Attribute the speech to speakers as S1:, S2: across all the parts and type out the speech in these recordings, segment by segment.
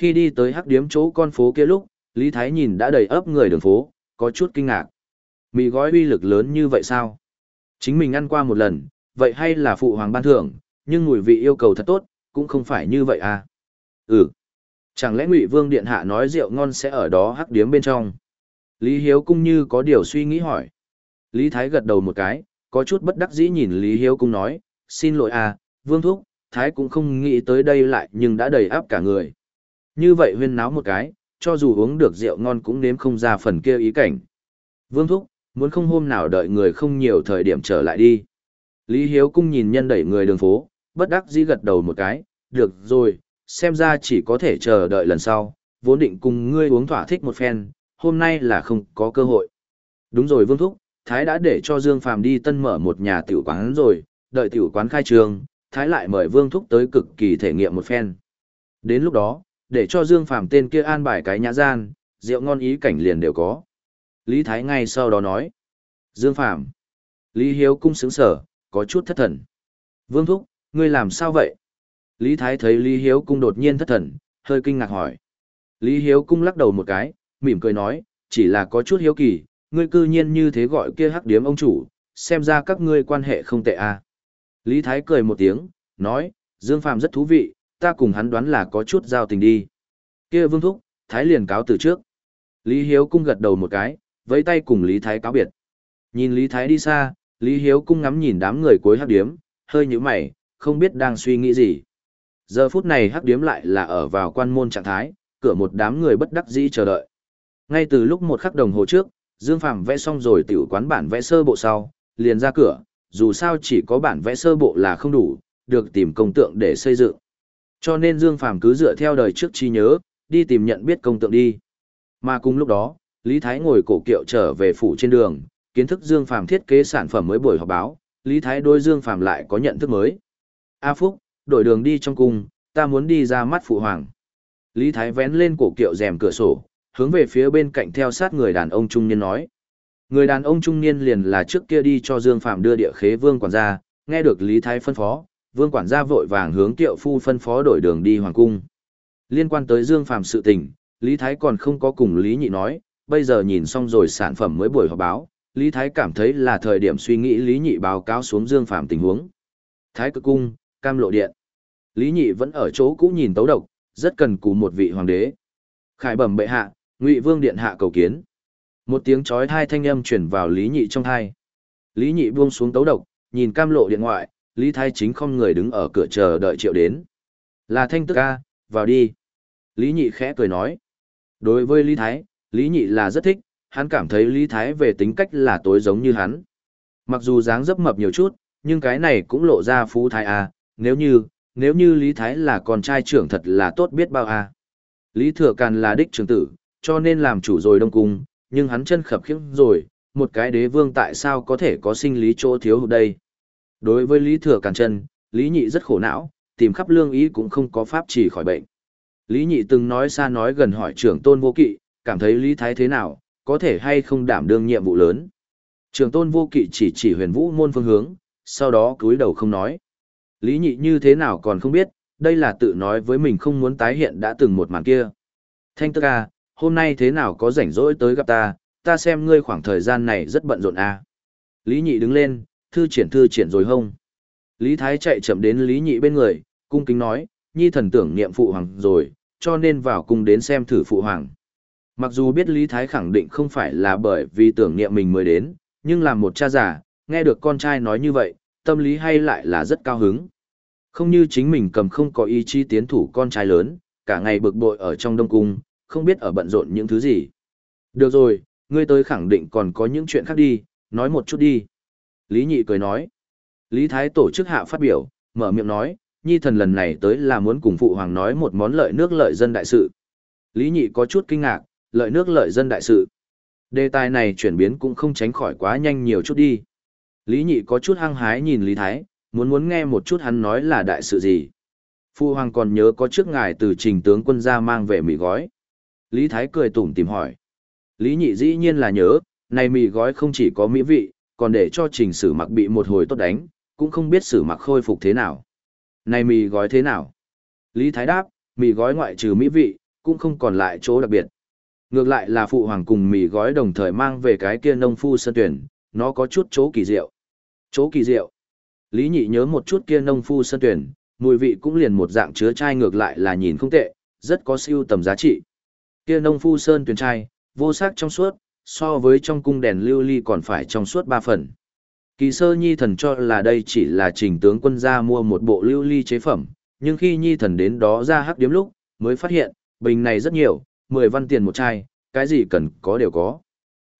S1: Khi đi tới hắc điếm chỗ con phố kia lúc, Lý Thái nhìn đã đầy ấp người đường phố, có chút kinh ngạc. Mì gói uy lực lớn như vậy sao? Chính mình ăn qua một lần, vậy hay là phụ hoàng ban thưởng, nhưng mùi vị yêu cầu thật tốt, cũng không phải như vậy à? Ừ. Chẳng lẽ Ngụy Vương điện hạ nói rượu ngon sẽ ở đó hắc điếm bên trong? Lý Hiếu cung như có điều suy nghĩ hỏi. Lý Thái gật đầu một cái, có chút bất đắc dĩ nhìn Lý Hiếu cung nói, xin lỗi à, Vương Thúc, Thái cũng không nghĩ tới đây lại nhưng đã đầy áp cả người. Như vậy huyên náo một cái, cho dù uống được rượu ngon cũng nếm không ra phần kia ý cảnh. Vương Thúc, muốn không hôm nào đợi người không nhiều thời điểm trở lại đi. Lý Hiếu cung nhìn nhân đẩy người đường phố, bất đắc dĩ gật đầu một cái, được rồi, xem ra chỉ có thể chờ đợi lần sau, vốn định cùng ngươi uống thỏa thích một phen, hôm nay là không có cơ hội. Đúng rồi Vương Thúc, Thái đã để cho Dương Phàm đi tân mở một nhà tiểu quán rồi, đợi tiểu quán khai trường, Thái lại mời Vương Thúc tới cực kỳ thể nghiệm một phen. Đến lúc đó, để cho Dương Phàm tên kia an bài cái nhã gian, rượu ngon ý cảnh liền đều có. Lý Thái ngay sau đó nói. Dương Phàm Lý Hiếu cung sướng sở, có chút thất thần. Vương Thúc, ngươi làm sao vậy? Lý Thái thấy Lý Hiếu cung đột nhiên thất thần, hơi kinh ngạc hỏi. Lý Hiếu cung lắc đầu một cái, mỉm cười nói, chỉ là có chút hiếu kỳ, ngươi cư nhiên như thế gọi kia hắc điếm ông chủ, xem ra các ngươi quan hệ không tệ à. Lý Thái cười một tiếng, nói, Dương Phàm rất thú vị, ta cùng hắn đoán là có chút giao tình đi. Kia Vương Thúc, Thái liền cáo từ trước. Lý Hiếu cung gật đầu một cái, vẫy tay cùng Lý Thái cáo biệt. Nhìn Lý Thái đi xa, Lý Hiếu cung ngắm nhìn đám người cuối hắc điếm, hơi nhíu mày, không biết đang suy nghĩ gì. Giờ phút này hắc điếm lại là ở vào quan môn trạng thái, cửa một đám người bất đắc dĩ chờ đợi. Ngay từ lúc một khắc đồng hồ trước, Dương Phạm vẽ xong rồi tiểu quán bản vẽ sơ bộ sau, liền ra cửa, dù sao chỉ có bản vẽ sơ bộ là không đủ, được tìm công tượng để xây dựng. Cho nên Dương Phạm cứ dựa theo đời trước chi nhớ, đi tìm nhận biết công tượng đi. Mà cùng lúc đó, Lý Thái ngồi cổ kiệu trở về phủ trên đường, kiến thức Dương Phạm thiết kế sản phẩm mới buổi họp báo, Lý Thái đôi Dương Phạm lại có nhận thức mới. A Phúc, đổi đường đi trong cung, ta muốn đi ra mắt phụ hoàng. Lý Thái vén lên cổ kiệu rèm cửa sổ, hướng về phía bên cạnh theo sát người đàn ông trung niên nói. Người đàn ông trung niên liền là trước kia đi cho Dương Phạm đưa địa khế vương quản gia, nghe được Lý Thái phân phó, vương quản gia vội vàng hướng tiệu phu phân phó đổi đường đi hoàng cung. Liên quan tới Dương Phạm sự tình, Lý Thái còn không có cùng Lý Nhị nói, bây giờ nhìn xong rồi sản phẩm mới buổi họp báo, Lý Thái cảm thấy là thời điểm suy nghĩ Lý Nhị báo cáo xuống Dương Phạm tình huống. Thái cực cung, cam lộ điện. Lý Nhị vẫn ở chỗ cũ nhìn tấu độc, rất cần cù một vị hoàng đế. Khải bẩm bệ hạ, Ngụy Vương điện hạ cầu kiến. Một tiếng chói tai thanh âm truyền vào Lý Nhị trong tai. Lý Nhị buông xuống tấu độc, nhìn cam lộ điện ngoại, Lý Thái chính không người đứng ở cửa chờ đợi triệu đến. Là thanh tức ca, vào đi. Lý Nhị khẽ cười nói. Đối với Lý Thái, Lý Nhị là rất thích, hắn cảm thấy Lý Thái về tính cách là tối giống như hắn. Mặc dù dáng dấp mập nhiều chút, nhưng cái này cũng lộ ra phú thái à, nếu như, nếu như Lý Thái là con trai trưởng thật là tốt biết bao à. Lý Thừa Càn là đích trưởng tử, cho nên làm chủ rồi đông cung, nhưng hắn chân khập khiễng rồi, một cái đế vương tại sao có thể có sinh lý chỗ thiếu hụt đây. Đối với Lý Thừa Càn chân, Lý Nhị rất khổ não, tìm khắp lương ý cũng không có pháp chỉ khỏi bệnh. Lý Nhị từng nói xa nói gần hỏi trưởng tôn vô kỵ, cảm thấy Lý Thái thế nào, có thể hay không đảm đương nhiệm vụ lớn. Trưởng tôn vô kỵ chỉ chỉ huyền vũ môn phương hướng, sau đó cúi đầu không nói. Lý Nhị như thế nào còn không biết, đây là tự nói với mình không muốn tái hiện đã từng một màn kia. Thanh tức à, hôm nay thế nào có rảnh rỗi tới gặp ta, ta xem ngươi khoảng thời gian này rất bận rộn à. Lý Nhị đứng lên, thư triển thư triển rồi hông. Lý Thái chạy chậm đến Lý Nhị bên người, cung kính nói, nhi thần tưởng niệm phụ hoàng rồi, cho nên vào cung đến xem thử phụ hoàng. Mặc dù biết Lý Thái khẳng định không phải là bởi vì tưởng niệm mình mới đến, nhưng làm một cha già, nghe được con trai nói như vậy, tâm lý hay lại là rất cao hứng. Không như chính mình cầm không có ý chí tiến thủ con trai lớn, cả ngày bực bội ở trong đông cung, không biết ở bận rộn những thứ gì. Được rồi, ngươi tới khẳng định còn có những chuyện khác đi, nói một chút đi. Lý Nhị cười nói. Lý Thái tổ chức hạ phát biểu, mở miệng nói, Nhi thần lần này tới là muốn cùng Phụ Hoàng nói một món lợi nước lợi dân đại sự. Lý Nhị có chút kinh ngạc, lợi nước lợi dân đại sự. Đề tài này chuyển biến cũng không tránh khỏi quá nhanh nhiều chút đi. Lý Nhị có chút hăng hái nhìn Lý Thái, muốn muốn nghe một chút hắn nói là đại sự gì. Phụ Hoàng còn nhớ có trước ngài từ trình tướng quân ra mang về mì gói. Lý Thái cười tủm tìm hỏi. Lý Nhị dĩ nhiên là nhớ, này mì gói không chỉ có mỹ vị, còn để cho trình sử mặc bị một hồi tốt đánh, cũng không biết sử mặc khôi phục thế nào. Này mì gói thế nào? Lý Thái đáp, mì gói ngoại trừ mỹ vị, cũng không còn lại chỗ đặc biệt. Ngược lại là phụ hoàng cùng mì gói đồng thời mang về cái kia nông phu sơn tuyển, nó có chút chỗ kỳ diệu. Chỗ kỳ diệu. Lý nhị nhớ một chút kia nông phu sơn tuyển, mùi vị cũng liền một dạng chứa chai ngược lại là nhìn không tệ, rất có siêu tầm giá trị. Kia nông phu sơn tuyển chai, vô sắc trong suốt, so với trong cung đèn lưu ly còn phải trong suốt ba phần. Kỳ sơ nhi thần cho là đây chỉ là trình tướng quân ra mua một bộ lưu ly chế phẩm, nhưng khi nhi thần đến đó ra hắc điếm lúc, mới phát hiện, bình này rất nhiều, 10 văn tiền một chai, cái gì cần có đều có.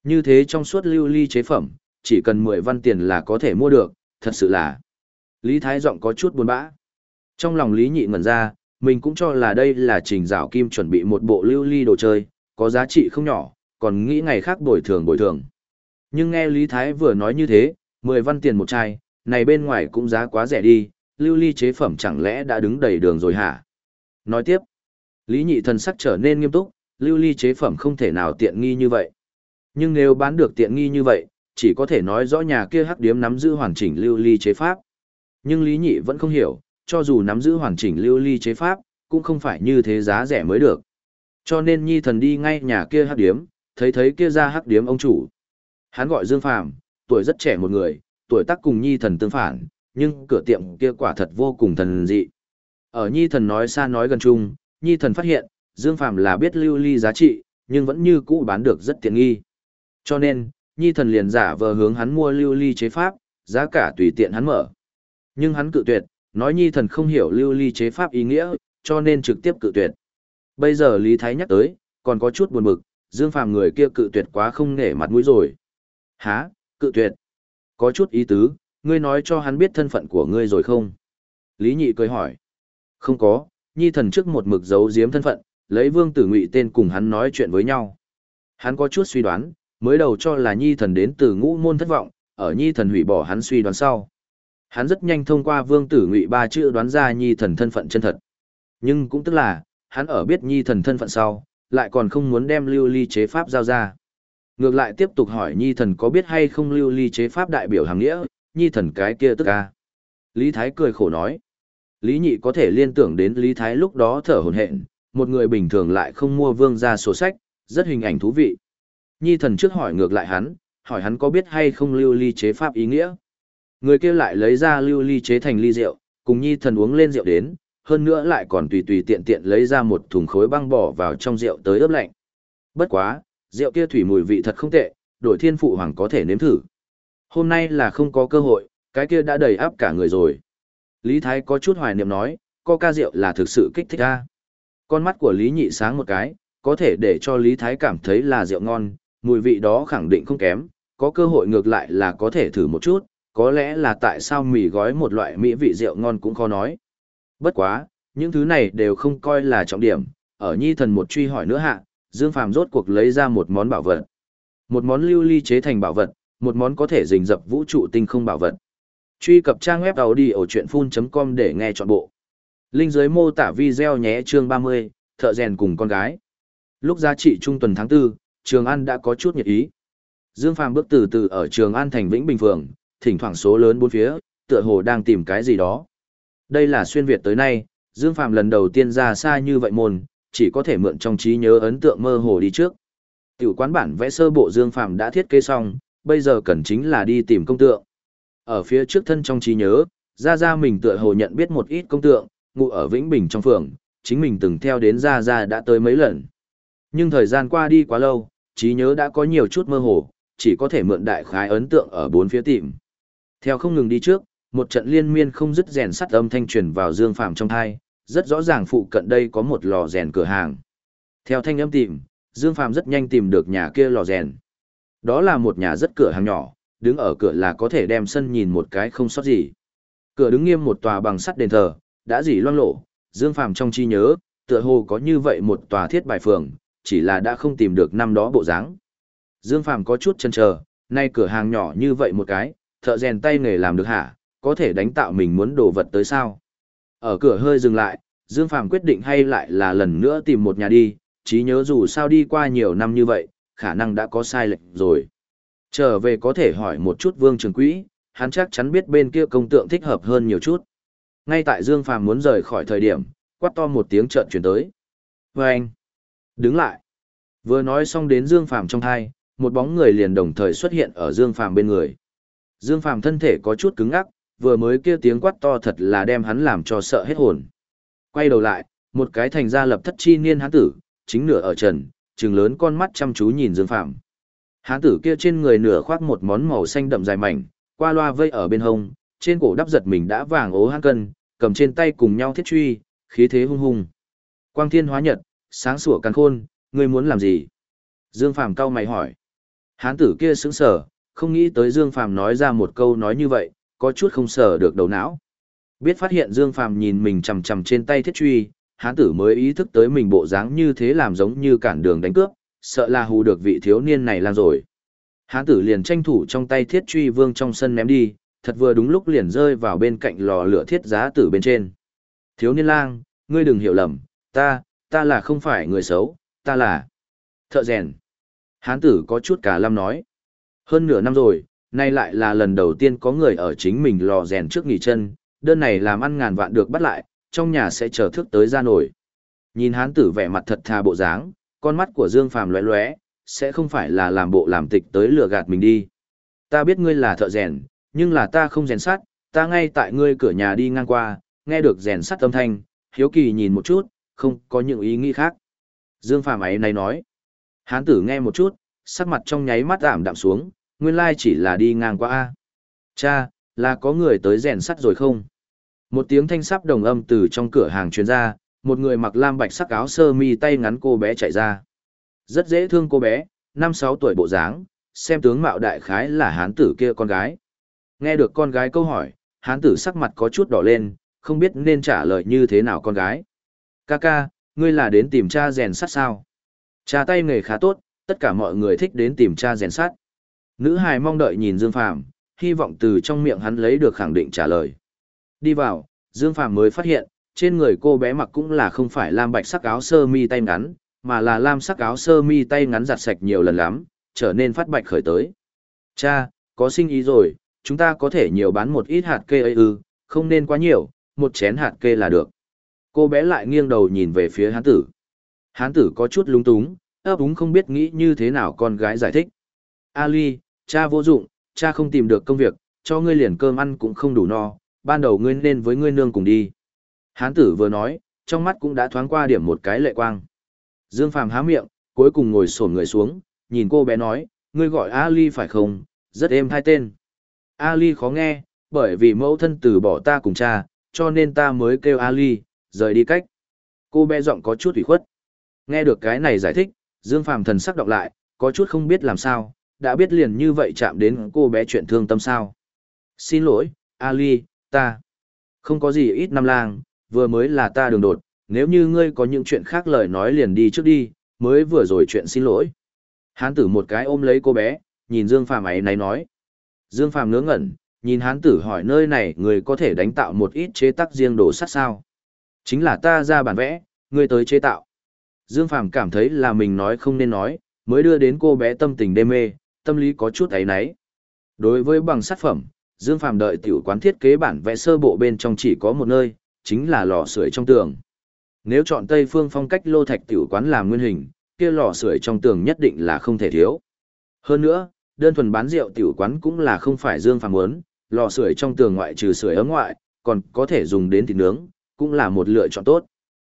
S1: Như thế trong suốt lưu ly chế phẩm, chỉ cần 10 văn tiền là có thể mua được, thật sự là. Lý Thái giọng có chút buồn bã. Trong lòng Lý Nhị ngẩn ra, mình cũng cho là đây là trình rào kim chuẩn bị một bộ lưu ly đồ chơi, có giá trị không nhỏ, còn nghĩ ngày khác bồi thường bồi thường. Nhưng nghe Lý Thái vừa nói như thế, 10 văn tiền một chai, này bên ngoài cũng giá quá rẻ đi, lưu ly chế phẩm chẳng lẽ đã đứng đầy đường rồi hả? Nói tiếp, Lý Nhị thần sắc trở nên nghiêm túc, lưu ly chế phẩm không thể nào tiện nghi như vậy. Nhưng nếu bán được tiện nghi như vậy, chỉ có thể nói rõ nhà kia hắc điếm nắm giữ hoàn chỉnh lưu ly chế pháp. Nhưng Lý Nhị vẫn không hiểu, cho dù nắm giữ hoàn chỉnh lưu ly chế pháp, cũng không phải như thế giá rẻ mới được. Cho nên Nhi thần đi ngay nhà kia hắc điếm, thấy thấy kia ra hắc điếm ông chủ. Hắn gọi Dương Phàm, tuổi rất trẻ một người, tuổi tác cùng Nhi thần tương phản, nhưng cửa tiệm kia quả thật vô cùng thần dị. Ở Nhi thần nói xa nói gần chung, Nhi thần phát hiện, Dương Phàm là biết lưu ly giá trị, nhưng vẫn như cũ bán được rất tiện nghi. Cho nên, Nhi thần liền giả vờ hướng hắn mua lưu ly chế pháp, giá cả tùy tiện hắn mở. Nhưng hắn cự tuyệt, nói Nhi thần không hiểu lưu ly chế pháp ý nghĩa, cho nên trực tiếp cự tuyệt. Bây giờ Lý Thái nhắc tới, còn có chút buồn bực, Dương Phàm người kia cự tuyệt quá không nể mặt mũi rồi. Hả, cự tuyệt? Có chút ý tứ, ngươi nói cho hắn biết thân phận của ngươi rồi không? Lý Nhị cười hỏi. Không có, Nhi thần trước một mực giấu giếm thân phận, lấy Vương Tử Ngụy tên cùng hắn nói chuyện với nhau. Hắn có chút suy đoán, mới đầu cho là Nhi thần đến từ ngũ môn thất vọng, ở Nhi thần hủy bỏ hắn suy đoán sau. Hắn rất nhanh thông qua Vương Tử Ngụy ba chữ đoán ra Nhi thần thân phận chân thật. Nhưng cũng tức là, hắn ở biết Nhi thần thân phận sau, lại còn không muốn đem lưu ly chế pháp giao ra. Ngược lại tiếp tục hỏi Nhi thần có biết hay không lưu ly chế pháp đại biểu hàng nghĩa, Nhi thần cái kia tức ca. Lý Thái cười khổ nói. Lý Nhị có thể liên tưởng đến Lý Thái lúc đó thở hổn hển, một người bình thường lại không mua vương ra sổ sách, rất hình ảnh thú vị. Nhi thần trước hỏi ngược lại hắn, hỏi hắn có biết hay không lưu ly chế pháp ý nghĩa. Người kia lại lấy ra lưu ly chế thành ly rượu, cùng Nhi thần uống lên rượu đến, hơn nữa lại còn tùy tùy tiện tiện lấy ra một thùng khối băng bỏ vào trong rượu tới ướp lạnh. Bất quá, rượu kia thủy mùi vị thật không tệ, đổi thiên phụ hoàng có thể nếm thử. Hôm nay là không có cơ hội, cái kia đã đầy áp cả người rồi. Lý Thái có chút hoài niệm nói, coca rượu là thực sự kích thích a. Con mắt của Lý Nhị sáng một cái, có thể để cho Lý Thái cảm thấy là rượu ngon, mùi vị đó khẳng định không kém, có cơ hội ngược lại là có thể thử một chút, có lẽ là tại sao mì gói một loại mỹ vị rượu ngon cũng khó nói. Bất quá, những thứ này đều không coi là trọng điểm, ở nhi thần một truy hỏi nữa hạ, Dương Phàm rốt cuộc lấy ra một món bảo vật. Một món lưu ly chế thành bảo vật, một món có thể rình dập vũ trụ tinh không bảo vật. Truy cập trang web audiochuyenphun.com để nghe trọn bộ. Linh dưới mô tả video nhé chương 30, thợ rèn cùng con gái. Lúc giá trị trung tuần tháng 4, Trường An đã có chút nhiệt ý. Dương Phàm bước từ từ ở Trường An thành Vĩnh Bình Phường, thỉnh thoảng số lớn bốn phía, tựa hồ đang tìm cái gì đó. Đây là xuyên Việt tới nay, Dương phạm lần đầu tiên ra xa như vậy môn, chỉ có thể mượn trong trí nhớ ấn tượng mơ hồ đi trước. Tiểu quán bản vẽ sơ bộ Dương phạm đã thiết kế xong, bây giờ cần chính là đi tìm công tượng. Ở phía trước thân trong trí nhớ, ra ra mình tựa hồ nhận biết một ít công tượng, ngụ ở Vĩnh Bình trong phường, chính mình từng theo đến ra ra đã tới mấy lần. Nhưng thời gian qua đi quá lâu, trí nhớ đã có nhiều chút mơ hồ, chỉ có thể mượn đại khái ấn tượng ở bốn phía tìm. Theo không ngừng đi trước, một trận liên miên không dứt rèn sắt âm thanh truyền vào Dương Phàm trong thai, rất rõ ràng phụ cận đây có một lò rèn cửa hàng. Theo thanh âm tìm, Dương Phàm rất nhanh tìm được nhà kia lò rèn. Đó là một nhà rất cửa hàng nhỏ, đứng ở cửa là có thể đem sân nhìn một cái không sót gì. Cửa đứng nghiêm một tòa bằng sắt đền thờ, đã dỉ loang lộ, Dương Phàm trong chi nhớ, tựa hồ có như vậy một tòa thiết bài phường, chỉ là đã không tìm được năm đó bộ dáng. Dương Phàm có chút chần chờ, nay cửa hàng nhỏ như vậy một cái, thợ rèn tay nghề làm được hả, có thể đánh tạo mình muốn đồ vật tới sao. Ở cửa hơi dừng lại, Dương Phàm quyết định hay lại là lần nữa tìm một nhà đi, trí nhớ dù sao đi qua nhiều năm như vậy, khả năng đã có sai lệch rồi. Trở về có thể hỏi một chút Vương Trường Quỹ, hắn chắc chắn biết bên kia công tượng thích hợp hơn nhiều chút. Ngay tại Dương Phàm muốn rời khỏi thời điểm, quát to một tiếng trợn chuyển tới. Và anh, Đứng lại. Vừa nói xong đến Dương Phàm trong thai, một bóng người liền đồng thời xuất hiện ở Dương Phàm bên người. Dương Phàm thân thể có chút cứng ngắc, vừa mới kia tiếng quát to thật là đem hắn làm cho sợ hết hồn. Quay đầu lại, một cái thành gia lập thất chi niên hán tử, chính nửa ở trần, trừng lớn con mắt chăm chú nhìn Dương phạm. Hán tử kia trên người nửa khoác một món màu xanh đậm dài mảnh, qua loa vây ở bên hông, trên cổ đắp giật mình đã vàng ố hán cân, cầm trên tay cùng nhau thiết truy, khí thế hung hùng. Quang thiên hóa nhật, sáng sủa càng khôn, ngươi muốn làm gì? Dương Phàm cau mày hỏi. Hán tử kia sững sờ, không nghĩ tới Dương Phàm nói ra một câu nói như vậy, có chút không sờ được đầu não. Biết phát hiện Dương Phàm nhìn mình chằm chằm trên tay thiết truy, hán tử mới ý thức tới mình bộ dáng như thế làm giống như cản đường đánh cướp, sợ là hù được vị thiếu niên này lan rồi. Hán tử liền tranh thủ trong tay thiết truy vương trong sân ném đi, thật vừa đúng lúc liền rơi vào bên cạnh lò lửa thiết giá tử bên trên. Thiếu niên lang, ngươi đừng hiểu lầm, ta, ta là không phải người xấu, ta là thợ rèn. Hán tử có chút cả lâm nói. Hơn nửa năm rồi, nay lại là lần đầu tiên có người ở chính mình lò rèn trước nghỉ chân, đơn này làm ăn ngàn vạn được bắt lại, trong nhà sẽ chờ thức tới ra nổi. Nhìn hán tử vẻ mặt thật thà bộ dáng, con mắt của Dương Phàm lóe lóe, sẽ không phải là làm bộ làm tịch tới lừa gạt mình đi. Ta biết ngươi là thợ rèn, nhưng là ta không rèn sắt, ta ngay tại ngươi cửa nhà đi ngang qua, nghe được rèn sắt âm thanh, hiếu kỳ nhìn một chút, không có những ý nghĩ khác. Dương Phàm ấy này nói. Hán tử nghe một chút, sắc mặt trong nháy mắt ảm đạm xuống, nguyên lai chỉ là đi ngang qua A. Cha, là có người tới rèn sắt rồi không? Một tiếng thanh sắp đồng âm từ trong cửa hàng truyền ra, một người mặc lam bạch sắc áo sơ mi tay ngắn cô bé chạy ra. Rất dễ thương cô bé, năm sáu tuổi bộ dáng, xem tướng mạo đại khái là hán tử kia con gái. Nghe được con gái câu hỏi, hán tử sắc mặt có chút đỏ lên, không biết nên trả lời như thế nào con gái. Kaka, ngươi là đến tìm cha rèn sắt sao? Cha tay nghề khá tốt, tất cả mọi người thích đến tìm cha rèn sắt. Nữ hài mong đợi nhìn Dương Phàm, hy vọng từ trong miệng hắn lấy được khẳng định trả lời. Đi vào, Dương Phàm mới phát hiện, trên người cô bé mặc cũng là không phải lam bạch sắc áo sơ mi tay ngắn, mà là lam sắc áo sơ mi tay ngắn giặt sạch nhiều lần lắm, trở nên phát bạch khởi tới. Cha, có sinh ý rồi, chúng ta có thể nhiều bán một ít hạt kê ấy ư, không nên quá nhiều, một chén hạt kê là được. Cô bé lại nghiêng đầu nhìn về phía hán tử. Hán tử có chút lúng túng, ấp úng không biết nghĩ như thế nào con gái giải thích. Ali, cha vô dụng, cha không tìm được công việc, cho ngươi liền cơm ăn cũng không đủ no, ban đầu ngươi nên với ngươi nương cùng đi. Hán tử vừa nói, trong mắt cũng đã thoáng qua điểm một cái lệ quang. Dương Phàm há miệng, cuối cùng ngồi xổm người xuống, nhìn cô bé nói, ngươi gọi Ali phải không, rất êm hai tên. Ali khó nghe, bởi vì mẫu thân từ bỏ ta cùng cha, cho nên ta mới kêu Ali, rời đi cách. Cô bé giọng có chút ủy khuất. Nghe được cái này giải thích, Dương Phàm thần sắc đọc lại, có chút không biết làm sao, đã biết liền như vậy chạm đến cô bé chuyện thương tâm sao. Xin lỗi, Ali, ta. Không có gì ít năm lang, vừa mới là ta đường đột, nếu như ngươi có những chuyện khác lời nói liền đi trước đi, mới vừa rồi chuyện xin lỗi. Hán tử một cái ôm lấy cô bé, nhìn Dương Phàm ấy này nói. Dương Phàm ngớ ngẩn, nhìn hán tử hỏi nơi này người có thể đánh tạo một ít chế tác riêng đồ sắt sao. Chính là ta ra bản vẽ, ngươi tới chế tạo. Dương Phàm cảm thấy là mình nói không nên nói, mới đưa đến cô bé tâm tình đê mê, tâm lý có chút ấy náy. Đối với bằng sắt phẩm, Dương Phàm đợi tiểu quán thiết kế bản vẽ sơ bộ bên trong chỉ có một nơi, chính là lò sưởi trong tường. Nếu chọn Tây phương phong cách lô thạch tiểu quán làm nguyên hình, kia lò sưởi trong tường nhất định là không thể thiếu. Hơn nữa, đơn thuần bán rượu tiểu quán cũng là không phải Dương Phàm muốn, lò sưởi trong tường ngoại trừ sưởi ấm ngoại, còn có thể dùng đến thịt nướng, cũng là một lựa chọn tốt.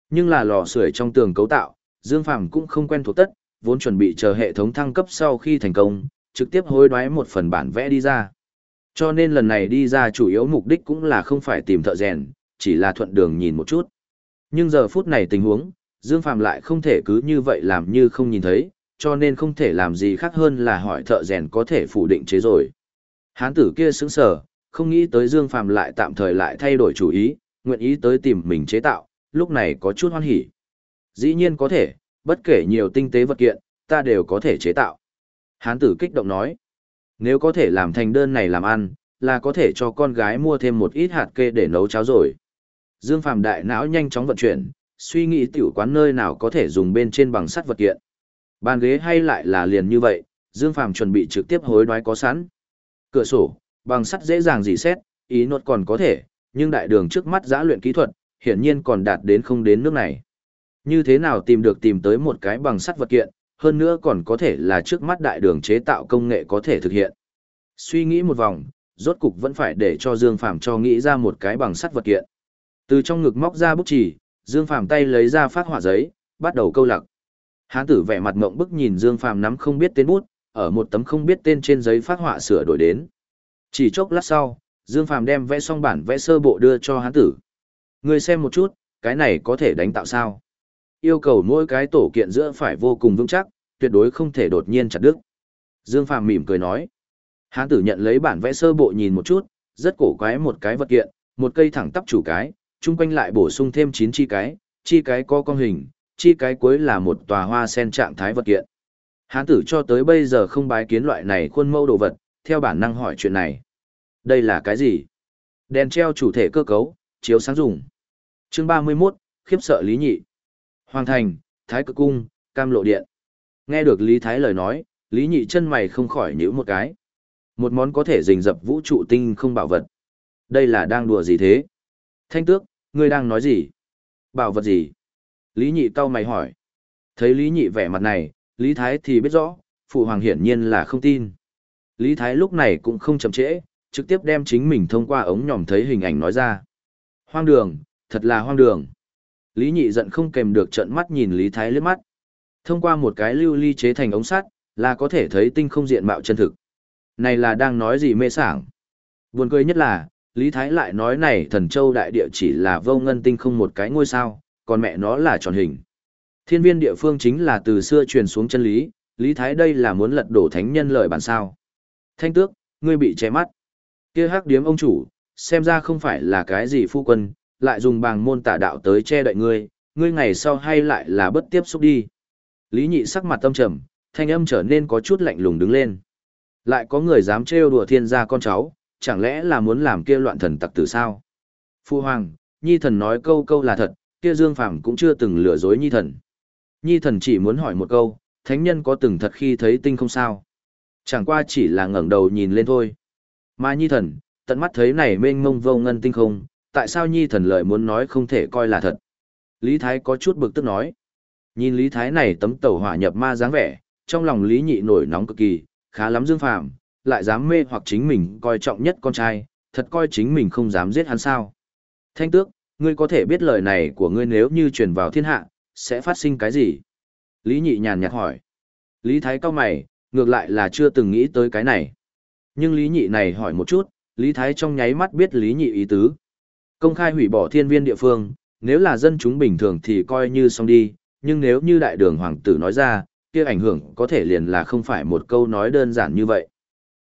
S1: Nhưng là lò sưởi trong tường cấu tạo, Dương Phàm cũng không quen thuộc tất, vốn chuẩn bị chờ hệ thống thăng cấp sau khi thành công, trực tiếp hối đoái một phần bản vẽ đi ra. Cho nên lần này đi ra chủ yếu mục đích cũng là không phải tìm thợ rèn, chỉ là thuận đường nhìn một chút. Nhưng giờ phút này tình huống, Dương Phàm lại không thể cứ như vậy làm như không nhìn thấy, cho nên không thể làm gì khác hơn là hỏi thợ rèn có thể phủ định chế rồi. Hán tử kia sững sờ, không nghĩ tới Dương Phàm lại tạm thời lại thay đổi chủ ý, nguyện ý tới tìm mình chế tạo, lúc này có chút hoan hỉ. Dĩ nhiên có thể, bất kể nhiều tinh tế vật kiện, ta đều có thể chế tạo. Hán tử kích động nói, nếu có thể làm thành đơn này làm ăn, là có thể cho con gái mua thêm một ít hạt kê để nấu cháo rồi. Dương Phàm đại não nhanh chóng vận chuyển, suy nghĩ tiểu quán nơi nào có thể dùng bên trên bằng sắt vật kiện. Bàn ghế hay lại là liền như vậy, Dương Phàm chuẩn bị trực tiếp hối đoái có sẵn. Cửa sổ, bằng sắt dễ dàng dì xét, ý nốt còn có thể, nhưng đại đường trước mắt giã luyện kỹ thuật, hiển nhiên còn đạt đến không đến nước này. Như thế nào tìm được tìm tới một cái bằng sắt vật kiện, hơn nữa còn có thể là trước mắt đại đường chế tạo công nghệ có thể thực hiện. Suy nghĩ một vòng, rốt cục vẫn phải để cho Dương Phàm cho nghĩ ra một cái bằng sắt vật kiện. Từ trong ngực móc ra bút chì, Dương Phàm tay lấy ra phát họa giấy, bắt đầu câu lạc. Hán tử vẻ mặt ngộng bức nhìn Dương Phàm nắm không biết tên bút, ở một tấm không biết tên trên giấy phát họa sửa đổi đến. Chỉ chốc lát sau, Dương Phàm đem vẽ xong bản vẽ sơ bộ đưa cho hán tử. Người xem một chút, cái này có thể đánh tạo sao? Yêu cầu mỗi cái tổ kiện giữa phải vô cùng vững chắc, tuyệt đối không thể đột nhiên chặt đứt. Dương Phàm mỉm cười nói. Hán tử nhận lấy bản vẽ sơ bộ nhìn một chút, rất cổ quái một cái vật kiện, một cây thẳng tắp chủ cái, chung quanh lại bổ sung thêm 9 chi cái, chi cái có con hình, chi cái cuối là một tòa hoa sen trạng thái vật kiện. Hán tử cho tới bây giờ không bái kiến loại này khuôn mẫu đồ vật, theo bản năng hỏi chuyện này. Đây là cái gì? Đèn treo chủ thể cơ cấu, chiếu sáng dùng. Chương 31, khiếp sợ Lý Nhị. Hoàng thành, Thái Cực Cung, Cam Lộ Điện. Nghe được Lý Thái lời nói, Lý Nhị chân mày không khỏi nhíu một cái. Một món có thể rình dập vũ trụ tinh không bảo vật. Đây là đang đùa gì thế? Thanh tước, ngươi đang nói gì? Bảo vật gì? Lý Nhị cau mày hỏi. Thấy Lý Nhị vẻ mặt này, Lý Thái thì biết rõ, Phụ Hoàng hiển nhiên là không tin. Lý Thái lúc này cũng không chậm trễ, trực tiếp đem chính mình thông qua ống nhòm thấy hình ảnh nói ra. Hoang đường, thật là hoang đường. Lý Nhị giận không kèm được trợn mắt nhìn Lý Thái liếc mắt. Thông qua một cái lưu ly chế thành ống sắt, là có thể thấy tinh không diện mạo chân thực. Này là đang nói gì mê sảng. Buồn cười nhất là, Lý Thái lại nói này thần châu đại địa chỉ là vô ngân tinh không một cái ngôi sao, còn mẹ nó là tròn hình. Thiên viên địa phương chính là từ xưa truyền xuống chân lý, Lý Thái đây là muốn lật đổ thánh nhân lời bản sao. Thanh tước, ngươi bị che mắt. kia hắc điếm ông chủ, xem ra không phải là cái gì phu quân, lại dùng bàng môn tả đạo tới che đậy ngươi, ngươi ngày sau hay lại là bất tiếp xúc đi. Lý nhị sắc mặt tâm trầm, thanh âm trở nên có chút lạnh lùng đứng lên. Lại có người dám trêu đùa thiên gia con cháu, chẳng lẽ là muốn làm kia loạn thần tặc tử sao? Phu hoàng, nhi thần nói câu câu là thật, kia Dương Phàm cũng chưa từng lừa dối nhi thần. Nhi thần chỉ muốn hỏi một câu, thánh nhân có từng thật khi thấy tinh không sao? Chẳng qua chỉ là ngẩng đầu nhìn lên thôi. Mà nhi thần, tận mắt thấy này mênh mông vô ngân tinh không, tại sao nhi thần lời muốn nói không thể coi là thật? Lý Thái có chút bực tức nói. Nhìn Lý Thái này tấm tẩu hỏa nhập ma dáng vẻ, trong lòng Lý Nhị nổi nóng cực kỳ, khá lắm Dương Phàm, lại dám mê hoặc chính mình coi trọng nhất con trai, thật coi chính mình không dám giết hắn sao. Thanh tước, ngươi có thể biết lời này của ngươi nếu như truyền vào thiên hạ, sẽ phát sinh cái gì? Lý Nhị nhàn nhạt hỏi. Lý Thái cao mày, ngược lại là chưa từng nghĩ tới cái này. Nhưng Lý Nhị này hỏi một chút, Lý Thái trong nháy mắt biết Lý Nhị ý tứ. Công khai hủy bỏ thiên viên địa phương, nếu là dân chúng bình thường thì coi như xong đi, nhưng nếu như đại đường hoàng tử nói ra, kia ảnh hưởng có thể liền là không phải một câu nói đơn giản như vậy.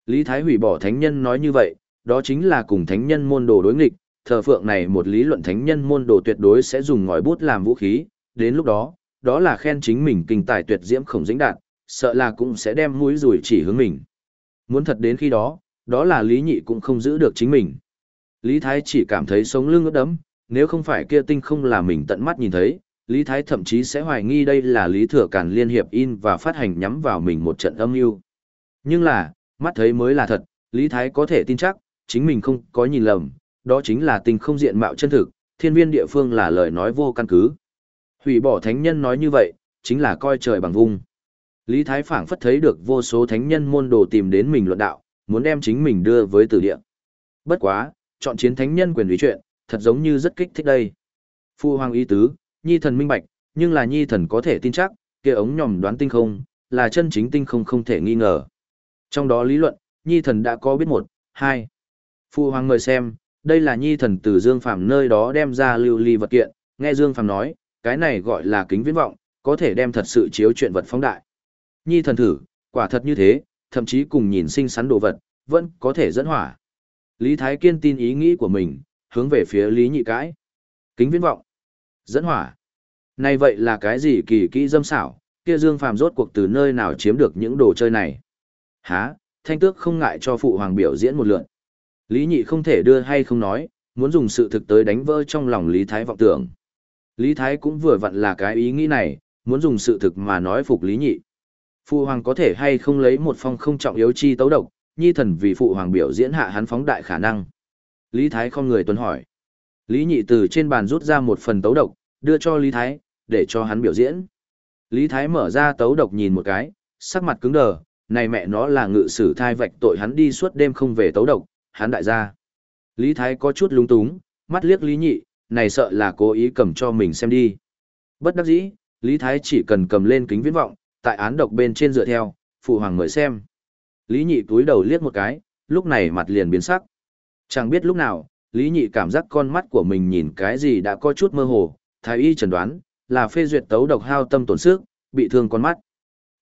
S1: Lý Thái hủy bỏ thánh nhân nói như vậy, đó chính là cùng thánh nhân môn đồ đối nghịch, thờ phượng này một lý luận thánh nhân môn đồ tuyệt đối sẽ dùng ngòi bút làm vũ khí, đến lúc đó, đó là khen chính mình kinh tài tuyệt diễm khổng dĩnh đạt, sợ là cũng sẽ đem mũi rủi chỉ hướng mình. Muốn thật đến khi đó, đó là Lý Nhị cũng không giữ được chính mình. Lý Thái chỉ cảm thấy sống lưng ướt đấm, nếu không phải kia tinh không là mình tận mắt nhìn thấy, Lý Thái thậm chí sẽ hoài nghi đây là Lý Thừa Càn liên hiệp in và phát hành nhắm vào mình một trận âm mưu. Nhưng là, mắt thấy mới là thật, Lý Thái có thể tin chắc, chính mình không có nhìn lầm, đó chính là tinh không diện mạo chân thực, thiên viên địa phương là lời nói vô căn cứ. Hủy bỏ thánh nhân nói như vậy, chính là coi trời bằng vung. Lý Thái phảng phất thấy được vô số thánh nhân môn đồ tìm đến mình luận đạo, muốn đem chính mình đưa với tử địa. Bất quá, chọn chiến thánh nhân quyền lý chuyện, thật giống như rất kích thích đây. Phu hoàng ý tứ, nhi thần minh bạch, nhưng là nhi thần có thể tin chắc, kia ống nhòm đoán tinh không, là chân chính tinh không không thể nghi ngờ. Trong đó lý luận, nhi thần đã có biết một, hai. Phu hoàng mời xem, đây là nhi thần từ Dương Phàm nơi đó đem ra lưu ly vật kiện, nghe Dương Phàm nói, cái này gọi là kính viễn vọng, có thể đem thật sự chiếu chuyện vật phóng đại. Nhi thần thử, quả thật như thế, thậm chí cùng nhìn sinh sắn đồ vật, vẫn có thể dẫn hỏa. Lý Thái Kiên tin ý nghĩ của mình, hướng về phía Lý Nhị cãi. Kính viễn vọng. Dẫn hỏa. Này vậy là cái gì kỳ kỹ dâm xảo, kia Dương Phàm rốt cuộc từ nơi nào chiếm được những đồ chơi này. Hả, thanh tước không ngại cho phụ hoàng biểu diễn một lượn. Lý Nhị không thể đưa hay không nói, muốn dùng sự thực tới đánh vỡ trong lòng Lý Thái vọng tưởng. Lý Thái cũng vừa vặn là cái ý nghĩ này, muốn dùng sự thực mà nói phục Lý Nhị. Phụ hoàng có thể hay không lấy một phong không trọng yếu chi tấu độc, nhi thần vì phụ hoàng biểu diễn hạ hắn phóng đại khả năng. Lý Thái không người tuân hỏi. Lý Nhị từ trên bàn rút ra một phần tấu độc, đưa cho Lý Thái, để cho hắn biểu diễn. Lý Thái mở ra tấu độc nhìn một cái, sắc mặt cứng đờ, này mẹ nó là ngự sử thai vạch tội hắn đi suốt đêm không về tấu độc, hắn đại gia. Lý Thái có chút lúng túng, mắt liếc Lý Nhị, này sợ là cố ý cầm cho mình xem đi. Bất đắc dĩ, Lý Thái chỉ cần cầm lên kính viễn vọng, tại án độc bên trên dựa theo, phụ hoàng người xem. Lý Nhị túi đầu liếc một cái, lúc này mặt liền biến sắc. Chẳng biết lúc nào, Lý Nhị cảm giác con mắt của mình nhìn cái gì đã có chút mơ hồ, thái y chẩn đoán, là phê duyệt tấu độc hao tâm tổn sức, bị thương con mắt.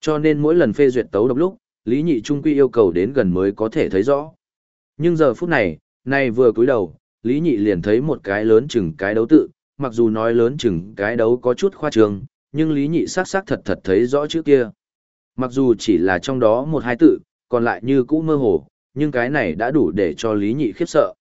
S1: Cho nên mỗi lần phê duyệt tấu độc lúc, Lý Nhị Trung Quy yêu cầu đến gần mới có thể thấy rõ. Nhưng giờ phút này, này vừa cúi đầu, Lý Nhị liền thấy một cái lớn chừng cái đấu tự, mặc dù nói lớn chừng cái đấu có chút khoa trương, nhưng Lý Nhị xác xác thật thật thấy rõ chữ kia. Mặc dù chỉ là trong đó một hai tự, còn lại như cũ mơ hồ, nhưng cái này đã đủ để cho Lý Nhị khiếp sợ.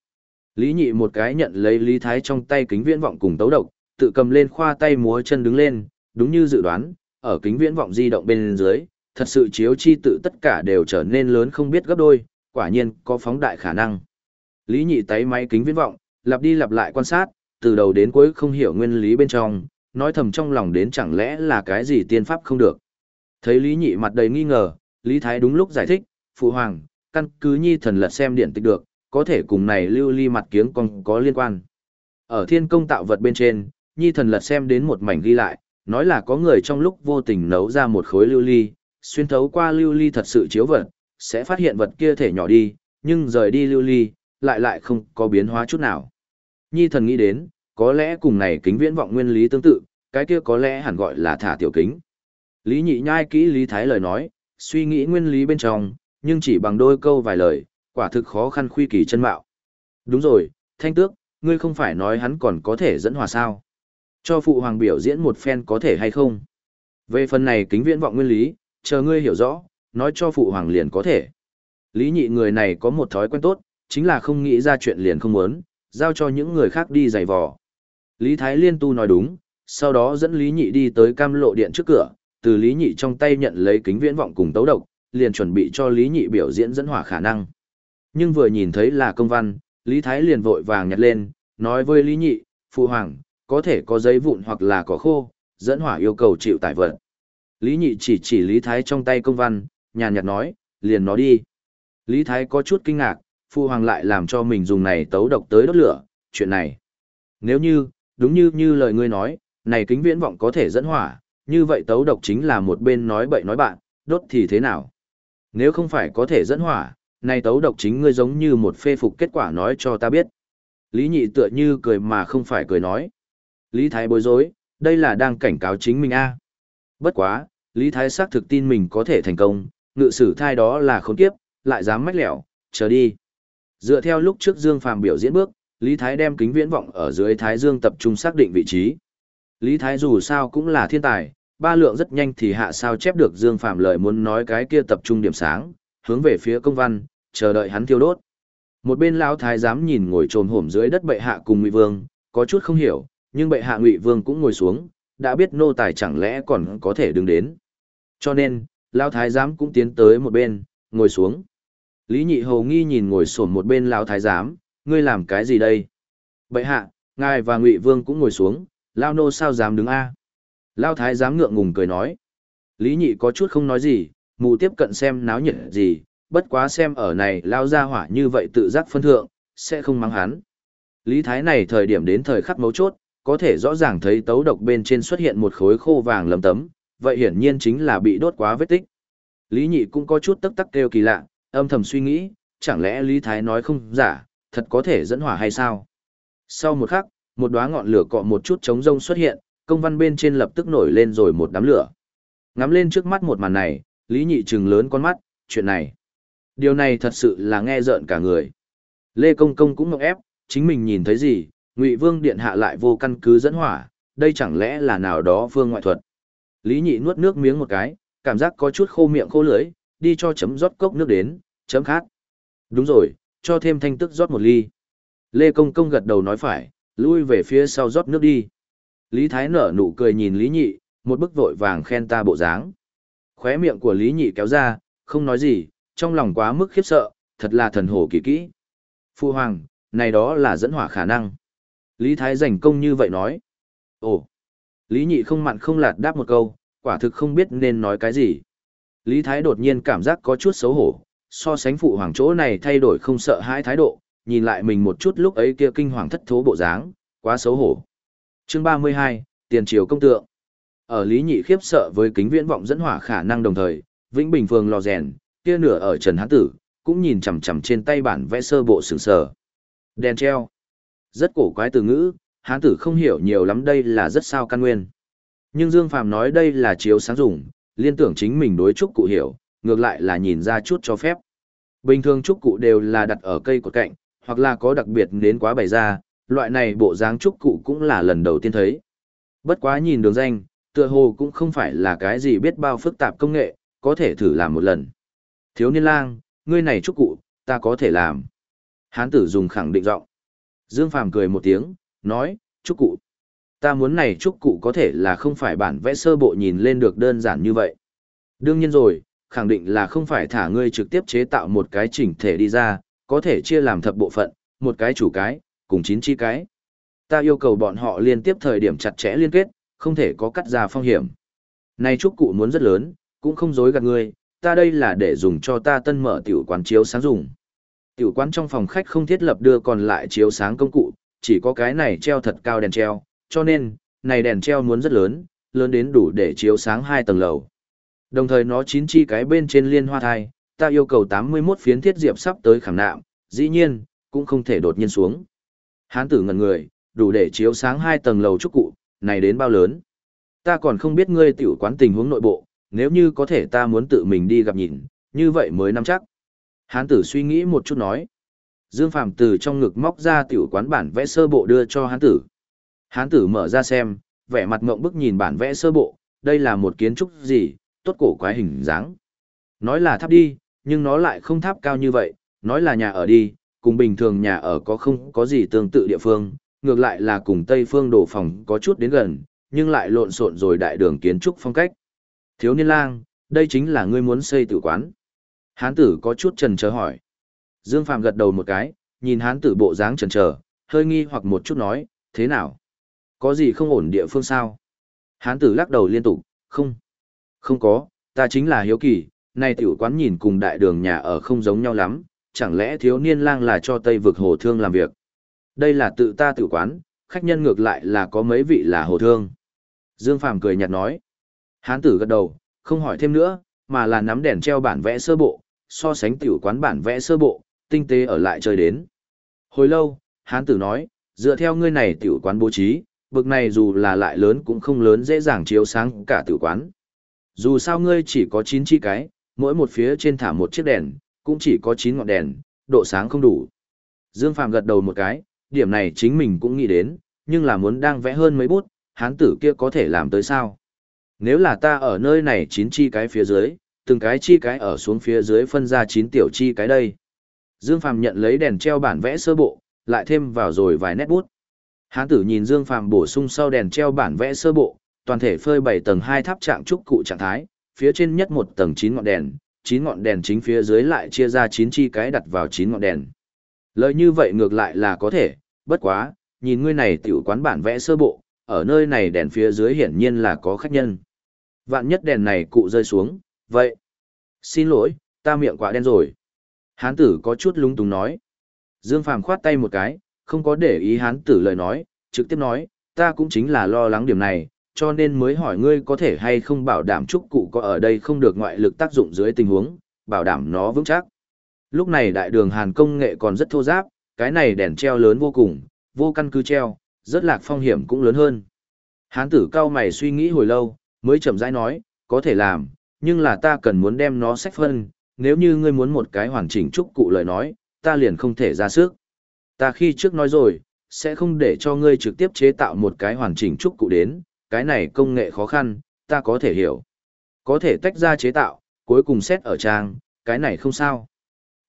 S1: Lý Nhị một cái nhận lấy Lý Thái trong tay kính viễn vọng cùng tấu độc, tự cầm lên khoa tay múa chân đứng lên, đúng như dự đoán, ở kính viễn vọng di động bên dưới, thật sự chiếu chi tự tất cả đều trở nên lớn không biết gấp đôi, quả nhiên có phóng đại khả năng. Lý Nhị tay máy kính viễn vọng, lặp đi lặp lại quan sát, từ đầu đến cuối không hiểu nguyên lý bên trong, nói thầm trong lòng đến chẳng lẽ là cái gì tiên pháp không được. Thấy Lý Nhị mặt đầy nghi ngờ, Lý Thái đúng lúc giải thích, Phụ Hoàng, căn cứ nhi thần lật xem điện tịch được, có thể cùng này lưu ly mặt kiếng còn có liên quan. Ở thiên công tạo vật bên trên, nhi thần lật xem đến một mảnh ghi lại, nói là có người trong lúc vô tình nấu ra một khối lưu ly, xuyên thấu qua lưu ly thật sự chiếu vật, sẽ phát hiện vật kia thể nhỏ đi, nhưng rời đi lưu ly, lại lại không có biến hóa chút nào. Nhi thần nghĩ đến, có lẽ cùng này kính viễn vọng nguyên lý tương tự, cái kia có lẽ hẳn gọi là thả tiểu kính. Lý nhị nhai kỹ Lý Thái lời nói, suy nghĩ nguyên lý bên trong, nhưng chỉ bằng đôi câu vài lời, quả thực khó khăn khuy kỳ chân mạo. Đúng rồi, thanh tước, ngươi không phải nói hắn còn có thể dẫn hòa sao. Cho phụ hoàng biểu diễn một phen có thể hay không? Về phần này kính viễn vọng nguyên lý, chờ ngươi hiểu rõ, nói cho phụ hoàng liền có thể. Lý nhị người này có một thói quen tốt, chính là không nghĩ ra chuyện liền không muốn, giao cho những người khác đi giày vò. Lý Thái Liên tu nói đúng, sau đó dẫn Lý nhị đi tới cam lộ điện trước cửa, từ Lý nhị trong tay nhận lấy kính viễn vọng cùng tấu độc, liền chuẩn bị cho Lý nhị biểu diễn dẫn hỏa khả năng. Nhưng vừa nhìn thấy là công văn, Lý Thái liền vội vàng nhặt lên, nói với Lý nhị, phụ hoàng, có thể có giấy vụn hoặc là cỏ khô, dẫn hỏa yêu cầu chịu tải vật. Lý nhị chỉ chỉ Lý Thái trong tay công văn, nhàn nhạt nói, liền nó đi. Lý Thái có chút kinh ngạc, Phu Hoàng lại làm cho mình dùng này tấu độc tới đốt lửa, chuyện này. Nếu như, đúng như như lời ngươi nói, này kính viễn vọng có thể dẫn hỏa, như vậy tấu độc chính là một bên nói bậy nói bạn, đốt thì thế nào? Nếu không phải có thể dẫn hỏa, nay tấu độc chính ngươi giống như một phê phục kết quả nói cho ta biết. Lý nhị tựa như cười mà không phải cười nói. Lý Thái bối rối, đây là đang cảnh cáo chính mình a. À. Bất quá, Lý Thái xác thực tin mình có thể thành công, ngự sử thai đó là khốn kiếp, lại dám mách lẻo, chờ đi. Dựa theo lúc trước Dương Phàm biểu diễn bước, Lý Thái đem kính viễn vọng ở dưới Thái Dương tập trung xác định vị trí. Lý Thái dù sao cũng là thiên tài, ba lượng rất nhanh thì hạ sao chép được Dương Phạm lời muốn nói cái kia tập trung điểm sáng, hướng về phía công văn, chờ đợi hắn thiêu đốt. Một bên lão thái giám nhìn ngồi trồm hổm dưới đất bệ hạ cùng Ngụy Vương, có chút không hiểu, nhưng bệ hạ Ngụy Vương cũng ngồi xuống, đã biết nô tài chẳng lẽ còn có thể đứng đến. Cho nên, lão thái giám cũng tiến tới một bên, ngồi xuống. Lý Nhị Hầu nghi nhìn ngồi xổm một bên lão thái giám, ngươi làm cái gì đây? Bệ hạ, ngài và Ngụy Vương cũng ngồi xuống, lao nô sao dám đứng a? Lão thái giám ngượng ngùng cười nói. Lý Nhị có chút không nói gì, mù tiếp cận xem náo nhiệt gì, bất quá xem ở này lao ra hỏa như vậy tự giác phân thượng, sẽ không mắng hắn. Lý Thái này thời điểm đến thời khắc mấu chốt, có thể rõ ràng thấy tấu độc bên trên xuất hiện một khối khô vàng lấm tấm, vậy hiển nhiên chính là bị đốt quá vết tích. Lý Nhị cũng có chút tức tắc kêu kỳ lạ, âm thầm suy nghĩ, chẳng lẽ Lý Thái nói không giả, thật có thể dẫn hỏa hay sao? Sau một khắc, một đóa ngọn lửa cọ một chút trống rông xuất hiện, công văn bên trên lập tức nổi lên rồi một đám lửa. Ngắm lên trước mắt một màn này, Lý Nhị trừng lớn con mắt, chuyện này. Điều này thật sự là nghe rợn cả người. Lê Công Công cũng ngọc ép, chính mình nhìn thấy gì, Ngụy Vương Điện Hạ lại vô căn cứ dẫn hỏa, đây chẳng lẽ là nào đó phương ngoại thuật. Lý Nhị nuốt nước miếng một cái, cảm giác có chút khô miệng khô lưỡi, đi cho chấm rót cốc nước đến, chấm khát. Đúng rồi, cho thêm thanh tức rót một ly. Lê Công Công gật đầu nói phải, lui về phía sau rót nước đi. Lý Thái nở nụ cười nhìn Lý Nhị, một bức vội vàng khen ta bộ dáng. Khóe miệng của Lý Nhị kéo ra, không nói gì, trong lòng quá mức khiếp sợ, thật là thần hồ kỳ kỹ. Phu Hoàng, này đó là dẫn hỏa khả năng. Lý Thái rảnh công như vậy nói. Ồ, Lý nhị không mặn không lạt đáp một câu, quả thực không biết nên nói cái gì. Lý Thái đột nhiên cảm giác có chút xấu hổ, so sánh phụ hoàng chỗ này thay đổi không sợ hãi thái độ, nhìn lại mình một chút lúc ấy kia kinh hoàng thất thố bộ dáng, quá xấu hổ. Chương 32, Tiền triều công tượng. Ở Lý Nhị khiếp sợ với kính viễn vọng dẫn hỏa khả năng đồng thời, Vĩnh Bình Phường lò rèn, kia nửa ở Trần Hán Tử, cũng nhìn chằm chằm trên tay bản vẽ sơ bộ sừng sờ. Đèn treo. Rất cổ quái từ ngữ, Hán Tử không hiểu nhiều lắm đây là rất sao căn nguyên. Nhưng Dương Phàm nói đây là chiếu sáng dùng, liên tưởng chính mình đối trúc cụ hiểu, ngược lại là nhìn ra chút cho phép. Bình thường trúc cụ đều là đặt ở cây cột cạnh, hoặc là có đặc biệt đến quá bày ra, loại này bộ dáng trúc cụ cũng là lần đầu tiên thấy. Bất quá nhìn đường danh, tựa hồ cũng không phải là cái gì biết bao phức tạp công nghệ, có thể thử làm một lần. Thiếu niên lang, ngươi này trúc cụ, ta có thể làm. Hán tử dùng khẳng định giọng. Dương Phàm cười một tiếng, nói, trúc cụ. Ta muốn này trúc cụ có thể là không phải bản vẽ sơ bộ nhìn lên được đơn giản như vậy. Đương nhiên rồi, khẳng định là không phải thả ngươi trực tiếp chế tạo một cái chỉnh thể đi ra, có thể chia làm thập bộ phận, một cái chủ cái, cùng chín chi cái. Ta yêu cầu bọn họ liên tiếp thời điểm chặt chẽ liên kết, không thể có cắt ra phong hiểm. Này trúc cụ muốn rất lớn, cũng không dối gạt ngươi, ta đây là để dùng cho ta tân mở tiểu quán chiếu sáng dùng. Tiểu quán trong phòng khách không thiết lập đưa còn lại chiếu sáng công cụ, chỉ có cái này treo thật cao đèn treo, cho nên, này đèn treo muốn rất lớn, lớn đến đủ để chiếu sáng hai tầng lầu. Đồng thời nó chín chi cái bên trên liên hoa thai, ta yêu cầu 81 phiến thiết diệp sắp tới khảm nạm, dĩ nhiên, cũng không thể đột nhiên xuống. Hán tử ngần người, đủ để chiếu sáng hai tầng lầu trúc cụ, này đến bao lớn. Ta còn không biết ngươi tiểu quán tình huống nội bộ, nếu như có thể ta muốn tự mình đi gặp nhìn, như vậy mới nắm chắc. Hán tử suy nghĩ một chút nói. Dương Phạm từ trong ngực móc ra tiểu quán bản vẽ sơ bộ đưa cho hán tử. Hán tử mở ra xem, vẻ mặt ngộng bức nhìn bản vẽ sơ bộ, đây là một kiến trúc gì, tốt cổ quái hình dáng. Nói là tháp đi, nhưng nó lại không tháp cao như vậy, nói là nhà ở đi, cùng bình thường nhà ở có không có gì tương tự địa phương, ngược lại là cùng Tây phương đổ phòng có chút đến gần, nhưng lại lộn xộn rồi đại đường kiến trúc phong cách. Thiếu niên lang, đây chính là ngươi muốn xây tử quán. Hán tử có chút trần chờ hỏi. Dương Phạm gật đầu một cái, nhìn hán tử bộ dáng trần chờ, hơi nghi hoặc một chút nói, thế nào? Có gì không ổn địa phương sao? Hán tử lắc đầu liên tục, không. Không có, ta chính là hiếu kỳ, này tiểu quán nhìn cùng đại đường nhà ở không giống nhau lắm, chẳng lẽ thiếu niên lang là cho Tây vực hồ thương làm việc? Đây là tự ta tự quán, khách nhân ngược lại là có mấy vị là hồ thương. Dương Phàm cười nhạt nói. Hán tử gật đầu, không hỏi thêm nữa, mà là nắm đèn treo bản vẽ sơ bộ, so sánh tiểu quán bản vẽ sơ bộ, tinh tế ở lại chơi đến. Hồi lâu, hán tử nói, dựa theo ngươi này tiểu quán bố trí, bực này dù là lại lớn cũng không lớn dễ dàng chiếu sáng cả tiểu quán. Dù sao ngươi chỉ có 9 chi cái, mỗi một phía trên thả một chiếc đèn, cũng chỉ có 9 ngọn đèn, độ sáng không đủ. Dương Phàm gật đầu một cái, điểm này chính mình cũng nghĩ đến, nhưng là muốn đang vẽ hơn mấy bút, hán tử kia có thể làm tới sao? Nếu là ta ở nơi này 9 chi cái phía dưới, từng cái chi cái ở xuống phía dưới phân ra 9 tiểu chi cái đây. Dương Phàm nhận lấy đèn treo bản vẽ sơ bộ, lại thêm vào rồi vài nét bút. Hán tử nhìn Dương Phàm bổ sung sau đèn treo bản vẽ sơ bộ, toàn thể phơi bảy tầng hai tháp trạng trúc cụ trạng thái, phía trên nhất một tầng chín ngọn đèn, chín ngọn đèn chính phía dưới lại chia ra chín chi cái đặt vào chín ngọn đèn. Lời như vậy ngược lại là có thể, bất quá, nhìn ngươi này tiểu quán bản vẽ sơ bộ, ở nơi này đèn phía dưới hiển nhiên là có khách nhân. Vạn nhất đèn này cụ rơi xuống, vậy. Xin lỗi, ta miệng quá đen rồi. Hán tử có chút lúng túng nói. Dương Phàm khoát tay một cái, không có để ý hán tử lời nói, trực tiếp nói, ta cũng chính là lo lắng điểm này, cho nên mới hỏi ngươi có thể hay không bảo đảm trúc cụ có ở đây không được ngoại lực tác dụng dưới tình huống, bảo đảm nó vững chắc. Lúc này đại đường Hàn công nghệ còn rất thô giáp, cái này đèn treo lớn vô cùng, vô căn cứ treo, rất lạc phong hiểm cũng lớn hơn. Hán tử cao mày suy nghĩ hồi lâu, mới chậm rãi nói, có thể làm, nhưng là ta cần muốn đem nó sách phân, nếu như ngươi muốn một cái hoàn chỉnh trúc cụ lời nói, ta liền không thể ra sức. Ta khi trước nói rồi, sẽ không để cho ngươi trực tiếp chế tạo một cái hoàn chỉnh trúc cụ đến, cái này công nghệ khó khăn, ta có thể hiểu. Có thể tách ra chế tạo, cuối cùng xét ở trang, cái này không sao.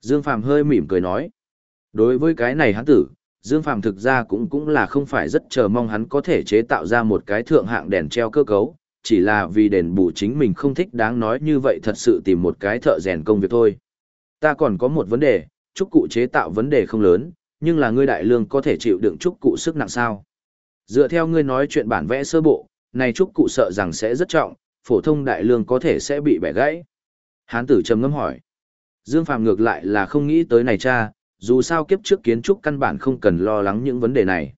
S1: Dương Phàm hơi mỉm cười nói. Đối với cái này hắn tử, Dương Phàm thực ra cũng cũng là không phải rất chờ mong hắn có thể chế tạo ra một cái thượng hạng đèn treo cơ cấu, chỉ là vì đền bù chính mình không thích đáng nói như vậy thật sự tìm một cái thợ rèn công việc thôi. Ta còn có một vấn đề, trúc cụ chế tạo vấn đề không lớn, nhưng là ngươi đại lương có thể chịu đựng trúc cụ sức nặng sao? Dựa theo ngươi nói chuyện bản vẽ sơ bộ, này trúc cụ sợ rằng sẽ rất trọng, phổ thông đại lương có thể sẽ bị bẻ gãy. Hán tử trầm ngâm hỏi. Dương Phạm ngược lại là không nghĩ tới này cha, dù sao kiếp trước kiến trúc căn bản không cần lo lắng những vấn đề này.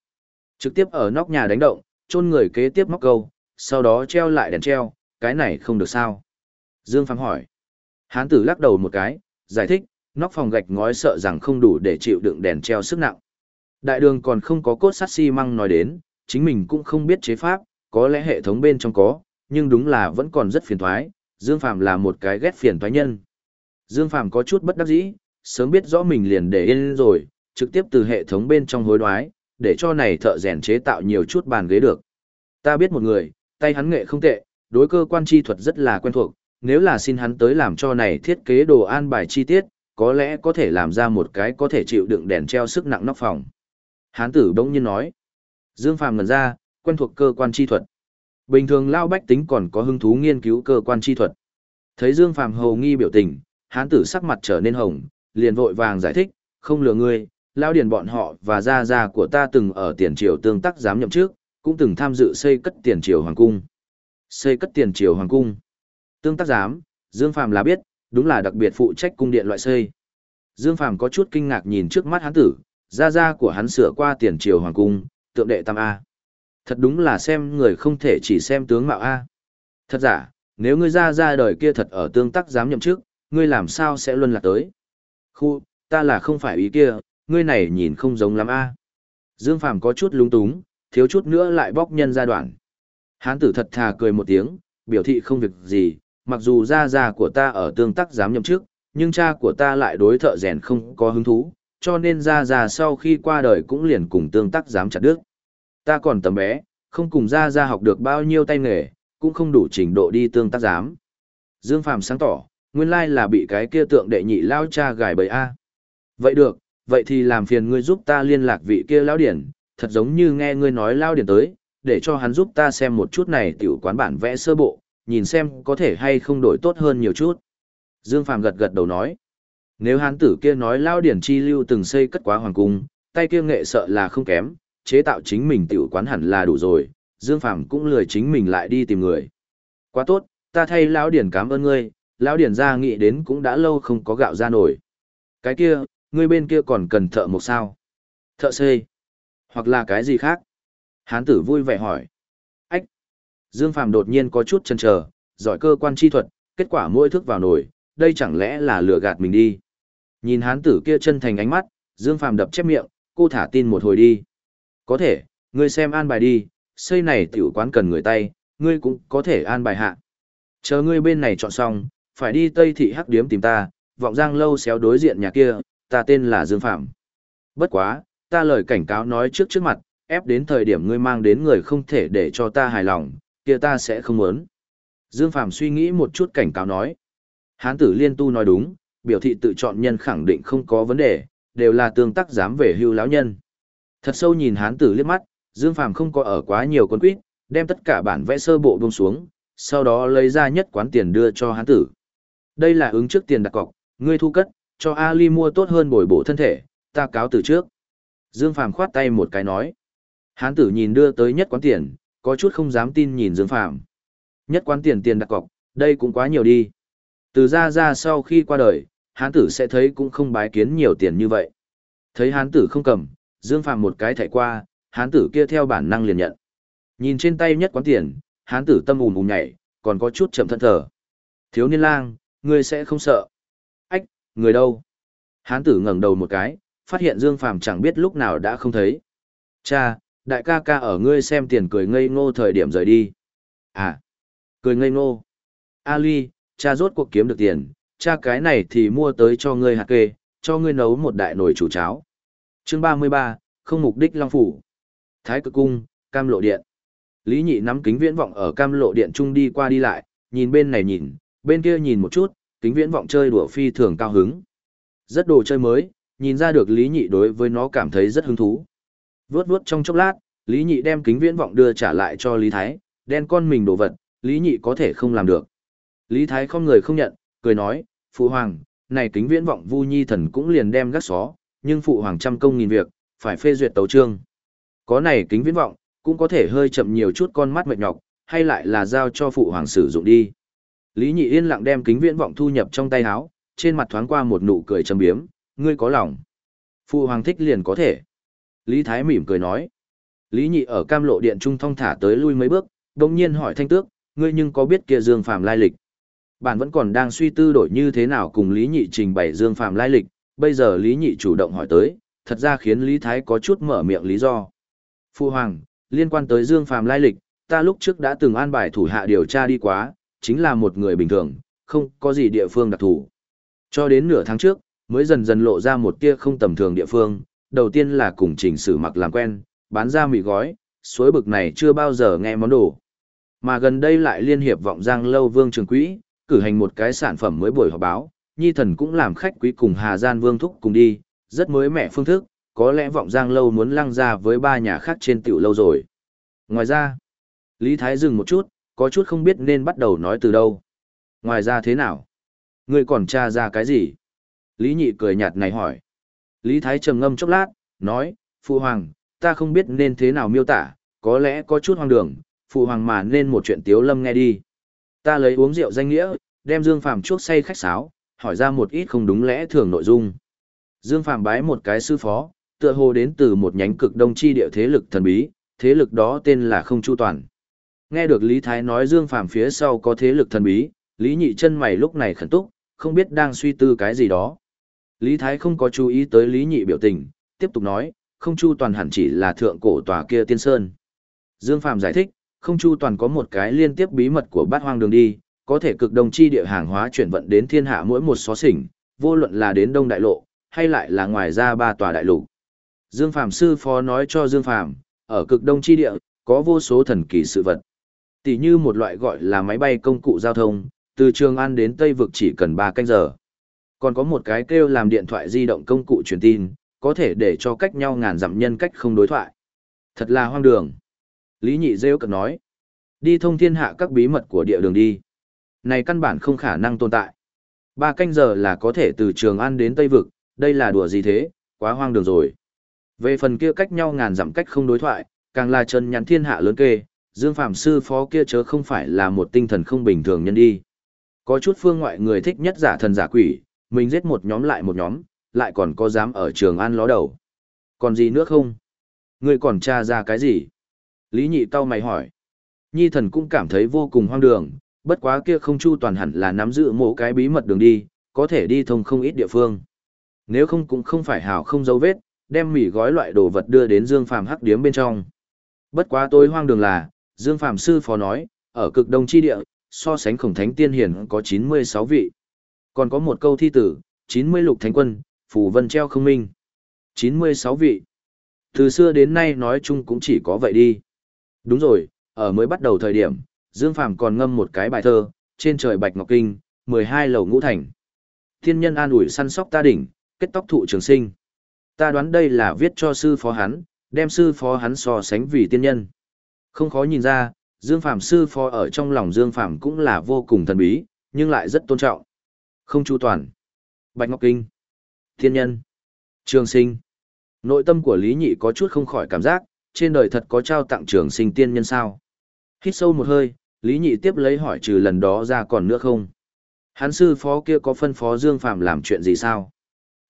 S1: Trực tiếp ở nóc nhà đánh động, chôn người kế tiếp móc câu, sau đó treo lại đèn treo, cái này không được sao. Dương Phạm hỏi. Hán tử lắc đầu một cái, giải thích, nóc phòng gạch ngói sợ rằng không đủ để chịu đựng đèn treo sức nặng. Đại đường còn không có cốt sắt xi măng nói đến, chính mình cũng không biết chế pháp, có lẽ hệ thống bên trong có, nhưng đúng là vẫn còn rất phiền thoái, Dương Phạm là một cái ghét phiền thoái nhân. Dương Phạm có chút bất đắc dĩ, sớm biết rõ mình liền để yên rồi, trực tiếp từ hệ thống bên trong hối đoái, để cho này thợ rèn chế tạo nhiều chút bàn ghế được. Ta biết một người, tay hắn nghệ không tệ, đối cơ quan chi thuật rất là quen thuộc, nếu là xin hắn tới làm cho này thiết kế đồ an bài chi tiết, có lẽ có thể làm ra một cái có thể chịu đựng đèn treo sức nặng nóc phòng. Hán tử bỗng nhiên nói. Dương Phàm ngẩn ra, quen thuộc cơ quan chi thuật. Bình thường lao bách tính còn có hứng thú nghiên cứu cơ quan chi thuật. Thấy Dương Phàm hầu nghi biểu tình, hán tử sắc mặt trở nên hồng, liền vội vàng giải thích, không lừa ngươi, lao điền bọn họ và gia gia của ta từng ở tiền triều tương tác giám nhậm trước, cũng từng tham dự xây cất tiền triều hoàng cung. Xây cất tiền triều hoàng cung. Tương tác giám, Dương Phàm là biết, đúng là đặc biệt phụ trách cung điện loại xây. Dương Phàm có chút kinh ngạc nhìn trước mắt hán tử, gia gia của hắn sửa qua tiền triều hoàng cung, tượng đệ tam A. Thật đúng là xem người không thể chỉ xem tướng mạo A. Thật giả, nếu ngươi ra ra đời kia thật ở tương tác giám nhậm chức ngươi làm sao sẽ luân lạc tới. Khu, ta là không phải ý kia, ngươi này nhìn không giống lắm A. Dương Phàm có chút lúng túng, thiếu chút nữa lại bóc nhân gia đoạn. Hán tử thật thà cười một tiếng, biểu thị không việc gì, mặc dù gia gia của ta ở tương tác giám nhậm chức nhưng cha của ta lại đối thợ rèn không có hứng thú, cho nên gia gia sau khi qua đời cũng liền cùng tương tác giám chặt đứt. Ta còn tầm bé, không cùng gia gia học được bao nhiêu tay nghề, cũng không đủ trình độ đi tương tác giám. Dương Phàm sáng tỏ, nguyên lai là bị cái kia tượng đệ nhị lao cha gài bẫy A. Vậy được, vậy thì làm phiền ngươi giúp ta liên lạc vị kia lao điển, thật giống như nghe ngươi nói lao điển tới, để cho hắn giúp ta xem một chút này tiểu quán bản vẽ sơ bộ, nhìn xem có thể hay không đổi tốt hơn nhiều chút. Dương Phàm gật gật đầu nói, nếu hán tử kia nói lao điển chi lưu từng xây cất quá hoàng cung, tay kia nghệ sợ là không kém, chế tạo chính mình tiểu quán hẳn là đủ rồi, Dương Phàm cũng lười chính mình lại đi tìm người. Quá tốt, ta thay lão điển cảm ơn ngươi, lão điển ra nghĩ đến cũng đã lâu không có gạo ra nổi. Cái kia, ngươi bên kia còn cần thợ một sao? Thợ xây? Hoặc là cái gì khác? Hán tử vui vẻ hỏi. Ách! Dương Phàm đột nhiên có chút chần chờ, giỏi cơ quan chi thuật, kết quả mỗi thức vào nổi, đây chẳng lẽ là lừa gạt mình đi. Nhìn hán tử kia chân thành ánh mắt, Dương Phàm đập chép miệng, cô thả tin một hồi đi. Có thể, ngươi xem an bài đi, xây này tiểu quán cần người tay, ngươi cũng có thể an bài hạ. Chờ ngươi bên này chọn xong, phải đi Tây Thị Hắc Điếm tìm ta, vọng giang lâu xéo đối diện nhà kia, ta tên là Dương Phạm. Bất quá, ta lời cảnh cáo nói trước trước mặt, ép đến thời điểm ngươi mang đến người không thể để cho ta hài lòng, kia ta sẽ không muốn. Dương Phạm suy nghĩ một chút cảnh cáo nói. Hán tử liên tu nói đúng, biểu thị tự chọn nhân khẳng định không có vấn đề, đều là tương tác dám về hưu lão nhân. Thật sâu nhìn hán tử liếc mắt, Dương Phàm không có ở quá nhiều con quýt, đem tất cả bản vẽ sơ bộ buông xuống, sau đó lấy ra nhất quán tiền đưa cho hán tử. Đây là ứng trước tiền đặt cọc, ngươi thu cất, cho Ali mua tốt hơn bồi bổ thân thể, ta cáo từ trước. Dương Phàm khoát tay một cái nói. Hán tử nhìn đưa tới nhất quán tiền, có chút không dám tin nhìn Dương Phàm. Nhất quán tiền tiền đặt cọc, đây cũng quá nhiều đi. Từ ra ra sau khi qua đời, hán tử sẽ thấy cũng không bái kiến nhiều tiền như vậy. Thấy hán tử không cầm, Dương Phàm một cái thảy qua, hán tử kia theo bản năng liền nhận. Nhìn trên tay nhất quán tiền, hán tử tâm ùm ùm nhảy, còn có chút chậm thân thở. Thiếu niên lang, ngươi sẽ không sợ. Ách, người đâu? Hán tử ngẩng đầu một cái, phát hiện Dương Phàm chẳng biết lúc nào đã không thấy. Cha, đại ca ca ở ngươi xem tiền cười ngây ngô thời điểm rời đi. À, cười ngây ngô. Ali, cha rốt cuộc kiếm được tiền, cha cái này thì mua tới cho ngươi hạt kê, cho ngươi nấu một đại nồi chủ cháo chương ba mươi ba không mục đích long phủ. Thái cực cung cam lộ điện. Lý nhị nắm kính viễn vọng ở cam lộ điện trung đi qua đi lại nhìn bên này nhìn bên kia nhìn một chút kính viễn vọng chơi đùa phi thường cao hứng. Rất đồ chơi mới nhìn ra được lý nhị đối với nó cảm thấy rất hứng thú. Vướt vướt trong chốc lát lý nhị đem kính viễn vọng đưa trả lại cho lý thái đen con mình đồ vật lý nhị có thể không làm được. Lý thái không người không nhận cười nói phụ hoàng này kính viễn vọng vu nhi thần cũng liền đem gắt xó nhưng phụ hoàng trăm công nghìn việc, phải phê duyệt tấu trương. Có này kính viễn vọng, cũng có thể hơi chậm nhiều chút con mắt mệt nhọc, hay lại là giao cho phụ hoàng sử dụng đi. Lý Nhị yên lặng đem kính viễn vọng thu nhập trong tay áo, trên mặt thoáng qua một nụ cười châm biếm, ngươi có lòng. Phụ hoàng thích liền có thể. Lý Thái mỉm cười nói. Lý Nhị ở cam lộ điện trung thông thả tới lui mấy bước, đồng nhiên hỏi thanh tước, ngươi nhưng có biết kia Dương Phàm lai lịch? Bạn vẫn còn đang suy tư đổi như thế nào cùng Lý Nhị trình bày Dương Phàm lai lịch, bây giờ Lý Nhị chủ động hỏi tới, thật ra khiến Lý Thái có chút mở miệng lý do. Phu Hoàng, liên quan tới Dương Phàm lai lịch, ta lúc trước đã từng an bài thủ hạ điều tra đi quá, chính là một người bình thường, không có gì địa phương đặc thù. Cho đến nửa tháng trước, mới dần dần lộ ra một tia không tầm thường địa phương, đầu tiên là cùng trình sử mặc làm quen, bán ra mì gói, suối bực này chưa bao giờ nghe món đồ. Mà gần đây lại liên hiệp vọng giang lâu vương trường quỹ, cử hành một cái sản phẩm mới buổi họp báo, Nhi thần cũng làm khách quý cùng Hà Gian Vương Thúc cùng đi, rất mới mẻ phương thức, có lẽ vọng giang lâu muốn lăng ra với ba nhà khác trên tiểu lâu rồi. Ngoài ra, Lý Thái dừng một chút, có chút không biết nên bắt đầu nói từ đâu. Ngoài ra thế nào? Ngươi còn tra ra cái gì? Lý Nhị cười nhạt này hỏi. Lý Thái trầm ngâm chốc lát, nói, Phụ Hoàng, ta không biết nên thế nào miêu tả, có lẽ có chút hoang đường, Phụ Hoàng mà nên một chuyện tiếu lâm nghe đi. Ta lấy uống rượu danh nghĩa, đem Dương Phàm chuốc say khách sáo, hỏi ra một ít không đúng lẽ thường nội dung. Dương Phàm bái một cái sư phó, tựa hồ đến từ một nhánh cực đông chi địa thế lực thần bí, thế lực đó tên là Không Chu Toàn. Nghe được Lý Thái nói Dương Phàm phía sau có thế lực thần bí, Lý Nhị chân mày lúc này khẩn túc, không biết đang suy tư cái gì đó. Lý Thái không có chú ý tới Lý Nhị biểu tình, tiếp tục nói, Không Chu Toàn hẳn chỉ là thượng cổ tòa kia tiên sơn. Dương Phàm giải thích, Không Chu Toàn có một cái liên tiếp bí mật của bát hoang đường đi, có thể cực đông chi địa hàng hóa chuyển vận đến thiên hạ mỗi một xó xỉnh, vô luận là đến Đông Đại Lộ, hay lại là ngoài ra ba tòa đại lục. Dương Phàm sư phó nói cho Dương Phàm, ở cực đông chi địa, có vô số thần kỳ sự vật. Tỷ như một loại gọi là máy bay công cụ giao thông, từ Trường An đến Tây Vực chỉ cần 3 canh giờ. Còn có một cái kêu làm điện thoại di động công cụ truyền tin, có thể để cho cách nhau ngàn dặm nhân cách không đối thoại. Thật là hoang đường. Lý Nhị dêu cực nói. Đi thông thiên hạ các bí mật của địa đường đi. Này căn bản không khả năng tồn tại. Ba canh giờ là có thể từ Trường An đến Tây Vực, đây là đùa gì thế, quá hoang đường rồi. Về phần kia cách nhau ngàn dặm cách không đối thoại, càng là chân nhắn thiên hạ lớn kê, Dương Phạm sư phó kia chớ không phải là một tinh thần không bình thường nhân đi. Có chút phương ngoại người thích nhất giả thần giả quỷ, mình giết một nhóm lại một nhóm, lại còn có dám ở trường ăn ló đầu. Còn gì nữa không? người còn tra ra cái gì? Lý nhị tao mày hỏi. Nhi thần cũng cảm thấy vô cùng hoang đường, bất quá kia không chu toàn hẳn là nắm giữ mỗi cái bí mật đường đi, có thể đi thông không ít địa phương. Nếu không cũng không phải hảo không dấu vết, đem mỉ gói loại đồ vật đưa đến Dương Phàm hắc điếm bên trong. Bất quá tôi hoang đường là, Dương Phàm sư phó nói, ở cực đông chi địa, so sánh khổng thánh tiên hiển có 96 vị. Còn có một câu thi tử, 90 lục thánh quân, phù vân treo không minh. 96 vị. Từ xưa đến nay nói chung cũng chỉ có vậy đi. Đúng rồi, ở mới bắt đầu thời điểm, Dương Phàm còn ngâm một cái bài thơ, trên trời bạch ngọc kinh, 12 lầu ngũ thành. Thiên nhân an ủi săn sóc ta đỉnh, kết tóc thụ trường sinh. Ta đoán đây là viết cho sư phó hắn, đem sư phó hắn so sánh vì tiên nhân. Không khó nhìn ra, Dương Phạm sư phó ở trong lòng Dương Phạm cũng là vô cùng thần bí, nhưng lại rất tôn trọng. Không chu toàn. Bạch Ngọc Kinh. Thiên nhân. Trường sinh. Nội tâm của Lý Nhị có chút không khỏi cảm giác, trên đời thật có trao tặng trường sinh tiên nhân sao. Hít sâu một hơi, Lý Nhị tiếp lấy hỏi trừ lần đó ra còn nữa không. Hắn sư phó kia có phân phó Dương Phạm làm chuyện gì sao?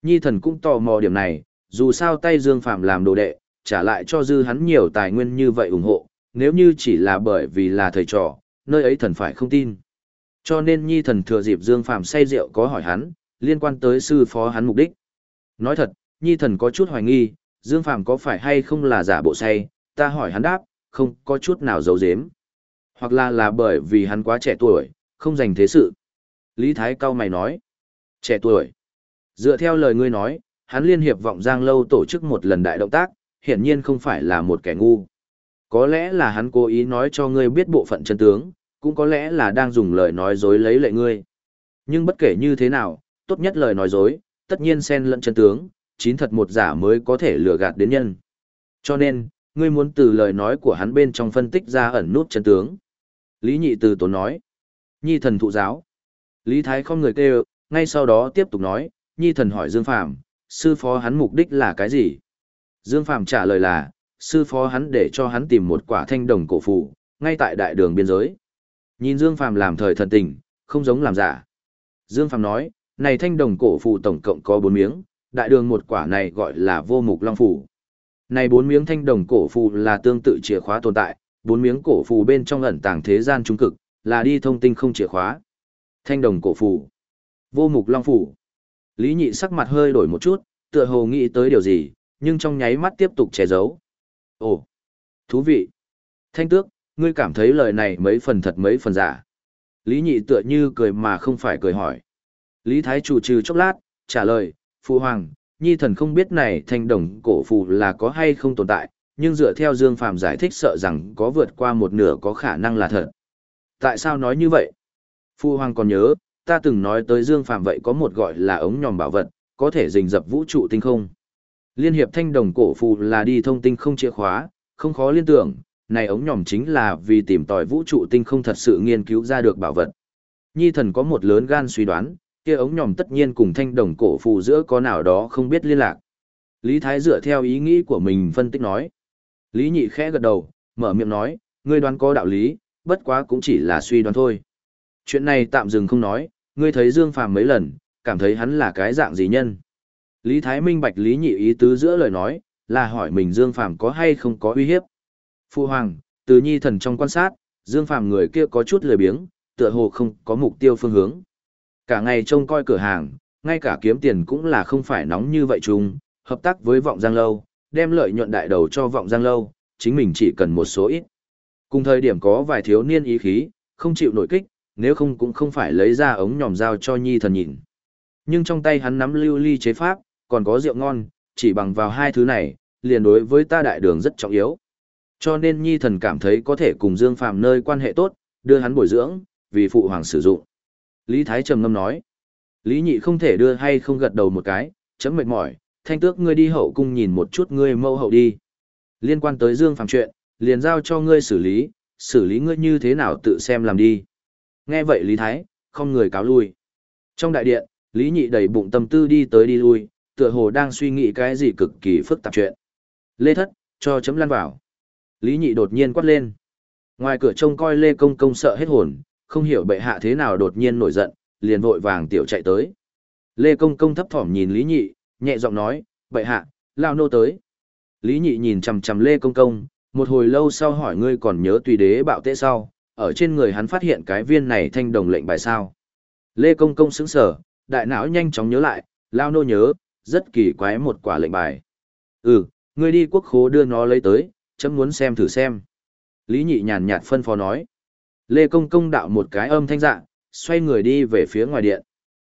S1: Nhi thần cũng tò mò điểm này, dù sao tay Dương Phạm làm đồ đệ, trả lại cho dư hắn nhiều tài nguyên như vậy ủng hộ, nếu như chỉ là bởi vì là thầy trò, nơi ấy thần phải không tin. Cho nên nhi thần thừa dịp Dương Phạm say rượu có hỏi hắn, liên quan tới sư phó hắn mục đích. Nói thật, nhi thần có chút hoài nghi, Dương Phạm có phải hay không là giả bộ say, ta hỏi hắn đáp, không có chút nào giấu giếm. Hoặc là là bởi vì hắn quá trẻ tuổi, không dành thế sự. Lý Thái cao mày nói, trẻ tuổi. Dựa theo lời ngươi nói, hắn liên hiệp vọng giang lâu tổ chức một lần đại động tác, hiển nhiên không phải là một kẻ ngu. Có lẽ là hắn cố ý nói cho ngươi biết bộ phận chân tướng, cũng có lẽ là đang dùng lời nói dối lấy lệ ngươi. Nhưng bất kể như thế nào, tốt nhất lời nói dối, tất nhiên xen lẫn chân tướng, chín thật một giả mới có thể lừa gạt đến nhân. Cho nên, ngươi muốn từ lời nói của hắn bên trong phân tích ra ẩn nút chân tướng. Lý nhị từ tốn nói, nhi thần thụ giáo. Lý Thái không người kêu, ngay sau đó tiếp tục nói, nhi thần hỏi Dương phàm sư phó hắn mục đích là cái gì? Dương phàm trả lời là, sư phó hắn để cho hắn tìm một quả thanh đồng cổ phù, ngay tại đại đường biên giới. Nhìn Dương Phàm làm thời thần tình, không giống làm giả. Dương Phàm nói, này thanh đồng cổ phù tổng cộng có 4 miếng, đại đường một quả này gọi là vô mục long phù. Này bốn miếng thanh đồng cổ phù là tương tự chìa khóa tồn tại, bốn miếng cổ phù bên trong ẩn tàng thế gian trung cực, là đi thông tin không chìa khóa. Thanh đồng cổ phù, vô mục long phù. Lý Nhị sắc mặt hơi đổi một chút, tựa hồ nghĩ tới điều gì, nhưng trong nháy mắt tiếp tục che giấu. Ồ, thú vị. Thanh tước, ngươi cảm thấy lời này mấy phần thật mấy phần giả. Lý Nhị tựa như cười mà không phải cười hỏi. Lý Thái chủ trừ chốc lát, trả lời, Phụ Hoàng, Nhi thần không biết này thanh đồng cổ phù là có hay không tồn tại, nhưng dựa theo Dương Phàm giải thích sợ rằng có vượt qua một nửa có khả năng là thật. Tại sao nói như vậy? Phu Hoàng còn nhớ, ta từng nói tới Dương Phàm vậy có một gọi là ống nhòm bảo vật, có thể rình dập vũ trụ tinh không. Liên hiệp thanh đồng cổ phù là đi thông tinh không chìa khóa, không khó liên tưởng, này ống nhòm chính là vì tìm tòi vũ trụ tinh không thật sự nghiên cứu ra được bảo vật. Nhi thần có một lớn gan suy đoán, kia ống nhòm tất nhiên cùng thanh đồng cổ phù giữa có nào đó không biết liên lạc. Lý Thái dựa theo ý nghĩ của mình phân tích nói. Lý Nhị khẽ gật đầu, mở miệng nói, ngươi đoán có đạo lý, bất quá cũng chỉ là suy đoán thôi. Chuyện này tạm dừng không nói, ngươi thấy Dương Phàm mấy lần, cảm thấy hắn là cái dạng gì nhân. Lý Thái minh bạch Lý Nhị ý tứ giữa lời nói, là hỏi mình Dương Phàm có hay không có uy hiếp. Phu Hoàng, từ nhi thần trong quan sát, Dương Phàm người kia có chút lười biếng, tựa hồ không có mục tiêu phương hướng. Cả ngày trông coi cửa hàng, ngay cả kiếm tiền cũng là không phải nóng như vậy chung, hợp tác với vọng giang lâu, đem lợi nhuận đại đầu cho vọng giang lâu, chính mình chỉ cần một số ít. Cùng thời điểm có vài thiếu niên ý khí, không chịu nổi kích, nếu không cũng không phải lấy ra ống nhòm dao cho nhi thần nhìn. Nhưng trong tay hắn nắm lưu ly chế pháp, còn có rượu ngon, chỉ bằng vào hai thứ này, liền đối với ta đại đường rất trọng yếu. Cho nên nhi thần cảm thấy có thể cùng Dương Phàm nơi quan hệ tốt, đưa hắn bồi dưỡng, vì phụ hoàng sử dụng. Lý Thái trầm ngâm nói. Lý Nhị không thể đưa hay không gật đầu một cái, chấm mệt mỏi, thanh tước ngươi đi hậu cung nhìn một chút ngươi mâu hậu đi. Liên quan tới Dương Phàm chuyện, liền giao cho ngươi xử lý, xử lý ngươi như thế nào tự xem làm đi. Nghe vậy Lý Thái, không người cáo lui. Trong đại điện, Lý Nhị đầy bụng tâm tư đi tới đi lui, tựa hồ đang suy nghĩ cái gì cực kỳ phức tạp chuyện. Lê Thất, cho chấm lăn vào. Lý Nhị đột nhiên quát lên. Ngoài cửa trông coi Lê Công Công sợ hết hồn, không hiểu bệ hạ thế nào đột nhiên nổi giận, liền vội vàng tiểu chạy tới. Lê Công Công thấp thỏm nhìn Lý Nhị, nhẹ giọng nói, bệ hạ, lao nô tới. Lý Nhị nhìn chằm chằm Lê Công Công, một hồi lâu sau hỏi ngươi còn nhớ tùy đế bạo tế sau, ở trên người hắn phát hiện cái viên này thanh đồng lệnh bài sao. Lê Công Công sững sở, đại não nhanh chóng nhớ lại, lao nô nhớ, rất kỳ quái một quả lệnh bài. Ừ, ngươi đi quốc khố đưa nó lấy tới, chấm muốn xem thử xem. Lý Nhị nhàn nhạt phân phó nói. Lê Công Công đạo một cái âm thanh dạng, xoay người đi về phía ngoài điện.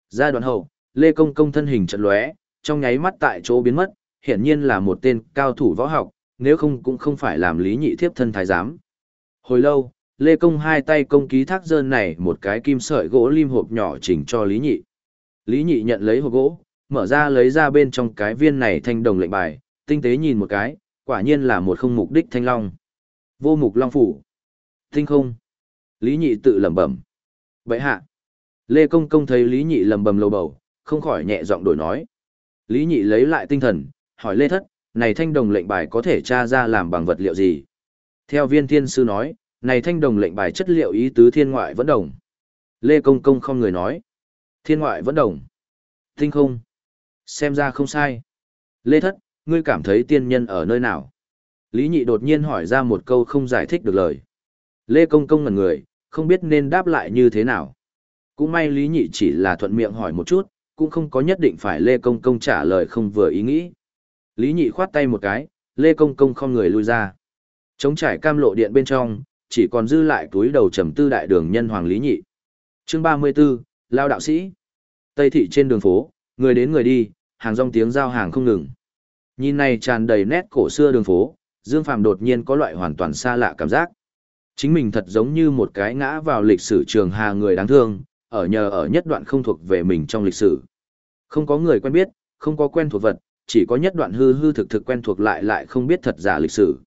S1: Ra đoạn hậu, Lê Công Công thân hình chật lóe, trong nháy mắt tại chỗ biến mất, hiển nhiên là một tên cao thủ võ học, nếu không cũng không phải làm lý nhị thiếp thân thái giám. Hồi lâu, Lê Công hai tay công ký thác dơn này một cái kim sợi gỗ lim hộp nhỏ chỉnh cho lý nhị. Lý nhị nhận lấy hộp gỗ, mở ra lấy ra bên trong cái viên này thanh đồng lệnh bài, tinh tế nhìn một cái, quả nhiên là một không mục đích thanh long. Vô mục long phủ. Tinh không. Lý Nhị tự lẩm bẩm. Vậy hạ. Lê Công Công thấy Lý Nhị lẩm bẩm lầu bầu, không khỏi nhẹ giọng đổi nói. Lý Nhị lấy lại tinh thần, hỏi Lê Thất, này thanh đồng lệnh bài có thể tra ra làm bằng vật liệu gì? Theo viên thiên sư nói, này thanh đồng lệnh bài chất liệu ý tứ thiên ngoại vẫn đồng. Lê Công Công không người nói. Thiên ngoại vẫn đồng. Tinh không. Xem ra không sai. Lê Thất, ngươi cảm thấy tiên nhân ở nơi nào? Lý Nhị đột nhiên hỏi ra một câu không giải thích được lời. Lê Công Công ngẩn người, không biết nên đáp lại như thế nào. Cũng may Lý Nhị chỉ là thuận miệng hỏi một chút, cũng không có nhất định phải Lê Công Công trả lời không vừa ý nghĩ. Lý Nhị khoát tay một cái, Lê Công Công không người lui ra. Chống trải cam lộ điện bên trong, chỉ còn dư lại túi đầu trầm tư đại đường nhân hoàng Lý Nhị. Chương 34, Lao đạo sĩ. Tây thị trên đường phố, người đến người đi, hàng rong tiếng giao hàng không ngừng. Nhìn này tràn đầy nét cổ xưa đường phố, Dương Phàm đột nhiên có loại hoàn toàn xa lạ cảm giác chính mình thật giống như một cái ngã vào lịch sử trường hà người đáng thương, ở nhờ ở nhất đoạn không thuộc về mình trong lịch sử. Không có người quen biết, không có quen thuộc vật, chỉ có nhất đoạn hư hư thực thực quen thuộc lại lại không biết thật giả lịch sử.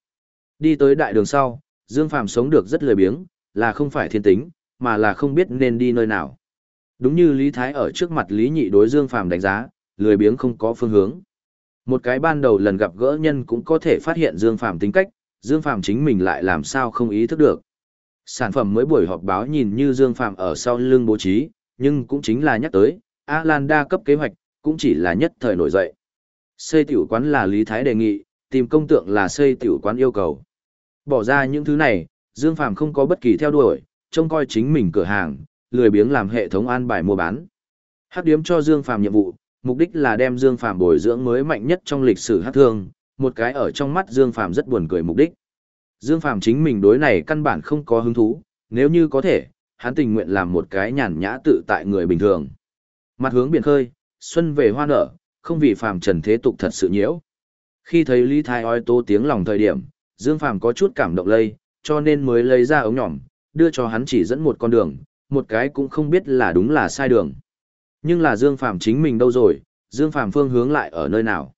S1: Đi tới đại đường sau, Dương Phàm sống được rất lười biếng, là không phải thiên tính, mà là không biết nên đi nơi nào. Đúng như Lý Thái ở trước mặt Lý Nhị đối Dương Phàm đánh giá, lười biếng không có phương hướng. Một cái ban đầu lần gặp gỡ nhân cũng có thể phát hiện Dương Phàm tính cách, Dương Phàm chính mình lại làm sao không ý thức được. Sản phẩm mới buổi họp báo nhìn như Dương Phạm ở sau lưng bố trí, nhưng cũng chính là nhắc tới, Alan đa cấp kế hoạch, cũng chỉ là nhất thời nổi dậy. Xây tiểu quán là Lý Thái đề nghị, tìm công tượng là xây tiểu quán yêu cầu. Bỏ ra những thứ này, Dương Phạm không có bất kỳ theo đuổi, trông coi chính mình cửa hàng, lười biếng làm hệ thống an bài mua bán. Hắc điếm cho Dương Phạm nhiệm vụ, mục đích là đem Dương Phạm bồi dưỡng mới mạnh nhất trong lịch sử hắc thương, một cái ở trong mắt Dương Phạm rất buồn cười mục đích. Dương Phạm chính mình đối này căn bản không có hứng thú, nếu như có thể, hắn tình nguyện làm một cái nhàn nhã tự tại người bình thường. Mặt hướng biển khơi, xuân về hoa nở, không vì Phạm trần thế tục thật sự nhiễu. Khi thấy Lý Thái oi tố tiếng lòng thời điểm, Dương Phàm có chút cảm động lây, cho nên mới lấy ra ống nhỏm, đưa cho hắn chỉ dẫn một con đường, một cái cũng không biết là đúng là sai đường. Nhưng là Dương Phàm chính mình đâu rồi, Dương Phàm phương hướng lại ở nơi nào.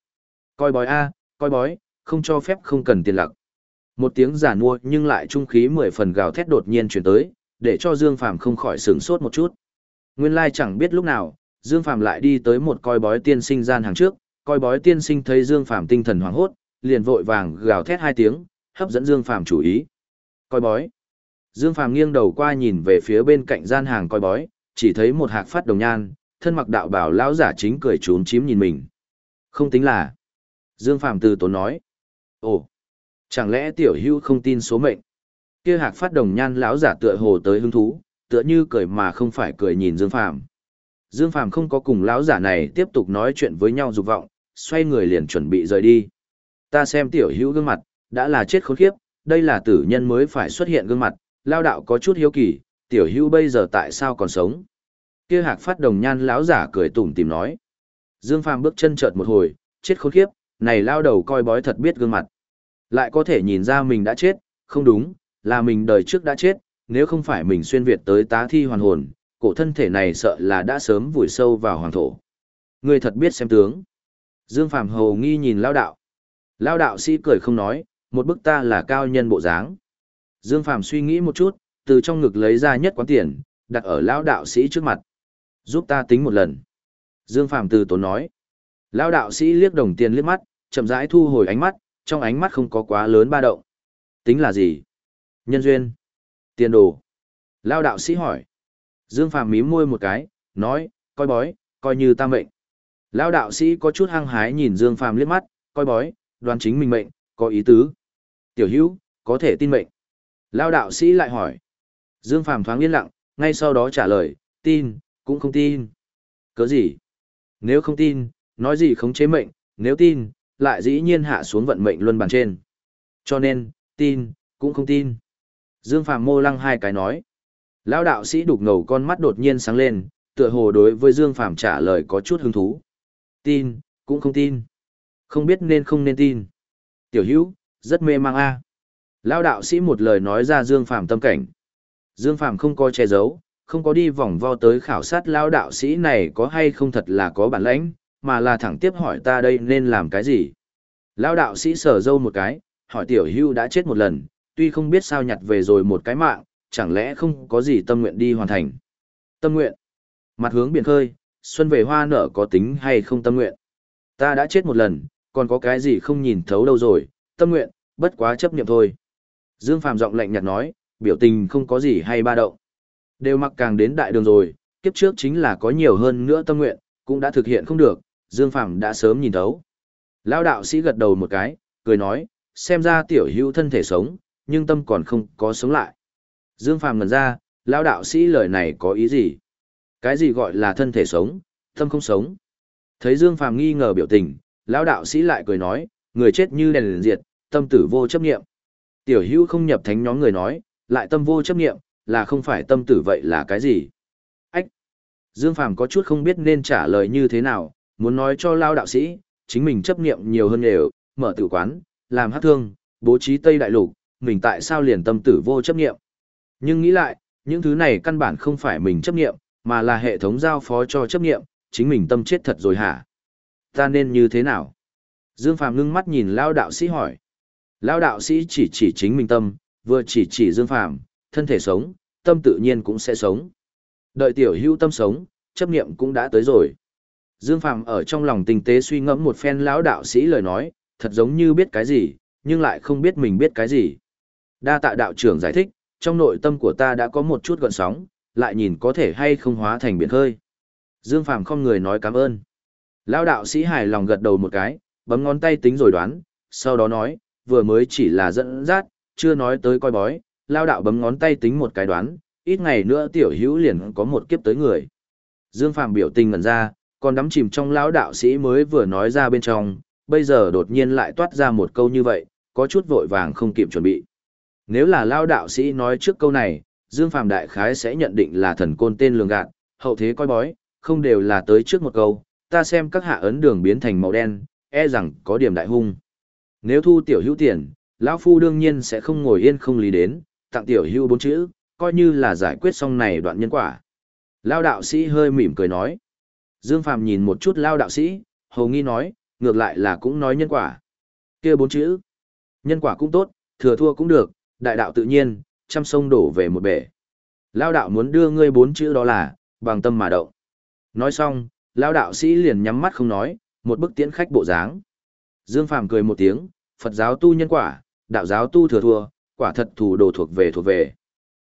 S1: Coi bói A, coi bói, không cho phép không cần tiền lặc. Một tiếng giả mua nhưng lại trung khí mười phần gào thét đột nhiên chuyển tới, để cho Dương Phàm không khỏi sửng sốt một chút. Nguyên lai chẳng biết lúc nào, Dương Phàm lại đi tới một coi bói tiên sinh gian hàng trước, coi bói tiên sinh thấy Dương Phàm tinh thần hoảng hốt, liền vội vàng gào thét hai tiếng, hấp dẫn Dương phàm chú ý. Coi bói. Dương phàm nghiêng đầu qua nhìn về phía bên cạnh gian hàng coi bói, chỉ thấy một hạc phát đồng nhan, thân mặc đạo bảo lão giả chính cười trốn chím nhìn mình. Không tính là. Dương phàm từ tốn nói. Ồ, chẳng lẽ tiểu hưu không tin số mệnh? Kia hạc phát đồng nhan lão giả tựa hồ tới hứng thú, tựa như cười mà không phải cười nhìn Dương phàm Dương Phạm không có cùng lão giả này tiếp tục nói chuyện với nhau dục vọng, xoay người liền chuẩn bị rời đi. Ta xem tiểu hữu gương mặt, đã là chết khốn khiếp, đây là tử nhân mới phải xuất hiện gương mặt, lao đạo có chút hiếu kỳ, tiểu hữu bây giờ tại sao còn sống? Kia hạc phát đồng nhan lão giả cười tủm tìm nói. Dương Phàm bước chân chợt một hồi, chết khốn khiếp, này lao đầu coi bói thật biết gương mặt. Lại có thể nhìn ra mình đã chết, không đúng, là mình đời trước đã chết, nếu không phải mình xuyên Việt tới tá thi hoàn hồn, cổ thân thể này sợ là đã sớm vùi sâu vào hoàng thổ. Người thật biết xem tướng. Dương Phàm hầu nghi nhìn lao đạo. Lao đạo sĩ cười không nói, một bức ta là cao nhân bộ dáng. Dương Phàm suy nghĩ một chút, từ trong ngực lấy ra nhất quán tiền, đặt ở lão đạo sĩ trước mặt. Giúp ta tính một lần. Dương Phàm từ tốn nói. Lão đạo sĩ liếc đồng tiền liếc mắt, chậm rãi thu hồi ánh mắt, trong ánh mắt không có quá lớn ba động. Tính là gì? Nhân duyên. Tiền đồ. Lão đạo sĩ hỏi. Dương Phàm mím môi một cái, nói, coi bói, coi như ta mệnh. Lão đạo sĩ có chút hăng hái nhìn Dương Phàm liếc mắt, coi bói, đoán chính mình mệnh, có ý tứ. Tiểu hữu, có thể tin mệnh. Lão đạo sĩ lại hỏi. Dương Phàm thoáng yên lặng, ngay sau đó trả lời, tin, cũng không tin. Cớ gì? Nếu không tin, nói gì khống chế mệnh, nếu tin, lại dĩ nhiên hạ xuống vận mệnh luân bàn trên. Cho nên, tin, cũng không tin. Dương Phàm mô lăng hai cái nói. Lão đạo sĩ đục ngầu con mắt đột nhiên sáng lên, tựa hồ đối với Dương Phàm trả lời có chút hứng thú. Tin, cũng không tin. Không biết nên không nên tin. Tiểu hữu, rất mê mang a. Lão đạo sĩ một lời nói ra Dương Phàm tâm cảnh. Dương Phàm không coi che giấu, không có đi vòng vo tới khảo sát lão đạo sĩ này có hay không thật là có bản lãnh, mà là thẳng tiếp hỏi ta đây nên làm cái gì. Lão đạo sĩ sở dâu một cái, hỏi tiểu hưu đã chết một lần, tuy không biết sao nhặt về rồi một cái mạng, chẳng lẽ không có gì tâm nguyện đi hoàn thành. Tâm nguyện. Mặt hướng biển khơi, xuân về hoa nở có tính hay không tâm nguyện. Ta đã chết một lần, còn có cái gì không nhìn thấu đâu rồi, tâm nguyện, bất quá chấp niệm thôi. Dương Phàm giọng lạnh nhạt nói, biểu tình không có gì hay ba động. Đều mặc càng đến đại đường rồi, kiếp trước chính là có nhiều hơn nữa tâm nguyện, cũng đã thực hiện không được, Dương Phàm đã sớm nhìn thấu. Lão đạo sĩ gật đầu một cái, cười nói, xem ra tiểu hữu thân thể sống, nhưng tâm còn không có sống lại. Dương Phàm ngẩn ra, lão đạo sĩ lời này có ý gì? Cái gì gọi là thân thể sống, tâm không sống? Thấy Dương Phàm nghi ngờ biểu tình, lão đạo sĩ lại cười nói, người chết như đèn liền diệt, tâm tử vô chấp niệm. Tiểu hữu không nhập thánh nhóm người nói, lại tâm vô chấp niệm, là không phải tâm tử vậy là cái gì? Ách! Dương Phàm có chút không biết nên trả lời như thế nào, muốn nói cho lao đạo sĩ, chính mình chấp niệm nhiều hơn đều, mở tử quán, làm hát thương, bố trí Tây Đại Lục, mình tại sao liền tâm tử vô chấp niệm? Nhưng nghĩ lại, những thứ này căn bản không phải mình chấp niệm, mà là hệ thống giao phó cho chấp niệm, chính mình tâm chết thật rồi hả? Ta nên như thế nào? Dương Phàm ngưng mắt nhìn lao đạo sĩ hỏi. Lao đạo sĩ chỉ chỉ chính mình tâm, vừa chỉ chỉ Dương Phàm, thân thể sống, tâm tự nhiên cũng sẽ sống. Đợi tiểu hưu tâm sống, chấp niệm cũng đã tới rồi. Dương Phàm ở trong lòng tinh tế suy ngẫm một phen lão đạo sĩ lời nói, thật giống như biết cái gì, nhưng lại không biết mình biết cái gì. Đa tạ đạo trưởng giải thích, trong nội tâm của ta đã có một chút gợn sóng, lại nhìn có thể hay không hóa thành biển khơi. Dương Phàm không người nói cảm ơn. Lão đạo sĩ hài lòng gật đầu một cái, bấm ngón tay tính rồi đoán, sau đó nói, vừa mới chỉ là dẫn dắt, chưa nói tới coi bói, lao đạo bấm ngón tay tính một cái đoán, ít ngày nữa tiểu hữu liền có một kiếp tới người. Dương Phàm biểu tình ngẩn ra, còn đắm chìm trong lão đạo sĩ mới vừa nói ra bên trong, bây giờ đột nhiên lại toát ra một câu như vậy, có chút vội vàng không kịp chuẩn bị. Nếu là lao đạo sĩ nói trước câu này, Dương Phàm đại khái sẽ nhận định là thần côn tên lường gạt, hậu thế coi bói, không đều là tới trước một câu, ta xem các hạ ấn đường biến thành màu đen, e rằng có điểm đại hung. Nếu thu tiểu hữu tiền, lão phu đương nhiên sẽ không ngồi yên không lý đến, tặng tiểu hữu bốn chữ, coi như là giải quyết xong này đoạn nhân quả. Lao đạo sĩ hơi mỉm cười nói. Dương Phàm nhìn một chút lao đạo sĩ, hầu nghi nói, ngược lại là cũng nói nhân quả. kia bốn chữ. Nhân quả cũng tốt, thừa thua cũng được, đại đạo tự nhiên, trăm sông đổ về một bể. Lao đạo muốn đưa ngươi bốn chữ đó là, bằng tâm mà động. Nói xong, lao đạo sĩ liền nhắm mắt không nói, một bức tiễn khách bộ dáng. Dương Phàm cười một tiếng, Phật giáo tu nhân quả, đạo giáo tu thừa thua, quả thật thủ đồ thuộc về thuộc về.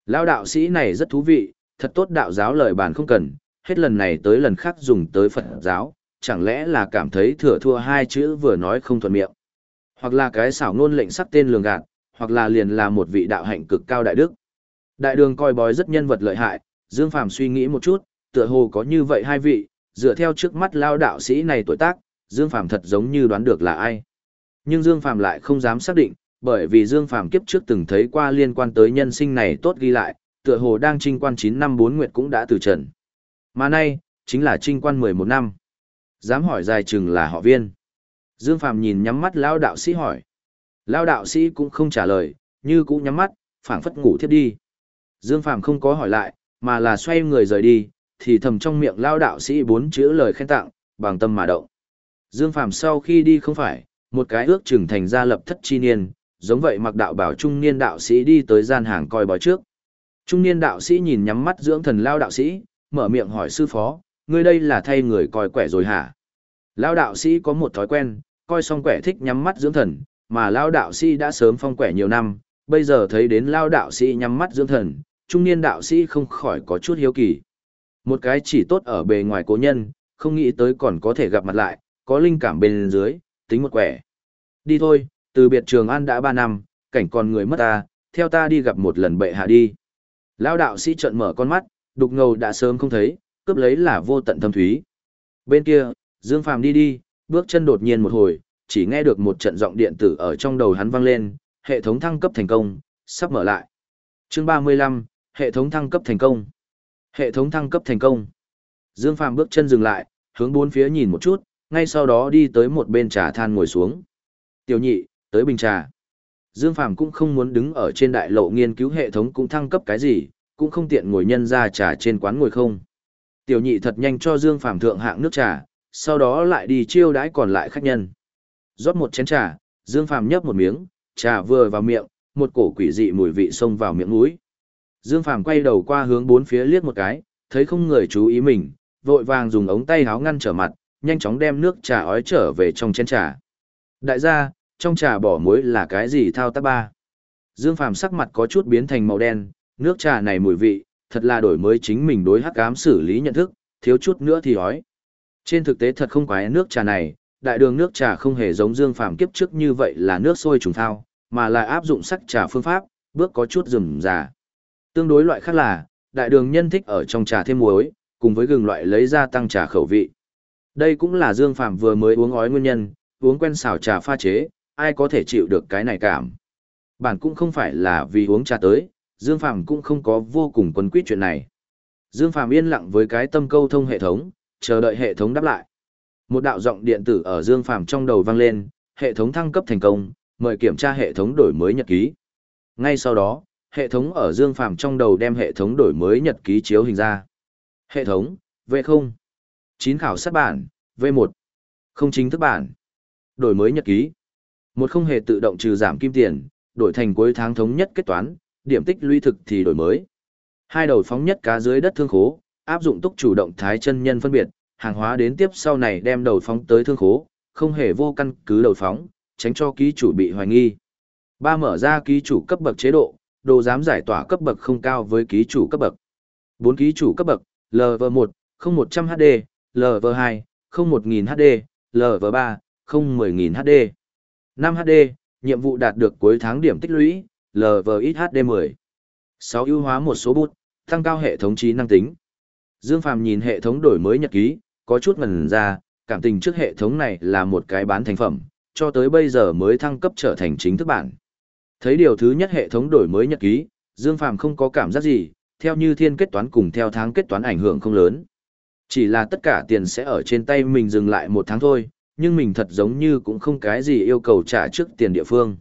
S1: Lao đạo sĩ này rất thú vị, thật tốt đạo giáo lời bàn không cần, hết lần này tới lần khác dùng tới Phật giáo, chẳng lẽ là cảm thấy thừa thua hai chữ vừa nói không thuận miệng. Hoặc là cái xảo ngôn lệnh sắc tên lường gạt, hoặc là liền là một vị đạo hạnh cực cao đại đức. Đại đường coi bói rất nhân vật lợi hại, Dương Phàm suy nghĩ một chút, tựa hồ có như vậy hai vị, dựa theo trước mắt lao đạo sĩ này tuổi tác, Dương Phàm thật giống như đoán được là ai. Nhưng Dương Phàm lại không dám xác định, bởi vì Dương Phàm kiếp trước từng thấy qua liên quan tới nhân sinh này tốt ghi lại, tựa hồ đang trinh quan 9 năm 4 nguyệt cũng đã từ trần. Mà nay, chính là trinh quan 11 năm. Dám hỏi dài chừng là họ viên. Dương Phàm nhìn nhắm mắt lao đạo sĩ hỏi. Lao đạo sĩ cũng không trả lời, như cũng nhắm mắt, phảng phất ngủ thiếp đi. Dương Phàm không có hỏi lại, mà là xoay người rời đi, thì thầm trong miệng lao đạo sĩ bốn chữ lời khen tặng, bằng tâm mà động. Dương Phàm sau khi đi không phải, một cái ước trưởng thành ra lập thất chi niên, giống vậy mặc đạo bảo trung niên đạo sĩ đi tới gian hàng coi bói trước. Trung niên đạo sĩ nhìn nhắm mắt dưỡng thần lao đạo sĩ, mở miệng hỏi sư phó, ngươi đây là thay người coi quẻ rồi hả? Lao đạo sĩ có một thói quen, coi xong quẻ thích nhắm mắt dưỡng thần, mà lao đạo sĩ đã sớm phong quẻ nhiều năm, bây giờ thấy đến lao đạo sĩ nhắm mắt dưỡng thần, trung niên đạo sĩ không khỏi có chút hiếu kỳ. Một cái chỉ tốt ở bề ngoài cố nhân, không nghĩ tới còn có thể gặp mặt lại, có linh cảm bên dưới, tính một quẻ. Đi thôi, từ biệt trường an đã ba năm, cảnh còn người mất ta, theo ta đi gặp một lần bệ hạ đi. Lao đạo sĩ trợn mở con mắt, đục ngầu đã sớm không thấy, cướp lấy là vô tận thâm thúy. Bên kia, Dương Phàm đi đi, bước chân đột nhiên một hồi, chỉ nghe được một trận giọng điện tử ở trong đầu hắn vang lên, hệ thống thăng cấp thành công, sắp mở lại. Chương 35, hệ thống thăng cấp thành công. Hệ thống thăng cấp thành công. Dương Phàm bước chân dừng lại, hướng bốn phía nhìn một chút, ngay sau đó đi tới một bên trà than ngồi xuống. Tiểu nhị, tới bình trà. Dương Phàm cũng không muốn đứng ở trên đại lộ nghiên cứu hệ thống cũng thăng cấp cái gì, cũng không tiện ngồi nhân ra trà trên quán ngồi không. Tiểu nhị thật nhanh cho Dương Phàm thượng hạng nước trà, sau đó lại đi chiêu đãi còn lại khách nhân. Rót một chén trà, Dương Phàm nhấp một miếng, trà vừa vào miệng, một cổ quỷ dị mùi vị xông vào miệng mũi. Dương Phàm quay đầu qua hướng bốn phía liếc một cái, thấy không người chú ý mình, vội vàng dùng ống tay háo ngăn trở mặt, nhanh chóng đem nước trà ói trở về trong chén trà. Đại gia, trong trà bỏ muối là cái gì thao tác ba? Dương Phàm sắc mặt có chút biến thành màu đen, nước trà này mùi vị, thật là đổi mới chính mình đối hắc ám xử lý nhận thức, thiếu chút nữa thì ói. Trên thực tế thật không quái nước trà này, đại đường nước trà không hề giống Dương Phàm kiếp trước như vậy là nước sôi trùng thao, mà là áp dụng sắc trà phương pháp, bước có chút rườm rà. Tương đối loại khác là, đại đường nhân thích ở trong trà thêm muối, cùng với gừng loại lấy ra tăng trà khẩu vị. Đây cũng là Dương phạm vừa mới uống ói nguyên nhân, uống quen xào trà pha chế, ai có thể chịu được cái này cảm. Bản cũng không phải là vì uống trà tới, Dương phạm cũng không có vô cùng quấn quyết chuyện này. Dương phạm yên lặng với cái tâm câu thông hệ thống, chờ đợi hệ thống đáp lại. Một đạo giọng điện tử ở Dương phạm trong đầu vang lên, hệ thống thăng cấp thành công, mời kiểm tra hệ thống đổi mới nhật ký. Ngay sau đó, hệ thống ở Dương Phàm trong đầu đem hệ thống đổi mới nhật ký chiếu hình ra. Hệ thống, V0. chín khảo sát bản, V1. Không chính thức bản. Đổi mới nhật ký. Một không hề tự động trừ giảm kim tiền, đổi thành cuối tháng thống nhất kết toán, điểm tích lũy thực thì đổi mới. Hai đầu phóng nhất cá dưới đất thương khố, áp dụng túc chủ động thái chân nhân phân biệt, hàng hóa đến tiếp sau này đem đầu phóng tới thương khố, không hề vô căn cứ đầu phóng, tránh cho ký chủ bị hoài nghi. Ba mở ra ký chủ cấp bậc chế độ, đồ giám giải tỏa cấp bậc không cao với ký chủ cấp bậc. 4 ký chủ cấp bậc, LV1, 0100 HD, LV2, 01000 HD, LV3, 010.000 HD. 5 HD, nhiệm vụ đạt được cuối tháng điểm tích lũy, LVX HD 10. 6 ưu hóa một số bút, tăng cao hệ thống trí năng tính. Dương Phàm nhìn hệ thống đổi mới nhật ký, có chút ngần ra, cảm tình trước hệ thống này là một cái bán thành phẩm, cho tới bây giờ mới thăng cấp trở thành chính thức bản. Thấy điều thứ nhất hệ thống đổi mới nhật ký, Dương Phàm không có cảm giác gì, theo như thiên kết toán cùng theo tháng kết toán ảnh hưởng không lớn. Chỉ là tất cả tiền sẽ ở trên tay mình dừng lại một tháng thôi, nhưng mình thật giống như cũng không cái gì yêu cầu trả trước tiền địa phương.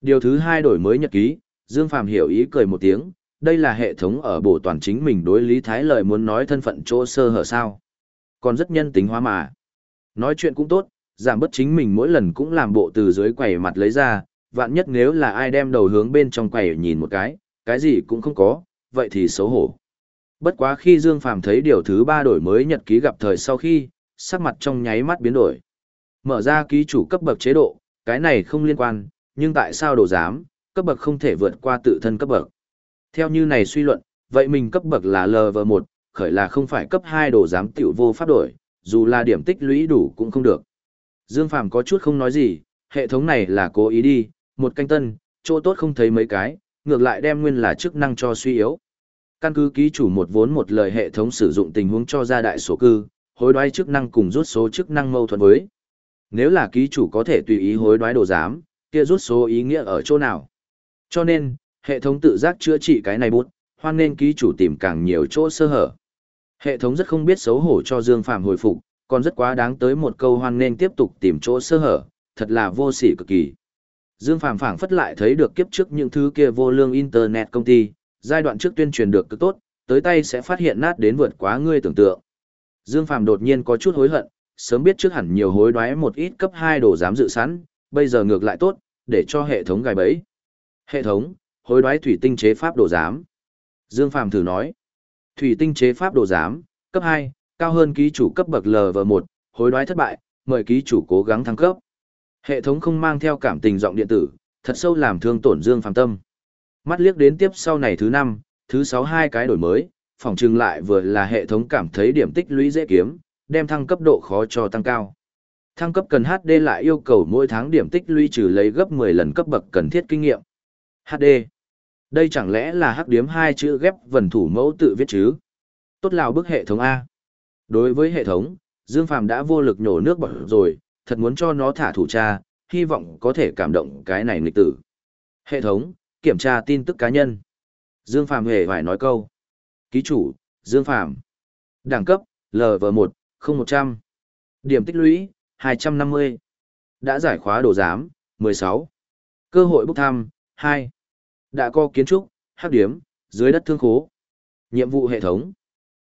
S1: Điều thứ hai đổi mới nhật ký, Dương Phàm hiểu ý cười một tiếng, đây là hệ thống ở bổ toàn chính mình đối Lý Thái lời muốn nói thân phận chỗ sơ hở sao. Còn rất nhân tính hóa mà. Nói chuyện cũng tốt, giảm bất chính mình mỗi lần cũng làm bộ từ dưới quầy mặt lấy ra, vạn nhất nếu là ai đem đầu hướng bên trong quầy nhìn một cái, cái gì cũng không có, vậy thì xấu hổ. Bất quá khi Dương Phàm thấy điều thứ ba đổi mới nhật ký gặp thời sau khi, sắc mặt trong nháy mắt biến đổi. Mở ra ký chủ cấp bậc chế độ, cái này không liên quan, nhưng tại sao đồ giám, cấp bậc không thể vượt qua tự thân cấp bậc. Theo như này suy luận, vậy mình cấp bậc là LV1, khởi là không phải cấp 2 đồ giám tiểu vô pháp đổi, dù là điểm tích lũy đủ cũng không được. Dương Phàm có chút không nói gì, hệ thống này là cố ý đi, một canh tân, chỗ tốt không thấy mấy cái, ngược lại đem nguyên là chức năng cho suy yếu. Căn cứ ký chủ một vốn một lời hệ thống sử dụng tình huống cho ra đại số cư, hối đoái chức năng cùng rút số chức năng mâu thuẫn với. Nếu là ký chủ có thể tùy ý hối đoái đồ giám, kia rút số ý nghĩa ở chỗ nào? Cho nên, hệ thống tự giác chữa trị cái này bút, hoan nên ký chủ tìm càng nhiều chỗ sơ hở. Hệ thống rất không biết xấu hổ cho Dương Phạm hồi phục, còn rất quá đáng tới một câu hoan nên tiếp tục tìm chỗ sơ hở, thật là vô sỉ cực kỳ. Dương Phạm phảng phất lại thấy được kiếp trước những thứ kia vô lương internet công ty, giai đoạn trước tuyên truyền được cực tốt, tới tay sẽ phát hiện nát đến vượt quá ngươi tưởng tượng. Dương Phạm đột nhiên có chút hối hận, sớm biết trước hẳn nhiều hối đoái một ít cấp 2 đồ dám dự sẵn, bây giờ ngược lại tốt, để cho hệ thống gài bẫy. Hệ thống, hối đoái thủy tinh chế pháp đồ giám. Dương Phàm thử nói. Thủy tinh chế pháp đồ giám, cấp 2, cao hơn ký chủ cấp bậc LV1, hối đoái thất bại, mời ký chủ cố gắng thăng cấp. Hệ thống không mang theo cảm tình giọng điện tử, thật sâu làm thương tổn Dương Phàm tâm. Mắt liếc đến tiếp sau này thứ 5, thứ 6 hai cái đổi mới, phòng trừng lại vừa là hệ thống cảm thấy điểm tích lũy dễ kiếm, đem thăng cấp độ khó cho tăng cao. Thăng cấp cần HD lại yêu cầu mỗi tháng điểm tích lũy trừ lấy gấp 10 lần cấp bậc cần thiết kinh nghiệm. HD. Đây chẳng lẽ là hắc điếm hai chữ ghép vần thủ mẫu tự viết chứ? Tốt lào bức hệ thống A. Đối với hệ thống, Dương Phàm đã vô lực nhổ nước bọt rồi, thật muốn cho nó thả thủ tra, hy vọng có thể cảm động cái này nghịch tử. Hệ thống, kiểm tra tin tức cá nhân. Dương Phàm hề phải nói câu. Ký chủ, Dương Phàm Đẳng cấp, LV1, 0100. Điểm tích lũy, 250. Đã giải khóa đồ giám, 16. Cơ hội bốc thăm, 2. Đã có kiến trúc, hắc điếm, dưới đất thương khố. Nhiệm vụ hệ thống.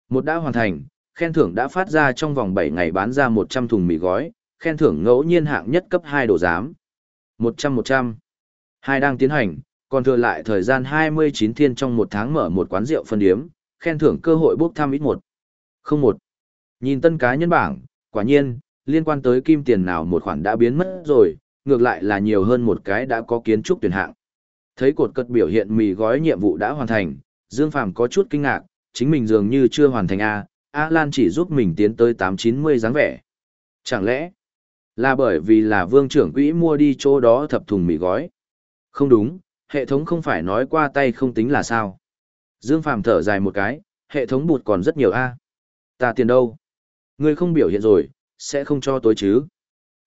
S1: Một đã hoàn thành, khen thưởng đã phát ra trong vòng 7 ngày bán ra 100 thùng mì gói, khen thưởng ngẫu nhiên hạng nhất cấp 2 đồ giám. 100-100. Hai đang tiến hành, còn thừa lại thời gian 29 thiên trong một tháng mở một quán rượu phân điếm, khen thưởng cơ hội bốc thăm ít một. Không một. Nhìn tân cá nhân bảng, quả nhiên, liên quan tới kim tiền nào một khoản đã biến mất rồi, ngược lại là nhiều hơn một cái đã có kiến trúc tuyển hạng. Thấy cột cật biểu hiện mì gói nhiệm vụ đã hoàn thành, Dương Phàm có chút kinh ngạc, chính mình dường như chưa hoàn thành A, A Lan chỉ giúp mình tiến tới 890 dáng vẻ. Chẳng lẽ là bởi vì là vương trưởng quỹ mua đi chỗ đó thập thùng mì gói? Không đúng, hệ thống không phải nói qua tay không tính là sao? Dương Phàm thở dài một cái, hệ thống bụt còn rất nhiều A. Ta tiền đâu? Ngươi không biểu hiện rồi, sẽ không cho tối chứ.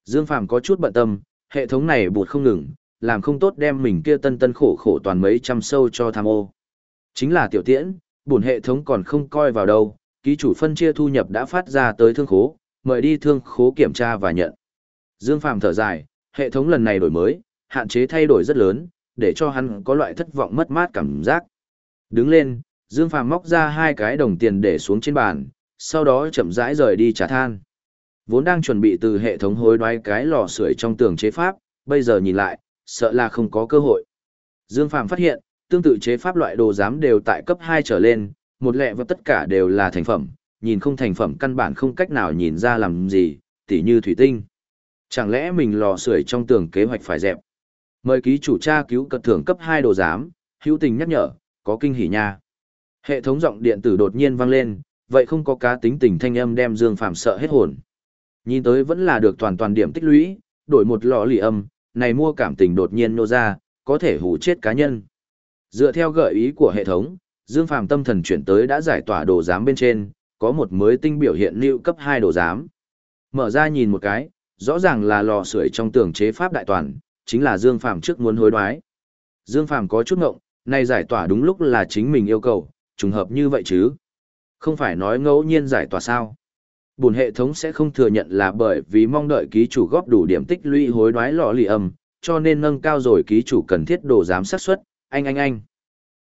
S1: Dương Phàm có chút bận tâm, hệ thống này bụt không ngừng, làm không tốt đem mình kia tân tân khổ khổ toàn mấy trăm sâu cho tham ô. Chính là tiểu tiễn, bổn hệ thống còn không coi vào đâu, ký chủ phân chia thu nhập đã phát ra tới thương khố, mời đi thương khố kiểm tra và nhận. Dương Phàm thở dài, hệ thống lần này đổi mới, hạn chế thay đổi rất lớn, để cho hắn có loại thất vọng mất mát cảm giác. Đứng lên, Dương Phàm móc ra hai cái đồng tiền để xuống trên bàn, sau đó chậm rãi rời đi trả than. Vốn đang chuẩn bị từ hệ thống hối đoái cái lò sưởi trong tường chế pháp, bây giờ nhìn lại, sợ là không có cơ hội. Dương Phàm phát hiện, tương tự chế pháp loại đồ giám đều tại cấp 2 trở lên, một lẹ và tất cả đều là thành phẩm, nhìn không thành phẩm căn bản không cách nào nhìn ra làm gì, tỉ như thủy tinh. Chẳng lẽ mình lò sưởi trong tường kế hoạch phải dẹp? Mời ký chủ tra cứu cật thưởng cấp 2 đồ giám, hữu tình nhắc nhở, có kinh hỉ nha. Hệ thống giọng điện tử đột nhiên vang lên, vậy không có cá tính tình thanh âm đem Dương Phàm sợ hết hồn. Nhìn tới vẫn là được toàn toàn điểm tích lũy, đổi một lọ lì âm, này mua cảm tình đột nhiên nô ra, có thể hủ chết cá nhân. Dựa theo gợi ý của hệ thống, Dương Phàm tâm thần chuyển tới đã giải tỏa đồ giám bên trên, có một mới tinh biểu hiện lưu cấp 2 đồ giám. Mở ra nhìn một cái, rõ ràng là lò sưởi trong tường chế pháp đại toàn, chính là Dương Phàm trước muốn hối đoái. Dương Phàm có chút ngộng, này giải tỏa đúng lúc là chính mình yêu cầu, trùng hợp như vậy chứ. Không phải nói ngẫu nhiên giải tỏa sao. Bùn hệ thống sẽ không thừa nhận là bởi vì mong đợi ký chủ góp đủ điểm tích lũy hối đoái lọ lì âm, cho nên nâng cao rồi ký chủ cần thiết đồ giám sát suất, anh anh anh.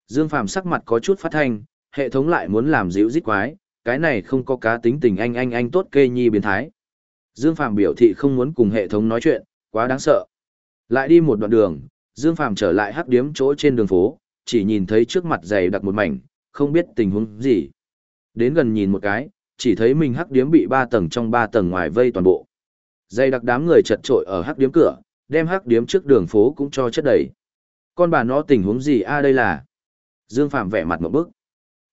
S1: Dương Phàm sắc mặt có chút phát thanh, hệ thống lại muốn làm dịu dít quái, cái này không có cá tính tình anh anh anh tốt kê nhi biến thái. Dương Phàm biểu thị không muốn cùng hệ thống nói chuyện, quá đáng sợ. Lại đi một đoạn đường, Dương Phàm trở lại hắc điếm chỗ trên đường phố, chỉ nhìn thấy trước mặt dày đặc một mảnh, không biết tình huống gì. Đến gần nhìn một cái, chỉ thấy mình hắc điếm bị ba tầng trong ba tầng ngoài vây toàn bộ. Dày đặc đám người chật trội ở hắc điếm cửa, đem hắc điếm trước đường phố cũng cho chất đầy. Con bà nó tình huống gì a đây là? Dương Phạm vẻ mặt một bức.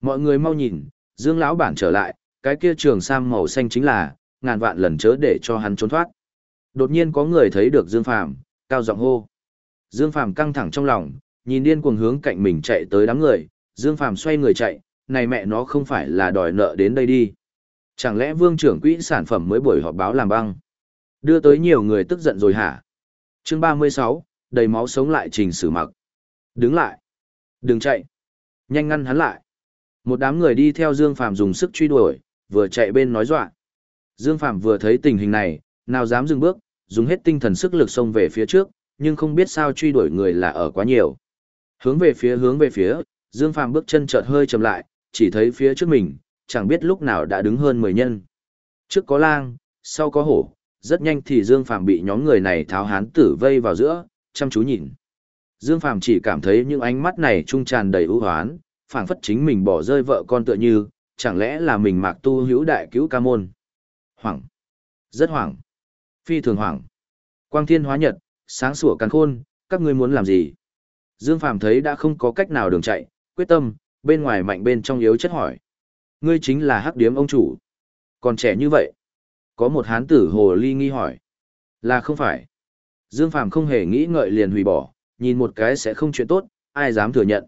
S1: Mọi người mau nhìn, Dương lão bản trở lại, cái kia trường sam màu xanh chính là, ngàn vạn lần chớ để cho hắn trốn thoát. Đột nhiên có người thấy được Dương Phàm, cao giọng hô. Dương Phàm căng thẳng trong lòng, nhìn điên cuồng hướng cạnh mình chạy tới đám người, Dương Phàm xoay người chạy, này mẹ nó không phải là đòi nợ đến đây đi. Chẳng lẽ vương trưởng quỹ sản phẩm mới buổi họp báo làm băng? Đưa tới nhiều người tức giận rồi hả? Chương 36, đầy máu sống lại trình sử mặc. Đứng lại. Đừng chạy. Nhanh ngăn hắn lại. Một đám người đi theo Dương Phàm dùng sức truy đuổi, vừa chạy bên nói dọa. Dương Phạm vừa thấy tình hình này, nào dám dừng bước, dùng hết tinh thần sức lực xông về phía trước, nhưng không biết sao truy đuổi người là ở quá nhiều. Hướng về phía hướng về phía, Dương Phạm bước chân chợt hơi chậm lại, chỉ thấy phía trước mình, chẳng biết lúc nào đã đứng hơn 10 nhân. Trước có lang, sau có hổ, rất nhanh thì Dương Phạm bị nhóm người này tháo hán tử vây vào giữa, chăm chú nhìn. Dương Phạm chỉ cảm thấy những ánh mắt này trung tràn đầy ưu hoán, phảng phất chính mình bỏ rơi vợ con tựa như, chẳng lẽ là mình mạc tu hữu đại cứu ca môn. Hoảng. Rất hoảng. Phi thường hoảng. Quang thiên hóa nhật, sáng sủa càn khôn, các ngươi muốn làm gì? Dương Phàm thấy đã không có cách nào đường chạy, quyết tâm, bên ngoài mạnh bên trong yếu chất hỏi. Ngươi chính là hắc điếm ông chủ. Còn trẻ như vậy. Có một hán tử hồ ly nghi hỏi. Là không phải. Dương Phàm không hề nghĩ ngợi liền hủy bỏ, nhìn một cái sẽ không chuyện tốt, ai dám thừa nhận.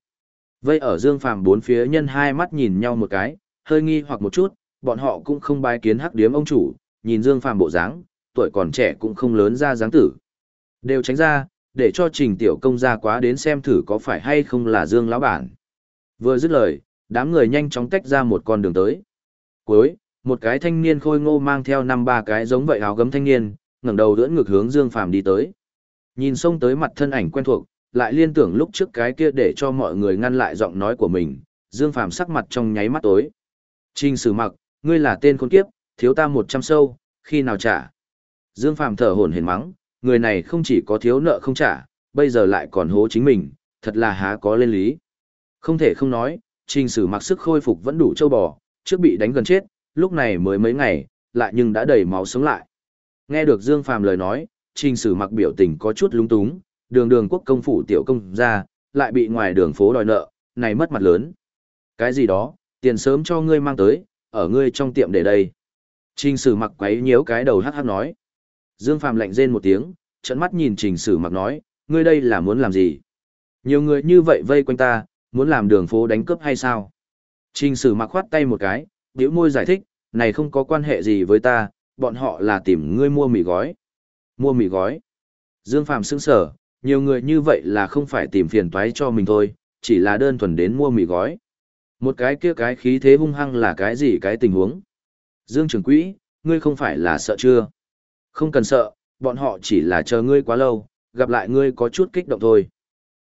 S1: Vây ở Dương Phàm bốn phía nhân hai mắt nhìn nhau một cái, hơi nghi hoặc một chút, bọn họ cũng không bái kiến hắc điếm ông chủ, nhìn Dương Phàm bộ dáng, tuổi còn trẻ cũng không lớn ra dáng tử. Đều tránh ra, để cho Trình Tiểu Công ra quá đến xem thử có phải hay không là Dương lão bản. Vừa dứt lời, đám người nhanh chóng tách ra một con đường tới. Cuối, một cái thanh niên khôi ngô mang theo năm ba cái giống vậy áo gấm thanh niên, ngẩng đầu ưỡn ngược hướng Dương Phàm đi tới. Nhìn xông tới mặt thân ảnh quen thuộc, lại liên tưởng lúc trước cái kia để cho mọi người ngăn lại giọng nói của mình, Dương Phàm sắc mặt trong nháy mắt tối. Trình Sử Mặc, ngươi là tên khốn kiếp, thiếu ta một trăm sâu, khi nào trả? Dương Phàm thở hổn hển mắng, người này không chỉ có thiếu nợ không trả, bây giờ lại còn hố chính mình, thật là há có lên lý. Không thể không nói, Trình Sử Mặc sức khôi phục vẫn đủ châu bò, trước bị đánh gần chết, lúc này mới mấy ngày, lại nhưng đã đầy máu sống lại. Nghe được Dương Phàm lời nói, Trình Sử Mặc biểu tình có chút lung túng, đường đường quốc công phủ tiểu công ra, lại bị ngoài đường phố đòi nợ, này mất mặt lớn. Cái gì đó, tiền sớm cho ngươi mang tới, ở ngươi trong tiệm để đây. Trình sử mặc quấy nhiễu cái đầu hát hát nói. Dương Phàm lạnh rên một tiếng, trận mắt nhìn trình sử mặc nói, ngươi đây là muốn làm gì? Nhiều người như vậy vây quanh ta, muốn làm đường phố đánh cướp hay sao? Trình sử mặc khoát tay một cái, biểu môi giải thích, này không có quan hệ gì với ta, bọn họ là tìm ngươi mua mì gói. Mua mì gói. Dương Phàm sững sở, nhiều người như vậy là không phải tìm phiền toái cho mình thôi, chỉ là đơn thuần đến mua mì gói. Một cái kia cái khí thế hung hăng là cái gì cái tình huống? Dương Trường Quỹ, ngươi không phải là sợ chưa? Không cần sợ, bọn họ chỉ là chờ ngươi quá lâu, gặp lại ngươi có chút kích động thôi.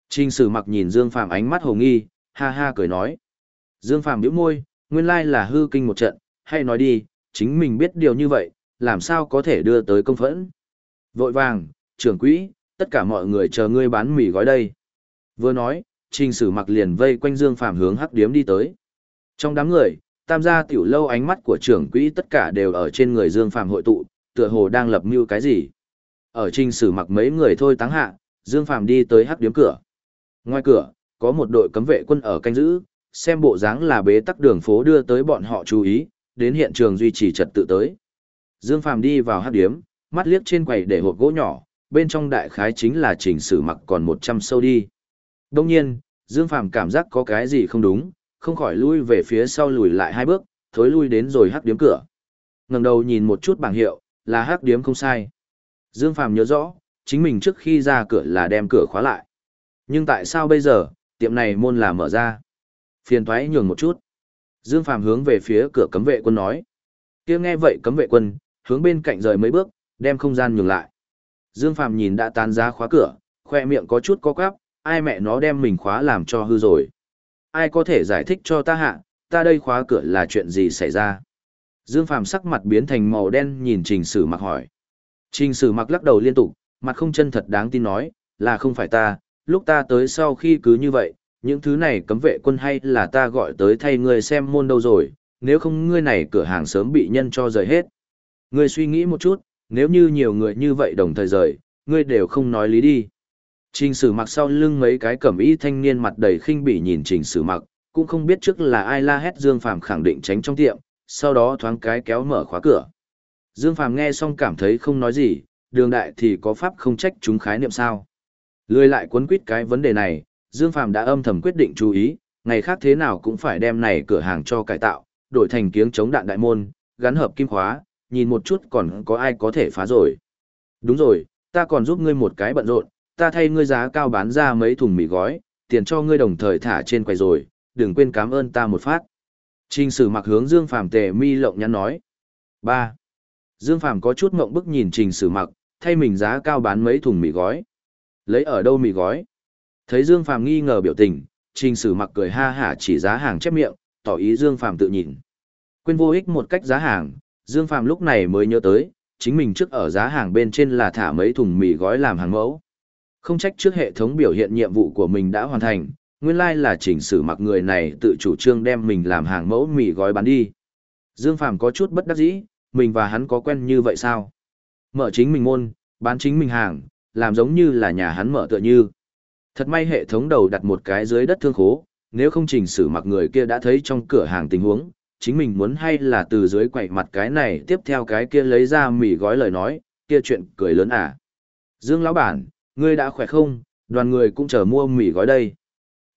S1: Trình sử mặc nhìn Dương Phàm ánh mắt hồ nghi, ha ha cười nói. Dương Phàm nhíu môi, nguyên lai là hư kinh một trận, hay nói đi, chính mình biết điều như vậy, làm sao có thể đưa tới công phẫn. Vội vàng, trưởng quỹ, tất cả mọi người chờ ngươi bán mì gói đây. Vừa nói, trình sử mặc liền vây quanh Dương Phàm hướng hắc điếm đi tới. Trong đám người, tam gia tiểu lâu ánh mắt của trưởng quỹ tất cả đều ở trên người Dương Phàm hội tụ, tựa hồ đang lập mưu cái gì. Ở trình sử mặc mấy người thôi táng hạ, Dương Phàm đi tới hắc điếm cửa. Ngoài cửa, có một đội cấm vệ quân ở canh giữ, xem bộ dáng là bế tắc đường phố đưa tới bọn họ chú ý, đến hiện trường duy trì trật tự tới. Dương Phàm đi vào hắc điếm, mắt liếc trên quầy để hộp gỗ nhỏ, bên trong đại khái chính là Trình sử mặc còn 100 sâu đi. Đông nhiên, Dương Phàm cảm giác có cái gì không đúng, không khỏi lui về phía sau lùi lại hai bước, thối lui đến rồi hắc điếm cửa. Ngẩng đầu nhìn một chút bảng hiệu, là hắc điếm không sai. Dương Phàm nhớ rõ, chính mình trước khi ra cửa là đem cửa khóa lại. Nhưng tại sao bây giờ, tiệm này môn là mở ra? Phiền thoái nhường một chút. Dương Phàm hướng về phía cửa cấm vệ quân nói. kia nghe vậy cấm vệ quân, hướng bên cạnh rời mấy bước, đem không gian nhường lại. Dương Phàm nhìn đã tán ra khóa cửa, khoe miệng có chút co quắp, ai mẹ nó đem mình khóa làm cho hư rồi. Ai có thể giải thích cho ta hạ, ta đây khóa cửa là chuyện gì xảy ra? Dương Phàm sắc mặt biến thành màu đen nhìn Trình Sử Mặc hỏi. Trình Sử Mặc lắc đầu liên tục, mặt không chân thật đáng tin nói, là không phải ta, lúc ta tới sau khi cứ như vậy, những thứ này cấm vệ quân hay là ta gọi tới thay ngươi xem môn đâu rồi, nếu không ngươi này cửa hàng sớm bị nhân cho rời hết. Ngươi suy nghĩ một chút, nếu như nhiều người như vậy đồng thời rời, ngươi đều không nói lý đi. Trình sử mặc sau lưng mấy cái cẩm y thanh niên mặt đầy khinh bỉ nhìn trình sử mặc, cũng không biết trước là ai la hét Dương Phàm khẳng định tránh trong tiệm, sau đó thoáng cái kéo mở khóa cửa. Dương Phàm nghe xong cảm thấy không nói gì, đường đại thì có pháp không trách chúng khái niệm sao. Lười lại cuốn quýt cái vấn đề này, Dương Phàm đã âm thầm quyết định chú ý, ngày khác thế nào cũng phải đem này cửa hàng cho cải tạo, đổi thành kiếng chống đạn đại môn, gắn hợp kim khóa, nhìn một chút còn có ai có thể phá rồi. Đúng rồi, ta còn giúp ngươi một cái bận rộn, ta thay ngươi giá cao bán ra mấy thùng mì gói, tiền cho ngươi đồng thời thả trên quầy rồi, đừng quên cảm ơn ta một phát. Trình sử mặc hướng Dương Phàm tề mi lộng nhắn nói. 3. Dương Phàm có chút ngộng bức nhìn trình sử mặc, thay mình giá cao bán mấy thùng mì gói. Lấy ở đâu mì gói? Thấy Dương Phàm nghi ngờ biểu tình, trình sử mặc cười ha hả chỉ giá hàng chép miệng, tỏ ý Dương Phàm tự nhìn. Quên vô ích một cách giá hàng, Dương Phàm lúc này mới nhớ tới, chính mình trước ở giá hàng bên trên là thả mấy thùng mì gói làm hàng mẫu. Không trách trước hệ thống biểu hiện nhiệm vụ của mình đã hoàn thành, nguyên lai là chỉnh sử mặc người này tự chủ trương đem mình làm hàng mẫu mì gói bán đi. Dương Phàm có chút bất đắc dĩ, mình và hắn có quen như vậy sao? Mở chính mình môn, bán chính mình hàng, làm giống như là nhà hắn mở tựa như. Thật may hệ thống đầu đặt một cái dưới đất thương khố, nếu không chỉnh sử mặc người kia đã thấy trong cửa hàng tình huống, chính mình muốn hay là từ dưới quậy mặt cái này tiếp theo cái kia lấy ra mì gói lời nói, kia chuyện cười lớn à. Dương lão bản, ngươi đã khỏe không, đoàn người cũng chờ mua mì gói đây.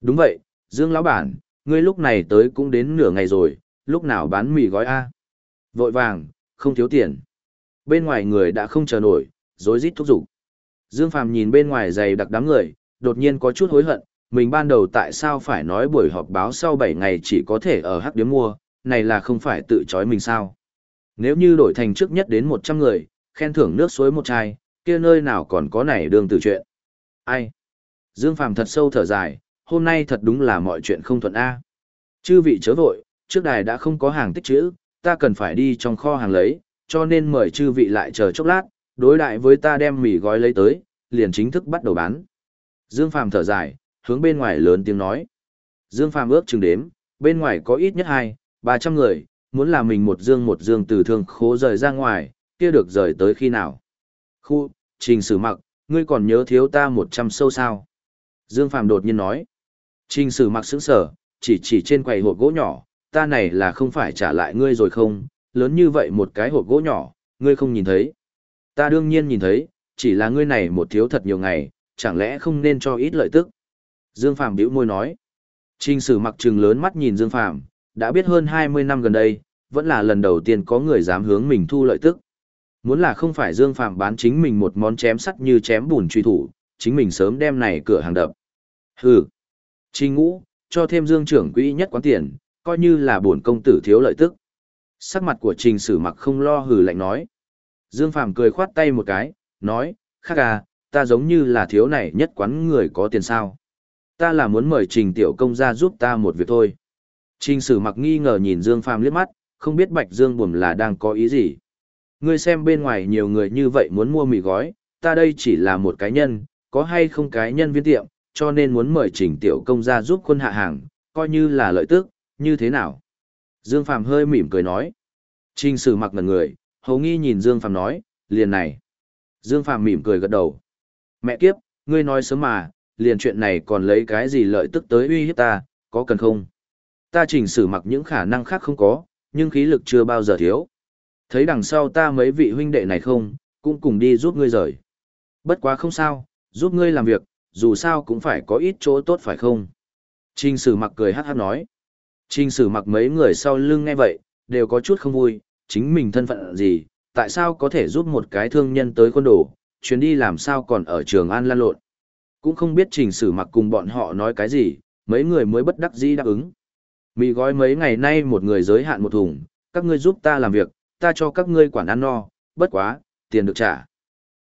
S1: Đúng vậy, Dương lão bản, ngươi lúc này tới cũng đến nửa ngày rồi, lúc nào bán mì gói a? Vội vàng, không thiếu tiền. Bên ngoài người đã không chờ nổi, rối rít thúc giục. Dương Phàm nhìn bên ngoài dày đặc đám người, đột nhiên có chút hối hận, mình ban đầu tại sao phải nói buổi họp báo sau 7 ngày chỉ có thể ở hắc điếm mua, này là không phải tự chói mình sao. Nếu như đổi thành trước nhất đến 100 người, khen thưởng nước suối một chai, kia nơi nào còn có này đường từ chuyện. Ai? Dương Phàm thật sâu thở dài, hôm nay thật đúng là mọi chuyện không thuận A. Chư vị chớ vội, trước đài đã không có hàng tích chữ ta cần phải đi trong kho hàng lấy, cho nên mời chư vị lại chờ chốc lát, đối đại với ta đem mì gói lấy tới, liền chính thức bắt đầu bán. Dương Phàm thở dài, hướng bên ngoài lớn tiếng nói. Dương Phàm ước chừng đếm, bên ngoài có ít nhất hai, ba trăm người, muốn là mình một dương một dương từ thương khố rời ra ngoài, kia được rời tới khi nào. Khu, trình sử mặc, ngươi còn nhớ thiếu ta một trăm sâu sao. Dương Phàm đột nhiên nói. Trình sử mặc sững sở, chỉ chỉ trên quầy hộp gỗ nhỏ, ta này là không phải trả lại ngươi rồi không, lớn như vậy một cái hộp gỗ nhỏ, ngươi không nhìn thấy. Ta đương nhiên nhìn thấy, chỉ là ngươi này một thiếu thật nhiều ngày, chẳng lẽ không nên cho ít lợi tức. Dương Phàm bĩu môi nói. Trình sử mặc trừng lớn mắt nhìn Dương Phàm đã biết hơn 20 năm gần đây, vẫn là lần đầu tiên có người dám hướng mình thu lợi tức. Muốn là không phải Dương Phàm bán chính mình một món chém sắt như chém bùn truy thủ, chính mình sớm đem này cửa hàng đập. Hừ. Trình ngũ, cho thêm Dương trưởng quỹ nhất quán tiền, coi như là bổn công tử thiếu lợi tức. Sắc mặt của Trình Sử Mặc không lo hừ lạnh nói. Dương Phàm cười khoát tay một cái, nói, khác à, ta giống như là thiếu này nhất quán người có tiền sao. Ta là muốn mời Trình Tiểu Công ra giúp ta một việc thôi. Trình Sử Mặc nghi ngờ nhìn Dương Phàm liếc mắt, không biết Bạch Dương buồm là đang có ý gì. Ngươi xem bên ngoài nhiều người như vậy muốn mua mì gói, ta đây chỉ là một cá nhân, có hay không cái nhân viên tiệm, cho nên muốn mời Trình Tiểu Công ra giúp quân hạ hàng, coi như là lợi tức, như thế nào? Dương Phàm hơi mỉm cười nói. Trình Sử Mặc ngần người, hầu nghi nhìn Dương Phàm nói, liền này. Dương Phàm mỉm cười gật đầu. Mẹ kiếp, ngươi nói sớm mà, liền chuyện này còn lấy cái gì lợi tức tới uy hiếp ta, có cần không? Ta trình sử mặc những khả năng khác không có, nhưng khí lực chưa bao giờ thiếu. Thấy đằng sau ta mấy vị huynh đệ này không, cũng cùng đi giúp ngươi rời. Bất quá không sao, giúp ngươi làm việc, dù sao cũng phải có ít chỗ tốt phải không? Trình sử mặc cười hát hát nói. Trình sử mặc mấy người sau lưng nghe vậy, đều có chút không vui, chính mình thân phận gì, tại sao có thể giúp một cái thương nhân tới quân đồ, chuyến đi làm sao còn ở trường An lan lộn. Cũng không biết trình sử mặc cùng bọn họ nói cái gì, mấy người mới bất đắc dĩ đáp ứng. Mì gói mấy ngày nay một người giới hạn một thùng, các ngươi giúp ta làm việc, ta cho các ngươi quản ăn no, bất quá, tiền được trả.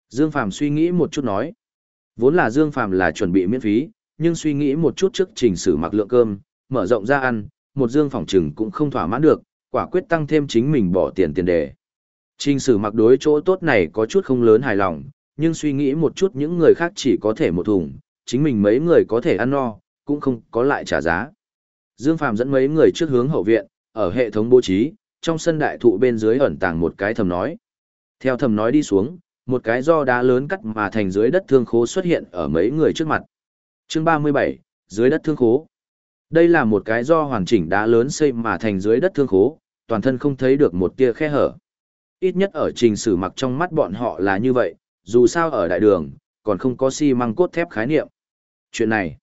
S1: Dương Phàm suy nghĩ một chút nói. Vốn là Dương Phàm là chuẩn bị miễn phí, nhưng suy nghĩ một chút trước trình sử mặc lượng cơm, mở rộng ra ăn, một Dương phòng trừng cũng không thỏa mãn được, quả quyết tăng thêm chính mình bỏ tiền tiền đề. Trình sử mặc đối chỗ tốt này có chút không lớn hài lòng, nhưng suy nghĩ một chút những người khác chỉ có thể một thùng, chính mình mấy người có thể ăn no, cũng không có lại trả giá. Dương Phàm dẫn mấy người trước hướng hậu viện, ở hệ thống bố trí, trong sân đại thụ bên dưới ẩn tàng một cái thầm nói. Theo thầm nói đi xuống, một cái do đá lớn cắt mà thành dưới đất thương khố xuất hiện ở mấy người trước mặt. Chương 37, dưới đất thương khố. Đây là một cái do hoàn chỉnh đá lớn xây mà thành dưới đất thương khố, toàn thân không thấy được một tia khe hở. Ít nhất ở trình sử mặc trong mắt bọn họ là như vậy, dù sao ở đại đường, còn không có xi măng cốt thép khái niệm. Chuyện này,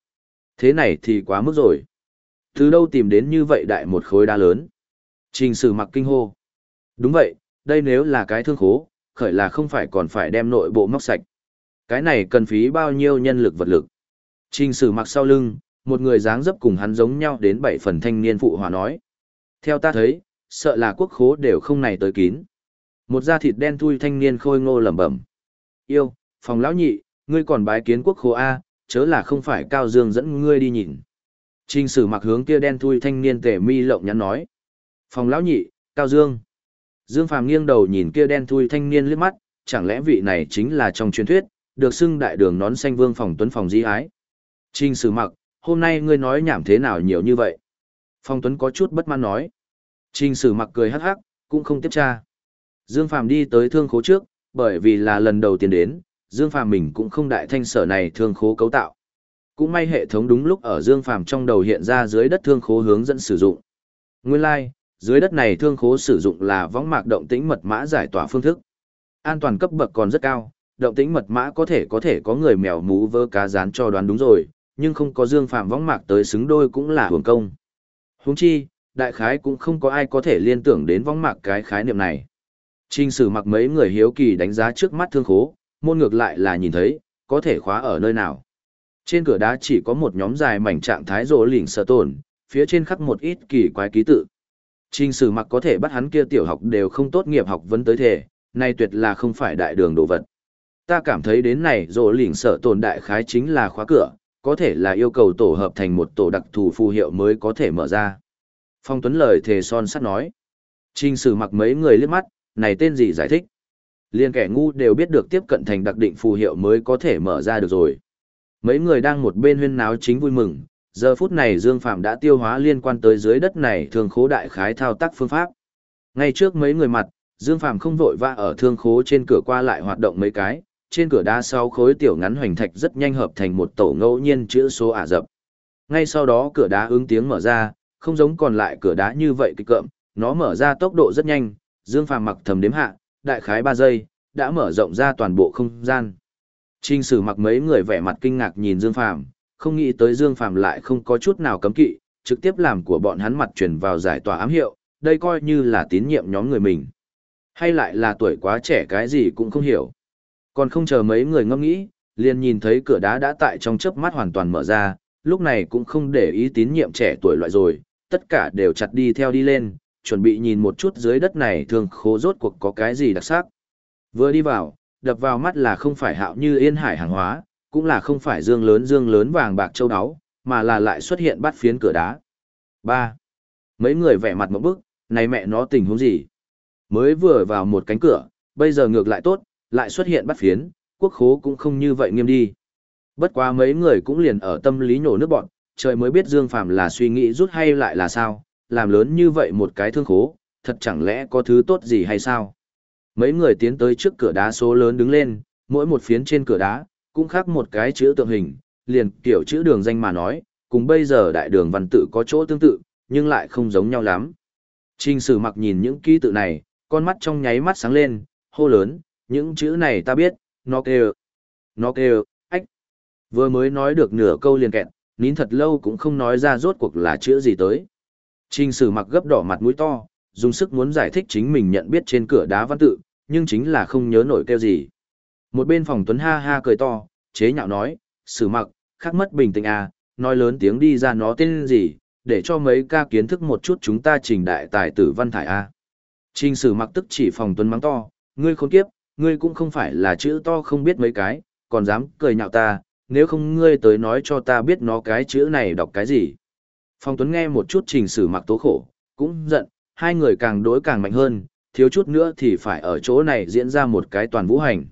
S1: thế này thì quá mức rồi. Từ đâu tìm đến như vậy đại một khối đá lớn? Trình sử mặc kinh hô. Đúng vậy, đây nếu là cái thương khố, khởi là không phải còn phải đem nội bộ móc sạch. Cái này cần phí bao nhiêu nhân lực vật lực. Trình sử mặc sau lưng, một người dáng dấp cùng hắn giống nhau đến bảy phần thanh niên phụ hòa nói. Theo ta thấy, sợ là quốc khố đều không này tới kín. Một da thịt đen thui thanh niên khôi ngô lẩm bẩm. Yêu, phòng lão nhị, ngươi còn bái kiến quốc khố A, chớ là không phải Cao Dương dẫn ngươi đi nhìn. Trình sử mặc hướng kia đen thui thanh niên tể mi lộng nhắn nói. Phòng lão nhị, Cao Dương. Dương Phàm nghiêng đầu nhìn kia đen thui thanh niên liếc mắt, chẳng lẽ vị này chính là trong truyền thuyết, được xưng đại đường nón xanh vương phòng tuấn phòng di ái. Trình sử mặc, hôm nay ngươi nói nhảm thế nào nhiều như vậy? Phong tuấn có chút bất mãn nói. Trình sử mặc cười hắc hắc, cũng không tiếp tra. Dương Phàm đi tới thương khố trước, bởi vì là lần đầu tiên đến, Dương Phàm mình cũng không đại thanh sở này thương khố cấu tạo. Cũng may hệ thống đúng lúc ở Dương Phàm trong đầu hiện ra dưới đất thương khố hướng dẫn sử dụng. Nguyên lai, like, dưới đất này thương khố sử dụng là võng mạc động tĩnh mật mã giải tỏa phương thức. An toàn cấp bậc còn rất cao, động tĩnh mật mã có thể có thể có người mèo mú vơ cá rán cho đoán đúng rồi, nhưng không có Dương phạm võng mạc tới xứng đôi cũng là hưởng công. Huống chi, đại khái cũng không có ai có thể liên tưởng đến võng mạc cái khái niệm này. Trình sử mặc mấy người hiếu kỳ đánh giá trước mắt thương khố, môn ngược lại là nhìn thấy, có thể khóa ở nơi nào. Trên cửa đá chỉ có một nhóm dài mảnh trạng thái rỗ lỉnh sở tổn, phía trên khắc một ít kỳ quái ký tự. Trình sử mặc có thể bắt hắn kia tiểu học đều không tốt nghiệp học vấn tới thể, nay tuyệt là không phải đại đường đồ vật. Ta cảm thấy đến này rỗ lỉnh sở tổn đại khái chính là khóa cửa, có thể là yêu cầu tổ hợp thành một tổ đặc thù phù hiệu mới có thể mở ra. Phong Tuấn lời thề son sắt nói. Trình sử mặc mấy người liếc mắt, này tên gì giải thích. Liên kẻ ngu đều biết được tiếp cận thành đặc định phù hiệu mới có thể mở ra được rồi. Mấy người đang một bên huyên náo chính vui mừng, giờ phút này Dương Phạm đã tiêu hóa liên quan tới dưới đất này thường khố đại khái thao tác phương pháp. Ngay trước mấy người mặt, Dương Phạm không vội vã ở thương khố trên cửa qua lại hoạt động mấy cái, trên cửa đá sau khối tiểu ngắn hoành thạch rất nhanh hợp thành một tổ ngẫu nhiên chữ số ả dập Ngay sau đó cửa đá ứng tiếng mở ra, không giống còn lại cửa đá như vậy kịch cộm nó mở ra tốc độ rất nhanh, Dương Phàm mặc thầm đếm hạ, đại khái 3 giây, đã mở rộng ra toàn bộ không gian. Trình sử mặc mấy người vẻ mặt kinh ngạc nhìn Dương Phàm, không nghĩ tới Dương Phàm lại không có chút nào cấm kỵ, trực tiếp làm của bọn hắn mặt truyền vào giải tỏa ám hiệu, đây coi như là tín nhiệm nhóm người mình. Hay lại là tuổi quá trẻ cái gì cũng không hiểu. Còn không chờ mấy người ngẫm nghĩ, liền nhìn thấy cửa đá đã tại trong chớp mắt hoàn toàn mở ra, lúc này cũng không để ý tín nhiệm trẻ tuổi loại rồi, tất cả đều chặt đi theo đi lên, chuẩn bị nhìn một chút dưới đất này thường khố rốt cuộc có cái gì đặc sắc. Vừa đi vào, đập vào mắt là không phải hạo như yên hải hàng hóa, cũng là không phải dương lớn dương lớn vàng bạc châu đáo mà là lại xuất hiện bắt phiến cửa đá. 3. Mấy người vẻ mặt một bức, này mẹ nó tình huống gì? Mới vừa vào một cánh cửa, bây giờ ngược lại tốt, lại xuất hiện bắt phiến, quốc khố cũng không như vậy nghiêm đi. Bất quá mấy người cũng liền ở tâm lý nhổ nước bọn, trời mới biết Dương Phàm là suy nghĩ rút hay lại là sao, làm lớn như vậy một cái thương khố, thật chẳng lẽ có thứ tốt gì hay sao? Mấy người tiến tới trước cửa đá số lớn đứng lên, mỗi một phiến trên cửa đá, cũng khác một cái chữ tượng hình, liền kiểu chữ đường danh mà nói, cùng bây giờ đại đường văn tự có chỗ tương tự, nhưng lại không giống nhau lắm. Trình sử mặc nhìn những ký tự này, con mắt trong nháy mắt sáng lên, hô lớn, những chữ này ta biết, nó kêu, nó kêu, ách. Vừa mới nói được nửa câu liền kẹt, nín thật lâu cũng không nói ra rốt cuộc là chữ gì tới. Trình sử mặc gấp đỏ mặt mũi to, dùng sức muốn giải thích chính mình nhận biết trên cửa đá văn tự, nhưng chính là không nhớ nổi kêu gì. Một bên phòng tuấn ha ha cười to, chế nhạo nói, sử mặc, khắc mất bình tĩnh à, nói lớn tiếng đi ra nó tên gì, để cho mấy ca kiến thức một chút chúng ta trình đại tài tử văn thải a. Trình sử mặc tức chỉ phòng tuấn mắng to, ngươi khốn kiếp, ngươi cũng không phải là chữ to không biết mấy cái, còn dám cười nhạo ta, nếu không ngươi tới nói cho ta biết nó cái chữ này đọc cái gì. Phòng tuấn nghe một chút trình sử mặc tố khổ, cũng giận, hai người càng đối càng mạnh hơn, thiếu chút nữa thì phải ở chỗ này diễn ra một cái toàn vũ hành.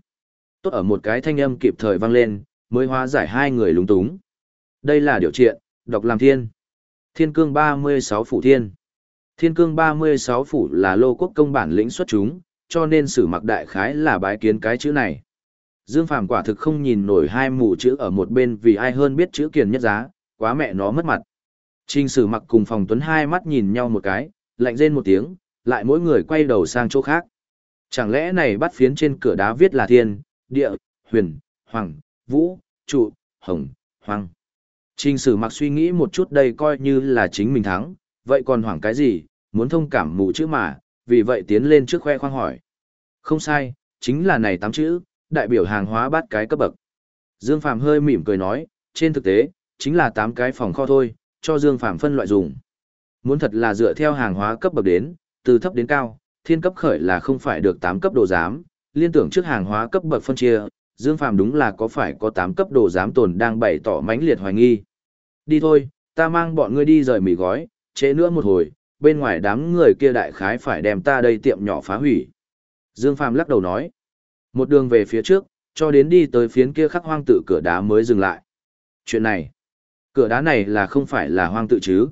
S1: Tốt ở một cái thanh âm kịp thời vang lên, mới hóa giải hai người lúng túng. Đây là điều triện, đọc làm thiên. Thiên cương 36 phủ thiên. Thiên cương 36 phủ là lô quốc công bản lĩnh xuất chúng, cho nên sử mặc đại khái là bái kiến cái chữ này. Dương Phàm quả thực không nhìn nổi hai mù chữ ở một bên vì ai hơn biết chữ kiền nhất giá, quá mẹ nó mất mặt. Trình sử mặc cùng phòng tuấn hai mắt nhìn nhau một cái, lạnh rên một tiếng, lại mỗi người quay đầu sang chỗ khác. Chẳng lẽ này bắt phiến trên cửa đá viết là thiên, địa, huyền, hoàng, vũ, trụ, hồng, hoàng. Trình sử mặc suy nghĩ một chút đây coi như là chính mình thắng, vậy còn hoảng cái gì, muốn thông cảm mù chữ mà, vì vậy tiến lên trước khoe khoang hỏi. Không sai, chính là này tám chữ, đại biểu hàng hóa bát cái cấp bậc. Dương Phạm hơi mỉm cười nói, trên thực tế, chính là tám cái phòng kho thôi, cho Dương Phạm phân loại dùng. Muốn thật là dựa theo hàng hóa cấp bậc đến, từ thấp đến cao, thiên cấp khởi là không phải được 8 cấp đồ giám, liên tưởng trước hàng hóa cấp bậc phân chia, Dương Phàm đúng là có phải có 8 cấp đồ giám tồn đang bày tỏ mãnh liệt hoài nghi. Đi thôi, ta mang bọn ngươi đi rời mì gói, trễ nữa một hồi, bên ngoài đám người kia đại khái phải đem ta đây tiệm nhỏ phá hủy. Dương Phàm lắc đầu nói, một đường về phía trước, cho đến đi tới phiến kia khắc hoang tự cửa đá mới dừng lại. Chuyện này, cửa đá này là không phải là hoang tự chứ?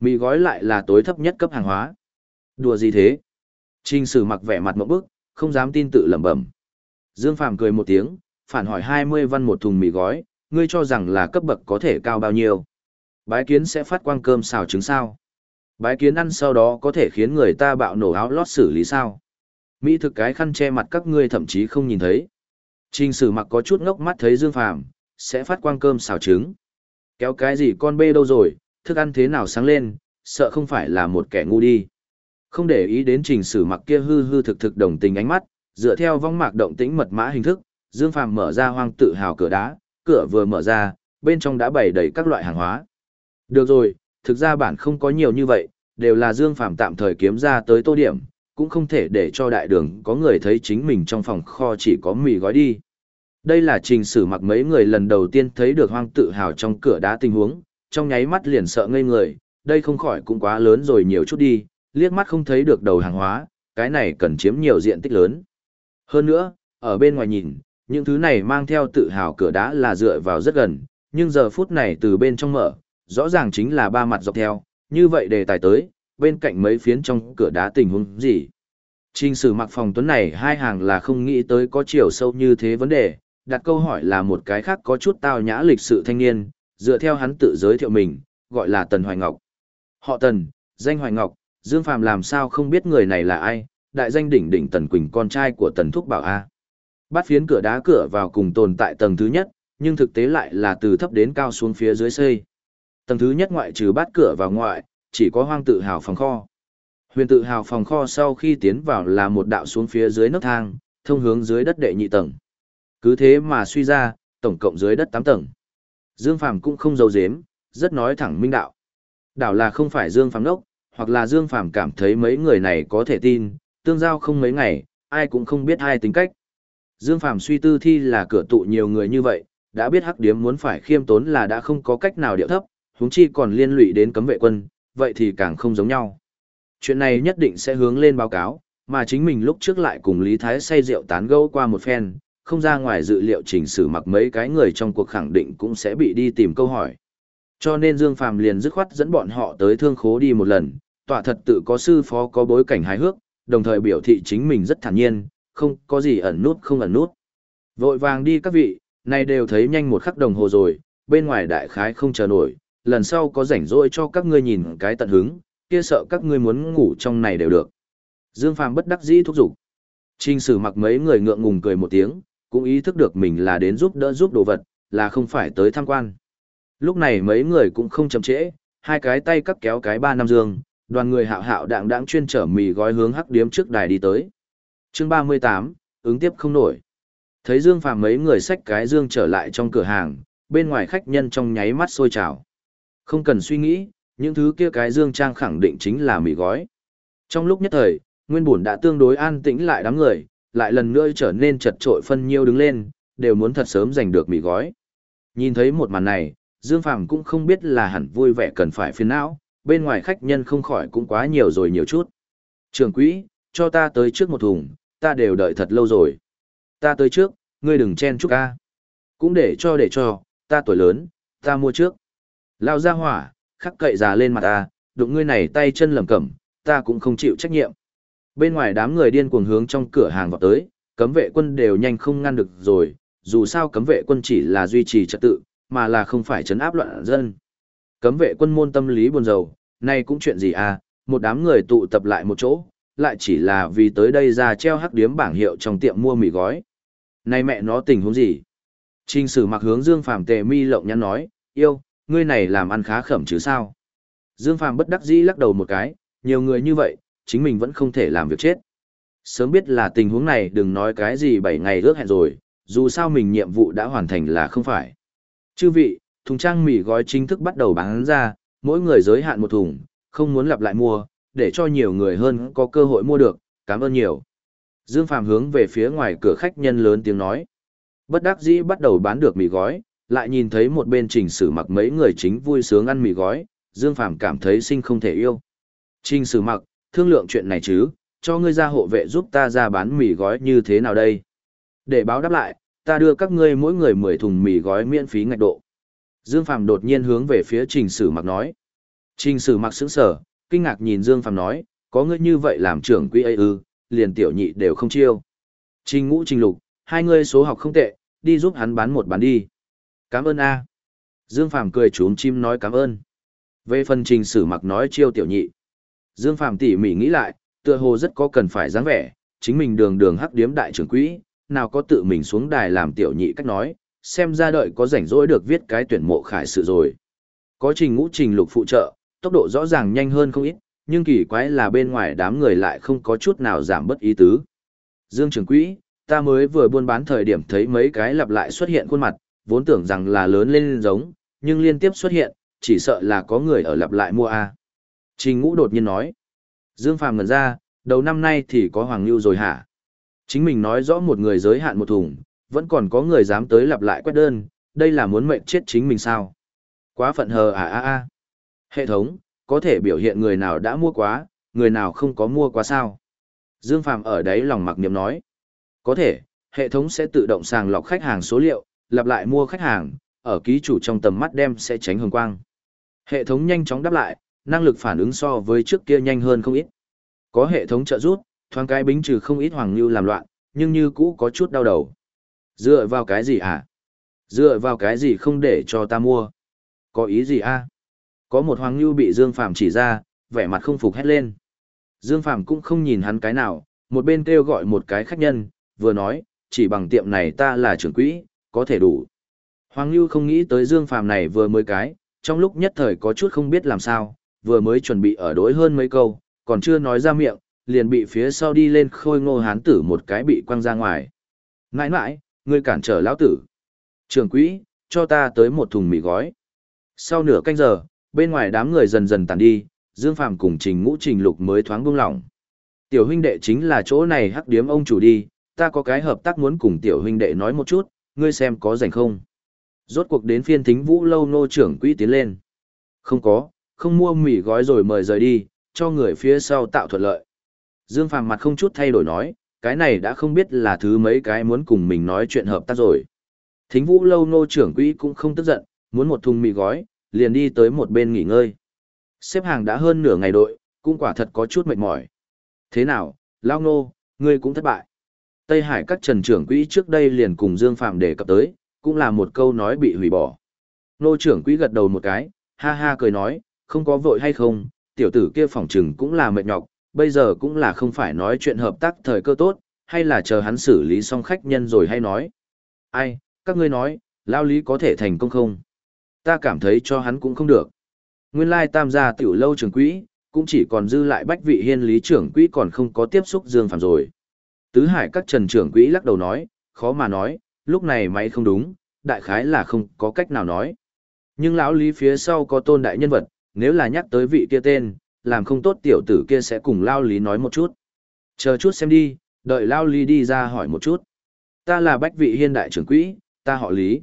S1: Mì gói lại là tối thấp nhất cấp hàng hóa. Đùa gì thế? Trình sử mặc vẻ mặt một bức, không dám tin tự lẩm bẩm. Dương Phàm cười một tiếng, phản hỏi 20 văn một thùng mì gói, ngươi cho rằng là cấp bậc có thể cao bao nhiêu. Bái kiến sẽ phát quang cơm xào trứng sao. Bái kiến ăn sau đó có thể khiến người ta bạo nổ áo lót xử lý sao. Mỹ thực cái khăn che mặt các ngươi thậm chí không nhìn thấy. Trình sử mặc có chút ngốc mắt thấy Dương Phàm sẽ phát quang cơm xào trứng. Kéo cái gì con bê đâu rồi, thức ăn thế nào sáng lên, sợ không phải là một kẻ ngu đi. Không để ý đến trình sử mặc kia hư hư thực thực đồng tình ánh mắt, dựa theo vong mạc động tĩnh mật mã hình thức, Dương Phàm mở ra hoang tự hào cửa đá, cửa vừa mở ra, bên trong đã bày đầy các loại hàng hóa. Được rồi, thực ra bản không có nhiều như vậy, đều là Dương Phàm tạm thời kiếm ra tới tô điểm, cũng không thể để cho đại đường có người thấy chính mình trong phòng kho chỉ có mì gói đi. Đây là trình sử mặc mấy người lần đầu tiên thấy được hoang tự hào trong cửa đá tình huống, trong nháy mắt liền sợ ngây người, đây không khỏi cũng quá lớn rồi nhiều chút đi, liếc mắt không thấy được đầu hàng hóa, cái này cần chiếm nhiều diện tích lớn. Hơn nữa, ở bên ngoài nhìn, những thứ này mang theo tự hào cửa đá là dựa vào rất gần, nhưng giờ phút này từ bên trong mở, rõ ràng chính là ba mặt dọc theo, như vậy đề tài tới, bên cạnh mấy phiến trong cửa đá tình huống gì. Trình sử mặc phòng tuấn này hai hàng là không nghĩ tới có chiều sâu như thế vấn đề, đặt câu hỏi là một cái khác có chút tao nhã lịch sự thanh niên, dựa theo hắn tự giới thiệu mình, gọi là Tần Hoài Ngọc. Họ Tần, danh Hoài Ngọc, Dương Phàm làm sao không biết người này là ai, đại danh đỉnh đỉnh Tần Quỳnh con trai của Tần Thúc Bảo A. Bát phiến cửa đá cửa vào cùng tồn tại tầng thứ nhất, nhưng thực tế lại là từ thấp đến cao xuống phía dưới xây. Tầng thứ nhất ngoại trừ bát cửa vào ngoại, chỉ có hoang tự hào phòng kho. Huyền tự hào phòng kho sau khi tiến vào là một đạo xuống phía dưới nấc thang, thông hướng dưới đất đệ nhị tầng. Cứ thế mà suy ra, tổng cộng dưới đất 8 tầng. Dương Phàm cũng không giấu giếm, rất nói thẳng minh đạo. Đảo là không phải Dương Phàm đốc, hoặc là Dương Phàm cảm thấy mấy người này có thể tin, tương giao không mấy ngày, ai cũng không biết hai tính cách. Dương Phàm suy tư thi là cửa tụ nhiều người như vậy, đã biết hắc điếm muốn phải khiêm tốn là đã không có cách nào điệu thấp, huống chi còn liên lụy đến cấm vệ quân, vậy thì càng không giống nhau. Chuyện này nhất định sẽ hướng lên báo cáo, mà chính mình lúc trước lại cùng Lý Thái say rượu tán gẫu qua một phen, không ra ngoài dự liệu chỉnh sử mặc mấy cái người trong cuộc khẳng định cũng sẽ bị đi tìm câu hỏi. Cho nên Dương Phàm liền dứt khoát dẫn bọn họ tới thương khố đi một lần, tọa thật tự có sư phó có bối cảnh hài hước, đồng thời biểu thị chính mình rất thản nhiên, không có gì ẩn nút không ẩn nút. Vội vàng đi các vị, này đều thấy nhanh một khắc đồng hồ rồi, bên ngoài đại khái không chờ nổi, lần sau có rảnh rỗi cho các ngươi nhìn cái tận hứng, kia sợ các ngươi muốn ngủ trong này đều được. Dương Phàm bất đắc dĩ thúc giục. Trình sử mặc mấy người ngượng ngùng cười một tiếng, cũng ý thức được mình là đến giúp đỡ giúp đồ vật, là không phải tới tham quan. Lúc này mấy người cũng không chậm trễ, hai cái tay cắt kéo cái ba năm dương, đoàn người hạo hạo đạng đạng chuyên trở mì gói hướng hắc điếm trước đài đi tới. chương 38, ứng tiếp không nổi. Thấy Dương Phàm mấy người xách cái dương trở lại trong cửa hàng, bên ngoài khách nhân trong nháy mắt sôi trào. Không cần suy nghĩ, những thứ kia cái dương trang khẳng định chính là mì gói. Trong lúc nhất thời, nguyên bổn đã tương đối an tĩnh lại đám người, lại lần nữa trở nên chật trội phân nhiêu đứng lên, đều muốn thật sớm giành được mì gói. Nhìn thấy một màn này, Dương Phàm cũng không biết là hẳn vui vẻ cần phải phiền não, bên ngoài khách nhân không khỏi cũng quá nhiều rồi nhiều chút. Trường quỹ, cho ta tới trước một thùng, ta đều đợi thật lâu rồi. Ta tới trước, ngươi đừng chen chúc ca. Cũng để cho để cho, ta tuổi lớn, ta mua trước. Lao ra hỏa, khắc cậy già lên mặt ta, đụng ngươi này tay chân lầm cẩm, ta cũng không chịu trách nhiệm. Bên ngoài đám người điên cuồng hướng trong cửa hàng vào tới, cấm vệ quân đều nhanh không ngăn được rồi, dù sao cấm vệ quân chỉ là duy trì trật tự, mà là không phải chấn áp loạn dân. Cấm vệ quân môn tâm lý buồn rầu, nay cũng chuyện gì à, một đám người tụ tập lại một chỗ, lại chỉ là vì tới đây ra treo hắc điếm bảng hiệu trong tiệm mua mì gói. Này mẹ nó tình huống gì? Trình sử mặc hướng Dương Phàm tề mi lộng nhắn nói, yêu, ngươi này làm ăn khá khẩm chứ sao? Dương Phàm bất đắc dĩ lắc đầu một cái, nhiều người như vậy, chính mình vẫn không thể làm việc chết. Sớm biết là tình huống này đừng nói cái gì 7 ngày ước hẹn rồi, dù sao mình nhiệm vụ đã hoàn thành là không phải. Chư vị, thùng trang mì gói chính thức bắt đầu bán ra, mỗi người giới hạn một thùng, không muốn lặp lại mua, để cho nhiều người hơn có cơ hội mua được, cảm ơn nhiều. Dương Phàm hướng về phía ngoài cửa khách nhân lớn tiếng nói. Bất đắc dĩ bắt đầu bán được mì gói, lại nhìn thấy một bên trình sử mặc mấy người chính vui sướng ăn mì gói, Dương Phàm cảm thấy sinh không thể yêu. Trình sử mặc, thương lượng chuyện này chứ, cho ngươi ra hộ vệ giúp ta ra bán mì gói như thế nào đây? Để báo đáp lại, ta đưa các ngươi mỗi người 10 thùng mì gói miễn phí ngạch độ. Dương Phàm đột nhiên hướng về phía Trình Sử Mặc nói. Trình Sử Mặc sững sờ, kinh ngạc nhìn Dương Phàm nói, có ngươi như vậy làm trưởng quỹ ấy ư, liền tiểu nhị đều không chiêu. Trình Ngũ Trình Lục, hai ngươi số học không tệ, đi giúp hắn bán một bán đi. Cảm ơn a. Dương Phàm cười trốn chim nói cảm ơn. Về phần Trình Sử Mặc nói chiêu tiểu nhị. Dương Phàm tỉ mỉ nghĩ lại, tựa hồ rất có cần phải dáng vẻ, chính mình đường đường hắc điếm đại trưởng quỹ, nào có tự mình xuống đài làm tiểu nhị cách nói, xem ra đợi có rảnh rỗi được viết cái tuyển mộ khải sự rồi. Có trình ngũ trình lục phụ trợ, tốc độ rõ ràng nhanh hơn không ít, nhưng kỳ quái là bên ngoài đám người lại không có chút nào giảm bất ý tứ. Dương Trường quỹ, ta mới vừa buôn bán thời điểm thấy mấy cái lặp lại xuất hiện khuôn mặt, vốn tưởng rằng là lớn lên giống, nhưng liên tiếp xuất hiện, chỉ sợ là có người ở lặp lại mua A. Trình ngũ đột nhiên nói. Dương Phàm ngần ra, đầu năm nay thì có Hoàng Lưu rồi hả? Chính mình nói rõ một người giới hạn một thùng, vẫn còn có người dám tới lặp lại quét đơn, đây là muốn mệnh chết chính mình sao? Quá phận hờ à à à. Hệ thống, có thể biểu hiện người nào đã mua quá, người nào không có mua quá sao? Dương Phàm ở đấy lòng mặc niệm nói. Có thể, hệ thống sẽ tự động sàng lọc khách hàng số liệu, lặp lại mua khách hàng, ở ký chủ trong tầm mắt đem sẽ tránh hồng quang. Hệ thống nhanh chóng đáp lại, năng lực phản ứng so với trước kia nhanh hơn không ít. Có hệ thống trợ giúp, thoáng cái bính trừ không ít hoàng lưu làm loạn, nhưng như cũ có chút đau đầu. Dựa vào cái gì hả? Dựa vào cái gì không để cho ta mua? Có ý gì a? Có một hoàng lưu bị Dương Phàm chỉ ra, vẻ mặt không phục hét lên. Dương Phàm cũng không nhìn hắn cái nào, một bên kêu gọi một cái khách nhân, vừa nói, chỉ bằng tiệm này ta là trưởng quỹ, có thể đủ. Hoàng Lưu không nghĩ tới Dương Phàm này vừa mới cái, trong lúc nhất thời có chút không biết làm sao, vừa mới chuẩn bị ở đối hơn mấy câu, còn chưa nói ra miệng, liền bị phía sau đi lên khôi ngô hán tử một cái bị quăng ra ngoài. Nãi nãi, ngươi cản trở lão tử. Trường quỹ, cho ta tới một thùng mì gói. Sau nửa canh giờ, bên ngoài đám người dần dần tàn đi, Dương Phàm cùng Trình Ngũ Trình Lục mới thoáng buông lỏng. Tiểu huynh đệ chính là chỗ này hắc điếm ông chủ đi, ta có cái hợp tác muốn cùng tiểu huynh đệ nói một chút, ngươi xem có rảnh không. Rốt cuộc đến phiên thính vũ lâu nô trưởng quỹ tiến lên. Không có, không mua mì gói rồi mời rời đi, cho người phía sau tạo thuận lợi. Dương Phàm mặt không chút thay đổi nói, cái này đã không biết là thứ mấy cái muốn cùng mình nói chuyện hợp tác rồi. Thính vũ lâu nô trưởng quỹ cũng không tức giận, muốn một thùng mì gói, liền đi tới một bên nghỉ ngơi. Xếp hàng đã hơn nửa ngày đội, cũng quả thật có chút mệt mỏi. Thế nào, lao nô, ngươi cũng thất bại. Tây Hải các trần trưởng quỹ trước đây liền cùng Dương Phạm đề cập tới, cũng là một câu nói bị hủy bỏ. Nô trưởng quỹ gật đầu một cái, ha ha cười nói, không có vội hay không, tiểu tử kia phỏng trừng cũng là mệt nhọc, bây giờ cũng là không phải nói chuyện hợp tác thời cơ tốt, hay là chờ hắn xử lý xong khách nhân rồi hay nói. Ai, các ngươi nói, lao lý có thể thành công không? Ta cảm thấy cho hắn cũng không được. Nguyên lai tam gia tiểu lâu trưởng quỹ, cũng chỉ còn dư lại bách vị hiên lý trưởng quỹ còn không có tiếp xúc Dương Phạm rồi. Tứ hải các trần trưởng quỹ lắc đầu nói, khó mà nói, lúc này máy không đúng, đại khái là không có cách nào nói. Nhưng lão lý phía sau có tôn đại nhân vật, nếu là nhắc tới vị kia tên, làm không tốt tiểu tử kia sẽ cùng lao lý nói một chút. Chờ chút xem đi, đợi lao lý đi ra hỏi một chút. Ta là bách vị hiên đại trưởng quỹ, ta họ lý.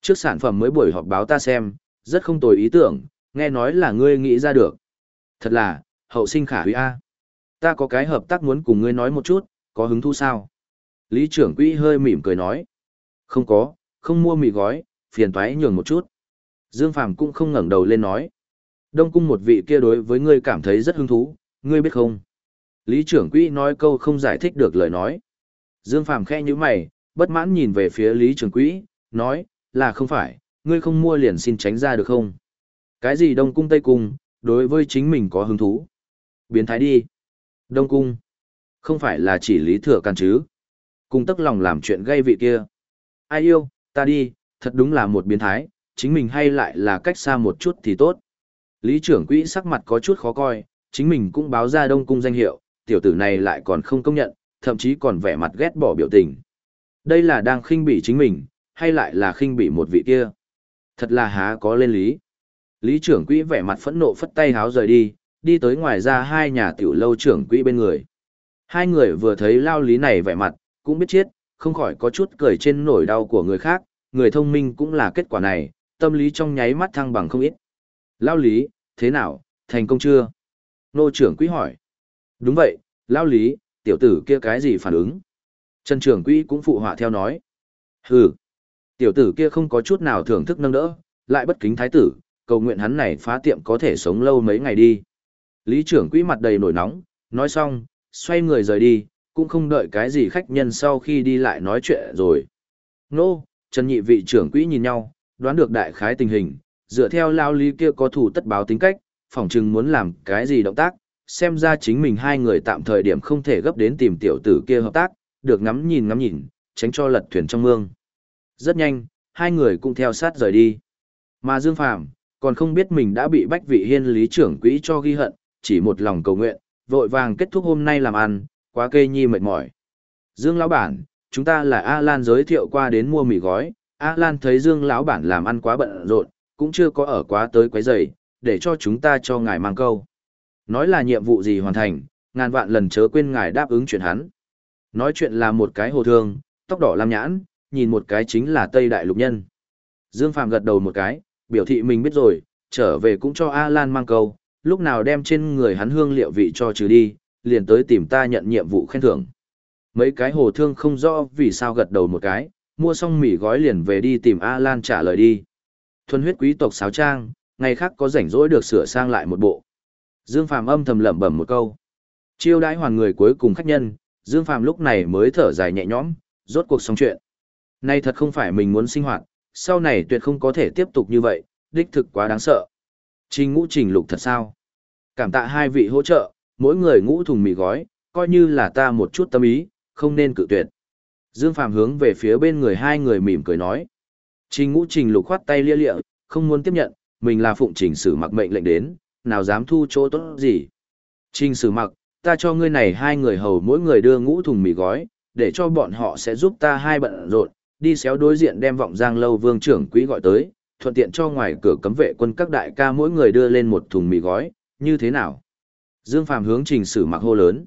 S1: Trước sản phẩm mới buổi họp báo ta xem, rất không tồi ý tưởng, nghe nói là ngươi nghĩ ra được. Thật là, hậu sinh khả hủy A. Ta có cái hợp tác muốn cùng ngươi nói một chút, có hứng thú sao? Lý trưởng quỹ hơi mỉm cười nói. Không có, không mua mì gói, phiền toái nhường một chút. Dương Phàm cũng không ngẩng đầu lên nói. Đông cung một vị kia đối với ngươi cảm thấy rất hứng thú, ngươi biết không? Lý trưởng quỹ nói câu không giải thích được lời nói. Dương Phàm khe như mày, bất mãn nhìn về phía Lý trưởng quỹ, nói, là không phải, ngươi không mua liền xin tránh ra được không? Cái gì Đông cung Tây cung, đối với chính mình có hứng thú? Biến thái đi. Đông cung. Không phải là chỉ Lý Thừa Can chứ? Cùng tức lòng làm chuyện gây vị kia. Ai yêu, ta đi, thật đúng là một biến thái, chính mình hay lại là cách xa một chút thì tốt. Lý trưởng quỹ sắc mặt có chút khó coi, chính mình cũng báo ra đông cung danh hiệu, tiểu tử này lại còn không công nhận, thậm chí còn vẻ mặt ghét bỏ biểu tình. Đây là đang khinh bỉ chính mình, hay lại là khinh bỉ một vị kia? Thật là há có lên lý. Lý trưởng quỹ vẻ mặt phẫn nộ phất tay háo rời đi, đi tới ngoài ra hai nhà tiểu lâu trưởng quỹ bên người. Hai người vừa thấy lao lý này vẻ mặt, cũng biết chết, không khỏi có chút cười trên nỗi đau của người khác, người thông minh cũng là kết quả này, tâm lý trong nháy mắt thăng bằng không ít. Lao lý, thế nào, thành công chưa? Nô trưởng quỹ hỏi. Đúng vậy, Lao lý, tiểu tử kia cái gì phản ứng? Trần trưởng quỹ cũng phụ họa theo nói. Hừ, tiểu tử kia không có chút nào thưởng thức nâng đỡ, lại bất kính thái tử, cầu nguyện hắn này phá tiệm có thể sống lâu mấy ngày đi. Lý trưởng quỹ mặt đầy nổi nóng, nói xong, xoay người rời đi, cũng không đợi cái gì khách nhân sau khi đi lại nói chuyện rồi. Nô, Trần nhị vị trưởng quỹ nhìn nhau, đoán được đại khái tình hình, dựa theo lao lý kia có thủ tất báo tính cách, phỏng chừng muốn làm cái gì động tác, xem ra chính mình hai người tạm thời điểm không thể gấp đến tìm tiểu tử kia hợp tác, được ngắm nhìn ngắm nhìn, tránh cho lật thuyền trong mương. Rất nhanh, hai người cũng theo sát rời đi. Mà Dương Phàm còn không biết mình đã bị Bách Vị Hiên lý trưởng quỹ cho ghi hận, chỉ một lòng cầu nguyện, vội vàng kết thúc hôm nay làm ăn, quá kê nhi mệt mỏi. Dương lão bản, chúng ta là A Lan giới thiệu qua đến mua mì gói, A Lan thấy Dương lão bản làm ăn quá bận rộn, cũng chưa có ở quá tới quấy rầy, để cho chúng ta cho ngài mang câu. Nói là nhiệm vụ gì hoàn thành, ngàn vạn lần chớ quên ngài đáp ứng chuyện hắn. Nói chuyện là một cái hồ thương, tóc đỏ lam nhãn, nhìn một cái chính là Tây Đại Lục Nhân. Dương Phàm gật đầu một cái, biểu thị mình biết rồi, trở về cũng cho A Lan mang câu, lúc nào đem trên người hắn hương liệu vị cho trừ đi, liền tới tìm ta nhận nhiệm vụ khen thưởng. Mấy cái hồ thương không rõ vì sao gật đầu một cái, mua xong mì gói liền về đi tìm A Lan trả lời đi. Thuần huyết quý tộc sáo trang, ngày khác có rảnh rỗi được sửa sang lại một bộ. Dương Phàm âm thầm lẩm bẩm một câu. Chiêu đãi hoàn người cuối cùng khách nhân, Dương Phàm lúc này mới thở dài nhẹ nhõm, rốt cuộc xong chuyện. Nay thật không phải mình muốn sinh hoạt, sau này tuyệt không có thể tiếp tục như vậy, đích thực quá đáng sợ. Trình ngũ trình lục thật sao? Cảm tạ hai vị hỗ trợ, mỗi người ngũ thùng mì gói, coi như là ta một chút tâm ý, không nên cự tuyệt. Dương Phàm hướng về phía bên người hai người mỉm cười nói. Trình ngũ trình lục khoát tay lia lịa, không muốn tiếp nhận, mình là phụng trình sử mặc mệnh lệnh đến, nào dám thu chỗ tốt gì. Trình sử mặc, ta cho ngươi này hai người hầu mỗi người đưa ngũ thùng mì gói, để cho bọn họ sẽ giúp ta hai bận rộn, đi xéo đối diện đem vọng giang lâu vương trưởng quý gọi tới, thuận tiện cho ngoài cửa cấm vệ quân các đại ca mỗi người đưa lên một thùng mì gói, như thế nào? Dương Phàm hướng trình sử mặc hô lớn.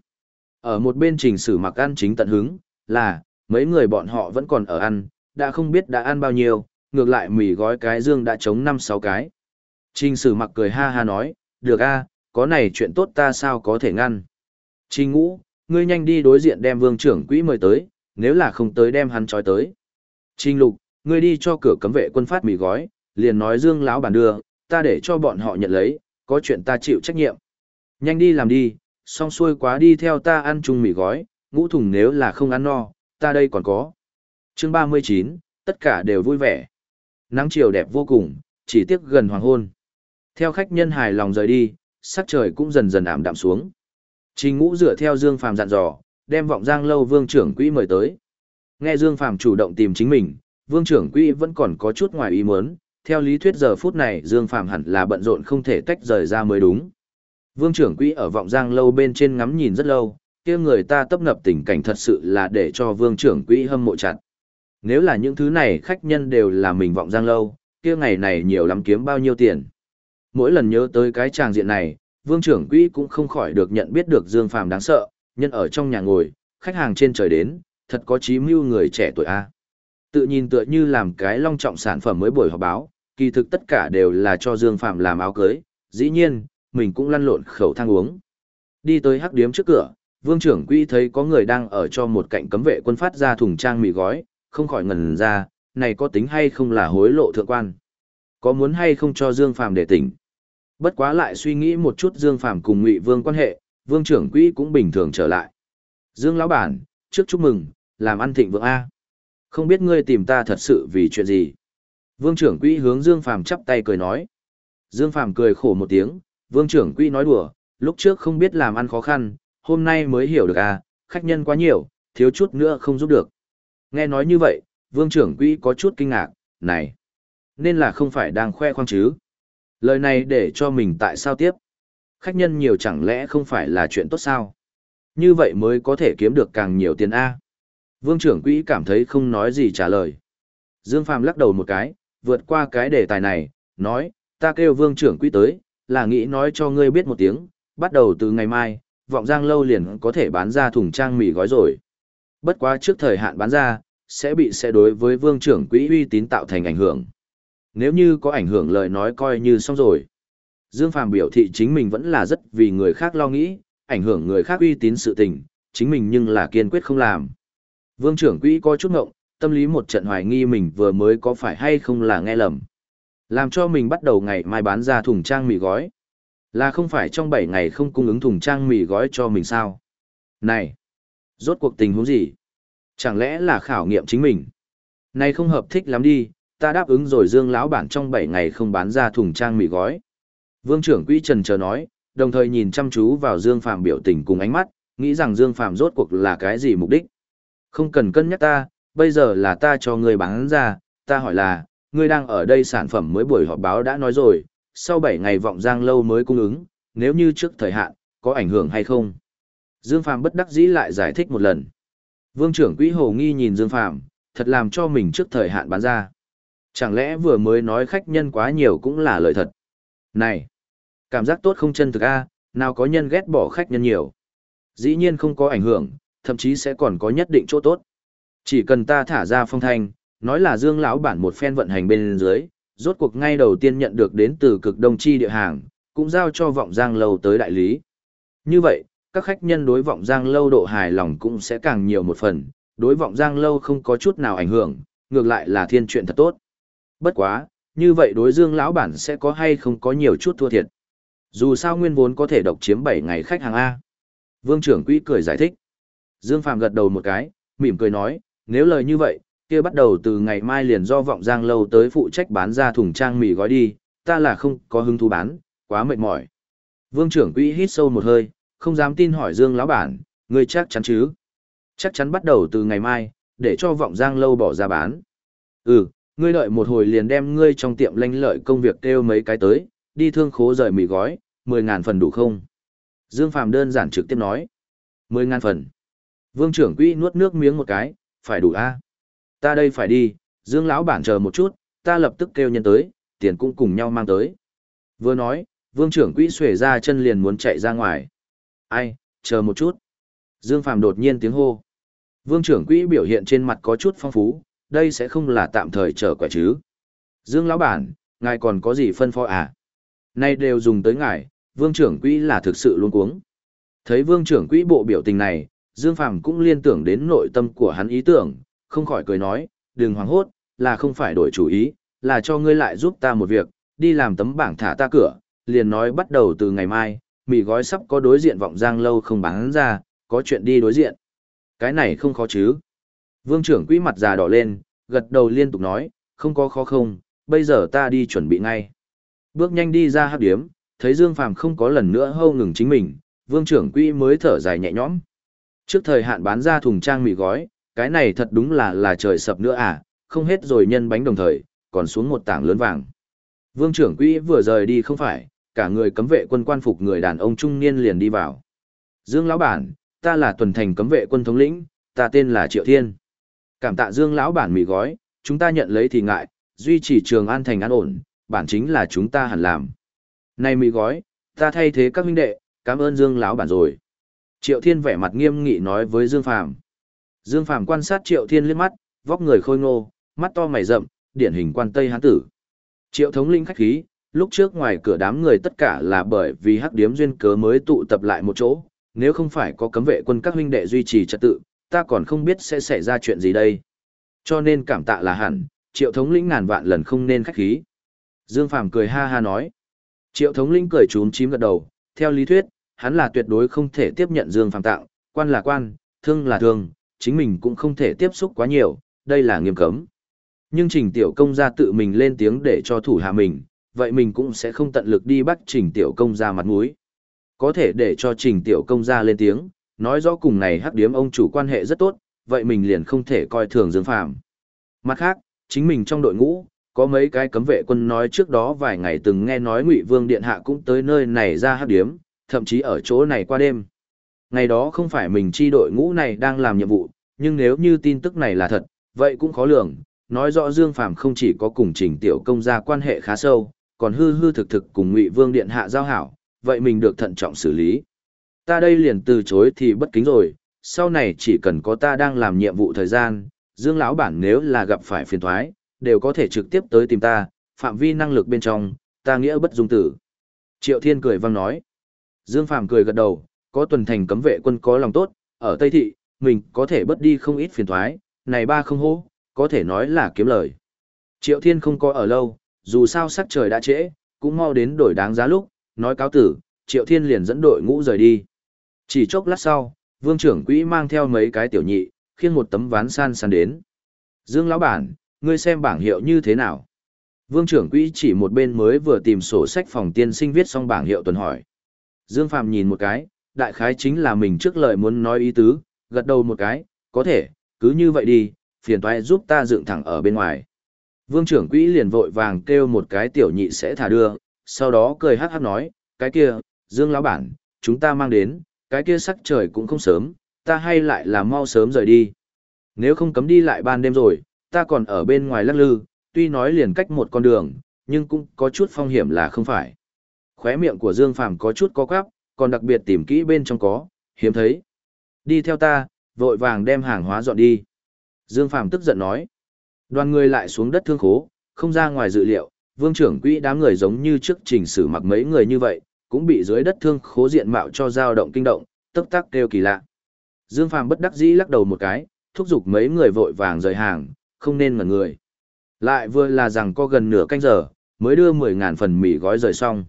S1: Ở một bên trình sử mặc ăn chính tận hứng, là, mấy người bọn họ vẫn còn ở ăn, đã không biết đã ăn bao nhiêu, ngược lại mì gói cái dương đã chống năm sáu cái. Trình sử mặc cười ha ha nói, được a, có này chuyện tốt ta sao có thể ngăn. Trình ngũ, ngươi nhanh đi đối diện đem vương trưởng quỹ mời tới, nếu là không tới đem hắn trói tới. Trình lục, ngươi đi cho cửa cấm vệ quân phát mì gói, liền nói dương lão bản đưa, ta để cho bọn họ nhận lấy, có chuyện ta chịu trách nhiệm. Nhanh đi làm đi, xong xuôi quá đi theo ta ăn chung mì gói, ngũ thùng nếu là không ăn no, ta đây còn có. Chương 39, tất cả đều vui vẻ. Nắng chiều đẹp vô cùng, Chỉ tiếc gần hoàng hôn. Theo khách nhân hài lòng rời đi, sắc trời cũng dần dần ảm đạm xuống. Trình ngũ dựa theo Dương Phàm dặn dò, đem vọng giang lâu vương trưởng quỹ mời tới. Nghe Dương Phàm chủ động tìm chính mình, vương trưởng quỹ vẫn còn có chút ngoài ý muốn, theo lý thuyết giờ phút này Dương Phàm hẳn là bận rộn không thể tách rời ra mới đúng. Vương trưởng quỹ ở vọng giang lâu bên trên ngắm nhìn rất lâu, kia người ta tấp nập tình cảnh thật sự là để cho vương trưởng quỹ hâm mộ chặt. Nếu là những thứ này khách nhân đều là mình vọng giang lâu, kia ngày này nhiều lắm kiếm bao nhiêu tiền. Mỗi lần nhớ tới cái tràng diện này, vương trưởng quỹ cũng không khỏi được nhận biết được Dương Phàm đáng sợ, nhân ở trong nhà ngồi, khách hàng trên trời đến, thật có chí mưu người trẻ tuổi A. Tự nhìn tựa như làm cái long trọng sản phẩm mới buổi họp báo, kỳ thực tất cả đều là cho Dương Phạm làm áo cưới, dĩ nhiên, mình cũng lăn lộn khẩu thang uống. Đi tới hắc điếm trước cửa, vương trưởng quỹ thấy có người đang ở cho một cạnh cấm vệ quân phát ra thùng trang mì gói, không khỏi ngần ra, này có tính hay không là hối lộ thượng quan. Có muốn hay không cho Dương Phạm để tỉnh. Bất quá lại suy nghĩ một chút Dương Phạm cùng Ngụy Vương quan hệ, vương trưởng quỹ cũng bình thường trở lại. Dương lão bản, trước chúc mừng, làm ăn thịnh vượng A. Không biết ngươi tìm ta thật sự vì chuyện gì. Vương trưởng quỹ hướng Dương Phàm chắp tay cười nói. Dương Phàm cười khổ một tiếng, Vương trưởng quỹ nói đùa, lúc trước không biết làm ăn khó khăn, hôm nay mới hiểu được à, khách nhân quá nhiều, thiếu chút nữa không giúp được. Nghe nói như vậy, Vương trưởng quỹ có chút kinh ngạc, này, nên là không phải đang khoe khoang chứ. Lời này để cho mình tại sao tiếp? Khách nhân nhiều chẳng lẽ không phải là chuyện tốt sao? Như vậy mới có thể kiếm được càng nhiều tiền A. Vương trưởng quỹ cảm thấy không nói gì trả lời. Dương Phàm lắc đầu một cái, vượt qua cái đề tài này, nói, ta kêu vương trưởng quỹ tới, là nghĩ nói cho ngươi biết một tiếng, bắt đầu từ ngày mai, vọng giang lâu liền có thể bán ra thùng trang mì gói rồi. Bất quá trước thời hạn bán ra, sẽ bị sẽ đối với vương trưởng quỹ uy tín tạo thành ảnh hưởng. Nếu như có ảnh hưởng lời nói coi như xong rồi. Dương Phàm biểu thị chính mình vẫn là rất vì người khác lo nghĩ, ảnh hưởng người khác uy tín sự tình, chính mình nhưng là kiên quyết không làm. Vương trưởng quỹ có chút ngộng, tâm lý một trận hoài nghi mình vừa mới có phải hay không là nghe lầm. Làm cho mình bắt đầu ngày mai bán ra thùng trang mì gói. Là không phải trong 7 ngày không cung ứng thùng trang mì gói cho mình sao? Này! Rốt cuộc tình huống gì? Chẳng lẽ là khảo nghiệm chính mình? Này không hợp thích lắm đi, ta đáp ứng rồi Dương lão bản trong 7 ngày không bán ra thùng trang mì gói. Vương trưởng quỹ trần chờ nói, đồng thời nhìn chăm chú vào Dương Phạm biểu tình cùng ánh mắt, nghĩ rằng Dương Phạm rốt cuộc là cái gì mục đích. Không cần cân nhắc ta, bây giờ là ta cho ngươi bán ra, ta hỏi là, ngươi đang ở đây sản phẩm mới buổi họp báo đã nói rồi, sau 7 ngày vọng giang lâu mới cung ứng, nếu như trước thời hạn, có ảnh hưởng hay không? Dương Phàm bất đắc dĩ lại giải thích một lần. Vương trưởng quỹ hồ nghi nhìn Dương Phàm, thật làm cho mình trước thời hạn bán ra. Chẳng lẽ vừa mới nói khách nhân quá nhiều cũng là lời thật? Này, cảm giác tốt không chân thực a, nào có nhân ghét bỏ khách nhân nhiều. Dĩ nhiên không có ảnh hưởng, thậm chí sẽ còn có nhất định chỗ tốt. Chỉ cần ta thả ra phong thanh, nói là Dương lão bản một phen vận hành bên dưới, rốt cuộc ngay đầu tiên nhận được đến từ cực đông chi địa hàng, cũng giao cho vọng giang lâu tới đại lý. Như vậy, các khách nhân đối vọng giang lâu độ hài lòng cũng sẽ càng nhiều một phần, đối vọng giang lâu không có chút nào ảnh hưởng, ngược lại là thiên chuyện thật tốt. Bất quá, như vậy đối Dương lão bản sẽ có hay không có nhiều chút thua thiệt. Dù sao nguyên vốn có thể độc chiếm 7 ngày khách hàng A. Vương trưởng quỹ cười giải thích. Dương Phạm gật đầu một cái, mỉm cười nói, nếu lời như vậy, kia bắt đầu từ ngày mai liền do vọng giang lâu tới phụ trách bán ra thùng trang mì gói đi, ta là không có hứng thú bán, quá mệt mỏi. Vương trưởng quỹ hít sâu một hơi, không dám tin hỏi Dương lão bản, ngươi chắc chắn chứ? Chắc chắn bắt đầu từ ngày mai, để cho vọng giang lâu bỏ ra bán. Ừ, ngươi đợi một hồi liền đem ngươi trong tiệm lanh lợi công việc kêu mấy cái tới, đi thương khố rời mì gói, 10.000 phần đủ không? Dương Phạm đơn giản trực tiếp nói. 10.000 phần. Vương trưởng quỹ nuốt nước miếng một cái, phải đủ a Ta đây phải đi, Dương lão bản chờ một chút, ta lập tức kêu nhân tới, tiền cũng cùng nhau mang tới. Vừa nói, vương trưởng quỹ xuể ra chân liền muốn chạy ra ngoài. Ai, chờ một chút. Dương Phạm đột nhiên tiếng hô. Vương trưởng quỹ biểu hiện trên mặt có chút phong phú, đây sẽ không là tạm thời chờ quả chứ. Dương lão bản, ngài còn có gì phân phó à? Nay đều dùng tới ngài, vương trưởng quỹ là thực sự luôn cuống. Thấy vương trưởng quỹ bộ biểu tình này, Dương Phàm cũng liên tưởng đến nội tâm của hắn ý tưởng, không khỏi cười nói, đừng hoảng hốt, là không phải đổi chủ ý, là cho ngươi lại giúp ta một việc, đi làm tấm bảng thả ta cửa, liền nói bắt đầu từ ngày mai, mì gói sắp có đối diện vọng giang lâu không bán ra, có chuyện đi đối diện. Cái này không khó chứ. Vương trưởng quỹ mặt già đỏ lên, gật đầu liên tục nói, không có khó không, bây giờ ta đi chuẩn bị ngay. Bước nhanh đi ra hát điếm, thấy Dương Phàm không có lần nữa hâu ngừng chính mình, vương trưởng quỹ mới thở dài nhẹ nhõm. Trước thời hạn bán ra thùng trang mì gói, cái này thật đúng là là trời sập nữa à, không hết rồi nhân bánh đồng thời, còn xuống một tảng lớn vàng. Vương trưởng quỹ vừa rời đi không phải, cả người cấm vệ quân quan phục người đàn ông trung niên liền đi vào. Dương lão bản, ta là tuần thành cấm vệ quân thống lĩnh, ta tên là Triệu Thiên. Cảm tạ Dương lão bản mì gói, chúng ta nhận lấy thì ngại, duy trì trường an thành an ổn, bản chính là chúng ta hẳn làm. Này mì gói, ta thay thế các huynh đệ, cảm ơn Dương lão bản rồi. Triệu Thiên vẻ mặt nghiêm nghị nói với Dương Phàm. Dương Phàm quan sát Triệu Thiên liếc mắt, vóc người khôi ngô, mắt to mày rậm, điển hình quan Tây Hán tử. Triệu thống linh khách khí, lúc trước ngoài cửa đám người tất cả là bởi vì hắc điếm duyên cớ mới tụ tập lại một chỗ, nếu không phải có cấm vệ quân các huynh đệ duy trì trật tự, ta còn không biết sẽ xảy ra chuyện gì đây. Cho nên cảm tạ là hẳn, triệu thống lĩnh ngàn vạn lần không nên khách khí. Dương Phàm cười ha ha nói. Triệu thống lĩnh cười trốn chím gật đầu, theo lý thuyết, hắn là tuyệt đối không thể tiếp nhận Dương Phàm tặng, quan là quan, thương là thương, chính mình cũng không thể tiếp xúc quá nhiều, đây là nghiêm cấm. Nhưng trình tiểu công gia tự mình lên tiếng để cho thủ hạ mình, vậy mình cũng sẽ không tận lực đi bắt trình tiểu công gia mặt mũi. Có thể để cho trình tiểu công gia lên tiếng, nói rõ cùng này hắc điếm ông chủ quan hệ rất tốt, vậy mình liền không thể coi thường Dương Phàm. Mặt khác, chính mình trong đội ngũ, có mấy cái cấm vệ quân nói trước đó vài ngày từng nghe nói Ngụy Vương điện hạ cũng tới nơi này ra hắc điếm, thậm chí ở chỗ này qua đêm. Ngày đó không phải mình chi đội ngũ này đang làm nhiệm vụ, nhưng nếu như tin tức này là thật, vậy cũng khó lường, nói rõ Dương Phàm không chỉ có cùng Trình Tiểu Công gia quan hệ khá sâu, còn hư hư thực thực cùng Ngụy Vương điện hạ giao hảo, vậy mình được thận trọng xử lý. Ta đây liền từ chối thì bất kính rồi, sau này chỉ cần có ta đang làm nhiệm vụ thời gian, Dương lão bản nếu là gặp phải phiền toái, đều có thể trực tiếp tới tìm ta, phạm vi năng lực bên trong, ta nghĩa bất dung tử. Triệu Thiên cười vang nói. Dương Phàm cười gật đầu, có tuần thành cấm vệ quân có lòng tốt, ở Tây Thị, mình có thể bất đi không ít phiền toái, này ba không hô, có thể nói là kiếm lời. Triệu Thiên không có ở lâu, dù sao sắc trời đã trễ, cũng mau đến đổi đáng giá lúc, nói cáo tử, Triệu Thiên liền dẫn đội ngũ rời đi. Chỉ chốc lát sau, vương trưởng quỹ mang theo mấy cái tiểu nhị, khiêng một tấm ván san san đến. Dương lão bản, ngươi xem bảng hiệu như thế nào? Vương trưởng quỹ chỉ một bên mới vừa tìm sổ sách phòng tiên sinh viết xong bảng hiệu tuần hỏi. Dương Phạm nhìn một cái, đại khái chính là mình trước lời muốn nói ý tứ, gật đầu một cái, có thể, cứ như vậy đi, phiền toái giúp ta dựng thẳng ở bên ngoài. Vương trưởng quỹ liền vội vàng kêu một cái tiểu nhị sẽ thả đưa, sau đó cười hát hát nói, cái kia, Dương lão bản, chúng ta mang đến, cái kia sắc trời cũng không sớm, ta hay lại là mau sớm rời đi. Nếu không cấm đi lại ban đêm rồi, ta còn ở bên ngoài lắc lư, tuy nói liền cách một con đường, nhưng cũng có chút phong hiểm là không phải. Khóe miệng của Dương Phàm có chút có quắp, còn đặc biệt tìm kỹ bên trong có, hiếm thấy. Đi theo ta, vội vàng đem hàng hóa dọn đi. Dương Phàm tức giận nói. Đoàn người lại xuống đất thương khố, không ra ngoài dự liệu, vương trưởng quỹ đám người giống như trước trình sử mặc mấy người như vậy, cũng bị dưới đất thương khố diện mạo cho dao động kinh động, tức tắc kêu kỳ lạ. Dương Phàm bất đắc dĩ lắc đầu một cái, thúc giục mấy người vội vàng rời hàng, không nên ngẩn người. Lại vừa là rằng có gần nửa canh giờ, mới đưa 10.000 phần mì gói rời xong.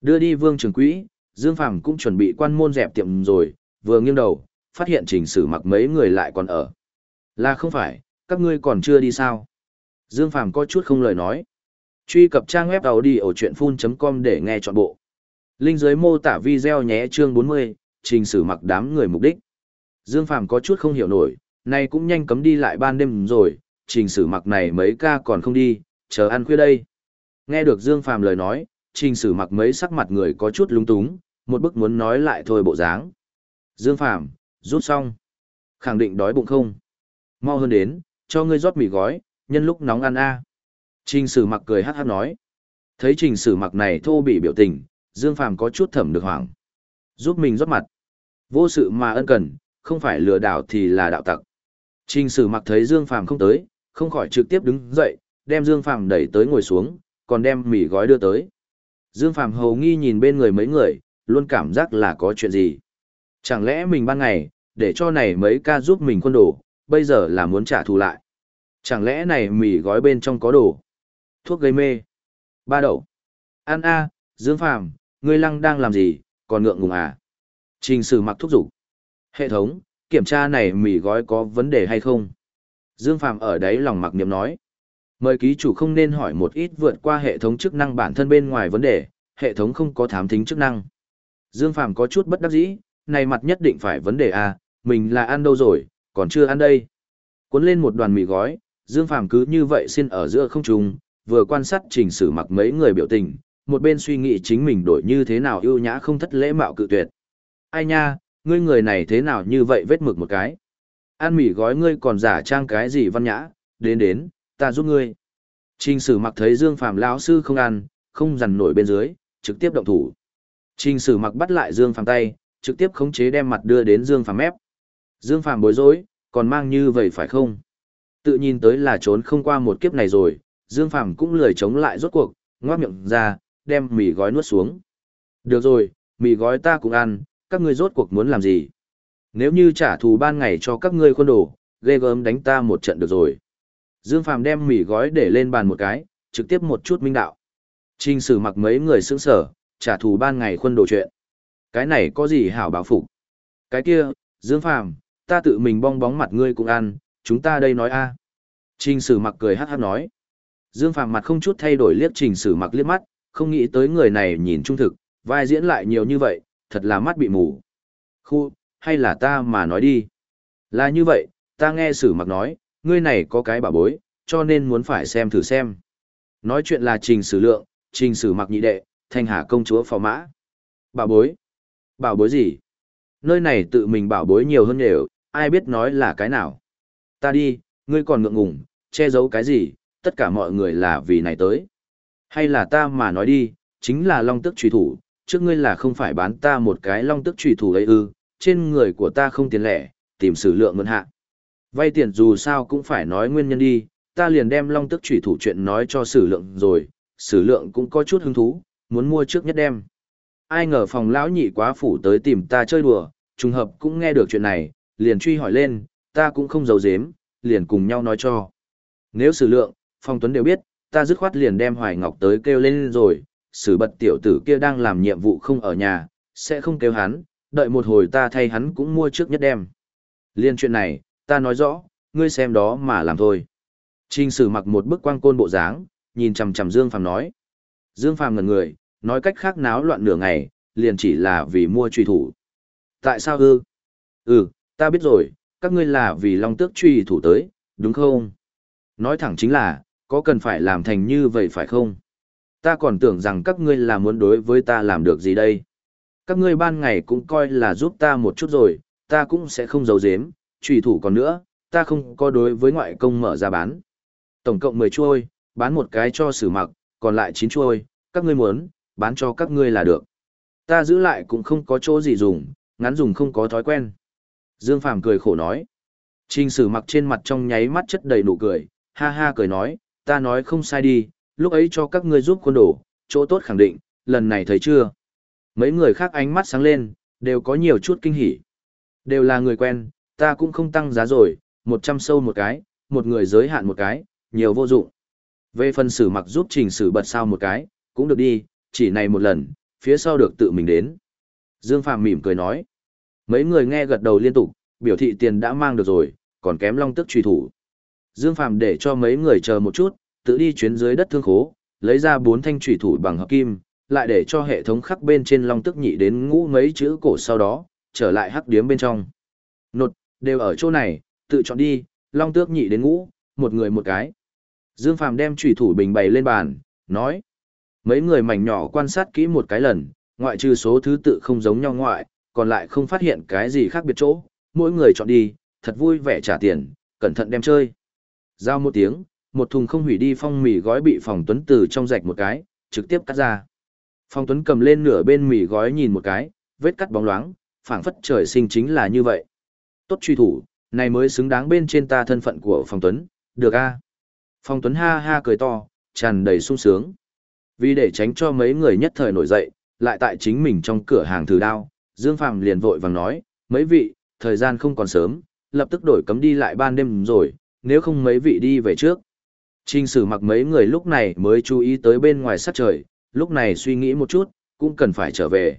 S1: Đưa đi vương trường quỹ, Dương Phàm cũng chuẩn bị quan môn dẹp tiệm rồi, vừa nghiêng đầu, phát hiện trình sử mặc mấy người lại còn ở. Là không phải, các ngươi còn chưa đi sao? Dương Phàm có chút không lời nói. Truy cập trang web đầu đi ở chuyện full.com để nghe trọn bộ. Linh dưới mô tả video nhé chương 40, trình sử mặc đám người mục đích. Dương Phàm có chút không hiểu nổi, này cũng nhanh cấm đi lại ban đêm rồi, trình sử mặc này mấy ca còn không đi, chờ ăn khuya đây. Nghe được Dương Phàm lời nói, trình sử mặc mấy sắc mặt người có chút lung túng, một bức muốn nói lại thôi bộ dáng. Dương Phàm rút xong. Khẳng định đói bụng không? Mau hơn đến, cho ngươi rót mì gói, nhân lúc nóng ăn a. Trình sử mặc cười hắc hắc nói. Thấy trình sử mặc này thô bị biểu tình, Dương Phàm có chút thẩm được hoảng. Giúp mình rót mặt. Vô sự mà ân cần, không phải lừa đảo thì là đạo tặc. Trình sử mặc thấy Dương Phàm không tới, không khỏi trực tiếp đứng dậy, đem Dương Phàm đẩy tới ngồi xuống, còn đem mì gói đưa tới. Dương Phàm hầu nghi nhìn bên người mấy người, luôn cảm giác là có chuyện gì. Chẳng lẽ mình ban ngày, để cho này mấy ca giúp mình quân đồ, bây giờ là muốn trả thù lại. Chẳng lẽ này mì gói bên trong có đồ? Thuốc gây mê. Ba đậu. An A, Dương Phàm ngươi lăng đang làm gì, còn ngượng ngùng à? Trình sử mặc thuốc rủ, Hệ thống, kiểm tra này mì gói có vấn đề hay không? Dương Phàm ở đấy lòng mặc niệm nói. Mời ký chủ không nên hỏi một ít vượt qua hệ thống chức năng bản thân bên ngoài vấn đề, hệ thống không có thám thính chức năng. Dương Phàm có chút bất đắc dĩ, này mặt nhất định phải vấn đề à, mình là ăn đâu rồi, còn chưa ăn đây. Cuốn lên một đoàn mì gói, Dương Phàm cứ như vậy xin ở giữa không trung, vừa quan sát trình sử mặc mấy người biểu tình, một bên suy nghĩ chính mình đổi như thế nào ưu nhã không thất lễ mạo cự tuyệt. Ai nha, ngươi người này thế nào như vậy vết mực một cái. Ăn mì gói ngươi còn giả trang cái gì văn nhã, đến đến, ta giúp ngươi. Trình sử mặc thấy Dương Phàm lão sư không ăn, không dằn nổi bên dưới, trực tiếp động thủ. Trình sử mặc bắt lại Dương Phàm tay, trực tiếp khống chế đem mặt đưa đến Dương Phàm mép. Dương Phàm bối rối, còn mang như vậy phải không? Tự nhìn tới là trốn không qua một kiếp này rồi, Dương Phàm cũng lười chống lại rốt cuộc, ngoác miệng ra, đem mì gói nuốt xuống. Được rồi, mì gói ta cũng ăn, các ngươi rốt cuộc muốn làm gì? Nếu như trả thù ban ngày cho các ngươi khuôn đồ, ghê gớm đánh ta một trận được rồi. Dương Phàm đem mì gói để lên bàn một cái, trực tiếp một chút minh đạo. Trình sử mặc mấy người sững sở, trả thù ban ngày khuôn đồ chuyện. Cái này có gì hảo báo phục? Cái kia, Dương Phàm, ta tự mình bong bóng mặt ngươi cũng ăn, chúng ta đây nói a. Trình sử mặc cười hát hát nói. Dương Phàm mặt không chút thay đổi liếc trình sử mặc liếc mắt, không nghĩ tới người này nhìn trung thực, vai diễn lại nhiều như vậy, thật là mắt bị mù. Khu, hay là ta mà nói đi. Là như vậy, ta nghe sử mặc nói, ngươi này có cái bảo bối, cho nên muốn phải xem thử xem. Nói chuyện là trình sử lượng, trình sử mặc nhị đệ, thanh hà công chúa phò mã. Bảo bối? Bảo bối gì? Nơi này tự mình bảo bối nhiều hơn đều, ai biết nói là cái nào. Ta đi, ngươi còn ngượng ngùng, che giấu cái gì, tất cả mọi người là vì này tới. Hay là ta mà nói đi, chính là long tức trùy thủ, trước ngươi là không phải bán ta một cái long tức trùy thủ ấy ư, trên người của ta không tiền lẻ, tìm sử lượng ngân hạ. Vay tiền dù sao cũng phải nói nguyên nhân đi, ta liền đem long tức trùy thủ chuyện nói cho sử lượng rồi, sử lượng cũng có chút hứng thú, muốn mua trước nhất đem. Ai ngờ phòng lão nhị quá phủ tới tìm ta chơi đùa, trùng hợp cũng nghe được chuyện này, liền truy hỏi lên, ta cũng không giấu giếm, liền cùng nhau nói cho. Nếu sử lượng, phong tuấn đều biết, ta dứt khoát liền đem Hoài Ngọc tới kêu lên rồi, sử bật tiểu tử kia đang làm nhiệm vụ không ở nhà, sẽ không kêu hắn, đợi một hồi ta thay hắn cũng mua trước nhất đem. Liên chuyện này, ta nói rõ, ngươi xem đó mà làm thôi. Trình sử mặc một bức quang côn bộ dáng, nhìn chằm chằm Dương Phàm nói. Dương Phàm ngẩn người, nói cách khác náo loạn nửa ngày, liền chỉ là vì mua truy thủ. Tại sao ư? Ừ, ta biết rồi, các ngươi là vì long tước truy thủ tới, đúng không? Nói thẳng chính là, có cần phải làm thành như vậy phải không? Ta còn tưởng rằng các ngươi là muốn đối với ta làm được gì đây? Các ngươi ban ngày cũng coi là giúp ta một chút rồi, ta cũng sẽ không giấu giếm, trùy thủ còn nữa, ta không có đối với ngoại công mở ra bán. Tổng cộng 10 chuôi, bán một cái cho sử mặc, còn lại 9 chuôi, các ngươi muốn, bán cho các ngươi là được. Ta giữ lại cũng không có chỗ gì dùng, ngắn dùng không có thói quen. Dương Phàm cười khổ nói. Trình sử mặc trên mặt trong nháy mắt chất đầy nụ cười, ha ha cười nói, ta nói không sai đi, lúc ấy cho các ngươi giúp quân đổ, chỗ tốt khẳng định, lần này thấy chưa? Mấy người khác ánh mắt sáng lên, đều có nhiều chút kinh hỉ. Đều là người quen, ta cũng không tăng giá rồi, 100 sâu một cái, một người giới hạn một cái, nhiều vô dụng. Về phần sử mặc giúp trình sử bật sao một cái, cũng được đi, chỉ này một lần, phía sau được tự mình đến. Dương Phạm mỉm cười nói. Mấy người nghe gật đầu liên tục, biểu thị tiền đã mang được rồi, còn kém long tức truy thủ. Dương Phạm để cho mấy người chờ một chút, tự đi chuyến dưới đất thương khố, lấy ra bốn thanh truy thủ bằng hợp kim, lại để cho hệ thống khắc bên trên long tức nhị đến ngũ mấy chữ cổ sau đó, trở lại hắc điếm bên trong. Nột, đều ở chỗ này, tự chọn đi, long tước nhị đến ngũ, một người một cái. Dương Phàm đem trùy thủ bình bày lên bàn, nói. Mấy người mảnh nhỏ quan sát kỹ một cái lần, ngoại trừ số thứ tự không giống nhau ngoại, còn lại không phát hiện cái gì khác biệt chỗ, mỗi người chọn đi, thật vui vẻ trả tiền, cẩn thận đem chơi. Giao một tiếng, một thùng không hủy đi phong mì gói bị phòng tuấn từ trong rạch một cái, trực tiếp cắt ra. Phong tuấn cầm lên nửa bên mì gói nhìn một cái, vết cắt bóng loáng, phảng phất trời sinh chính là như vậy. Tốt truy thủ, này mới xứng đáng bên trên ta thân phận của phong tuấn, được a. Phong tuấn ha ha cười to, tràn đầy sung sướng. Vì để tránh cho mấy người nhất thời nổi dậy, lại tại chính mình trong cửa hàng thử đao, Dương Phàm liền vội vàng nói, mấy vị, thời gian không còn sớm, lập tức đổi cấm đi lại ban đêm rồi, nếu không mấy vị đi về trước. Trình sử mặc mấy người lúc này mới chú ý tới bên ngoài sát trời, lúc này suy nghĩ một chút, cũng cần phải trở về.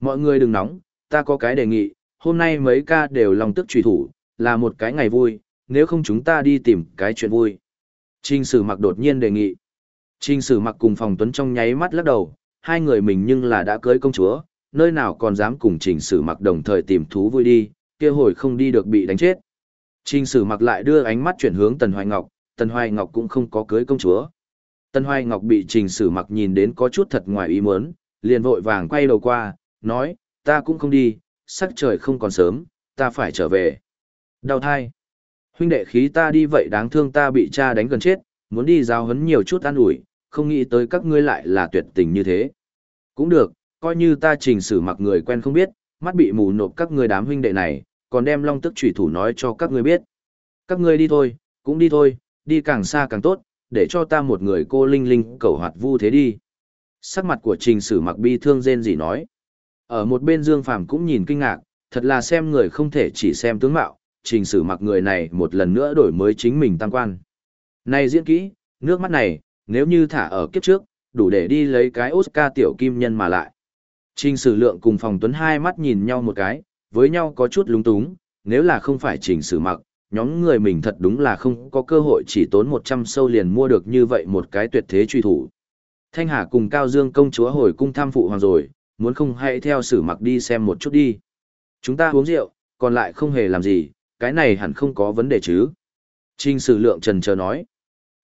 S1: Mọi người đừng nóng, ta có cái đề nghị, hôm nay mấy ca đều lòng tức truy thủ, là một cái ngày vui, nếu không chúng ta đi tìm cái chuyện vui. Trình sử mặc đột nhiên đề nghị. Trình sử mặc cùng phòng tuấn trong nháy mắt lắc đầu, hai người mình nhưng là đã cưới công chúa, nơi nào còn dám cùng trình sử mặc đồng thời tìm thú vui đi, kia hồi không đi được bị đánh chết. Trình sử mặc lại đưa ánh mắt chuyển hướng Tần Hoài Ngọc, Tần Hoài Ngọc cũng không có cưới công chúa. Tần Hoài Ngọc bị trình sử mặc nhìn đến có chút thật ngoài ý muốn, liền vội vàng quay đầu qua, nói, ta cũng không đi, sắc trời không còn sớm, ta phải trở về. Đau thai. Huynh đệ khí ta đi vậy đáng thương ta bị cha đánh gần chết, muốn đi giao hấn nhiều chút an ủi, không nghĩ tới các ngươi lại là tuyệt tình như thế. Cũng được, coi như ta trình sử mặc người quen không biết, mắt bị mù nộp các người đám huynh đệ này, còn đem long tức trùy thủ nói cho các người biết. Các người đi thôi, cũng đi thôi, đi càng xa càng tốt, để cho ta một người cô linh linh cầu hoạt vu thế đi. Sắc mặt của trình sử mặc bi thương rên gì nói. Ở một bên Dương Phàm cũng nhìn kinh ngạc, thật là xem người không thể chỉ xem tướng mạo, trình sử mặc người này một lần nữa đổi mới chính mình tăng quan. Này diễn kỹ, nước mắt này, nếu như thả ở kiếp trước, đủ để đi lấy cái Oscar tiểu kim nhân mà lại. Trình sử lượng cùng phòng tuấn hai mắt nhìn nhau một cái, với nhau có chút lúng túng, nếu là không phải trình sử mặc, nhóm người mình thật đúng là không có cơ hội chỉ tốn 100 sâu liền mua được như vậy một cái tuyệt thế truy thủ. Thanh Hà cùng Cao Dương công chúa hồi cung tham phụ hoàng rồi, muốn không hãy theo sử mặc đi xem một chút đi. Chúng ta uống rượu, còn lại không hề làm gì, cái này hẳn không có vấn đề chứ. Trình sử lượng trần chờ nói.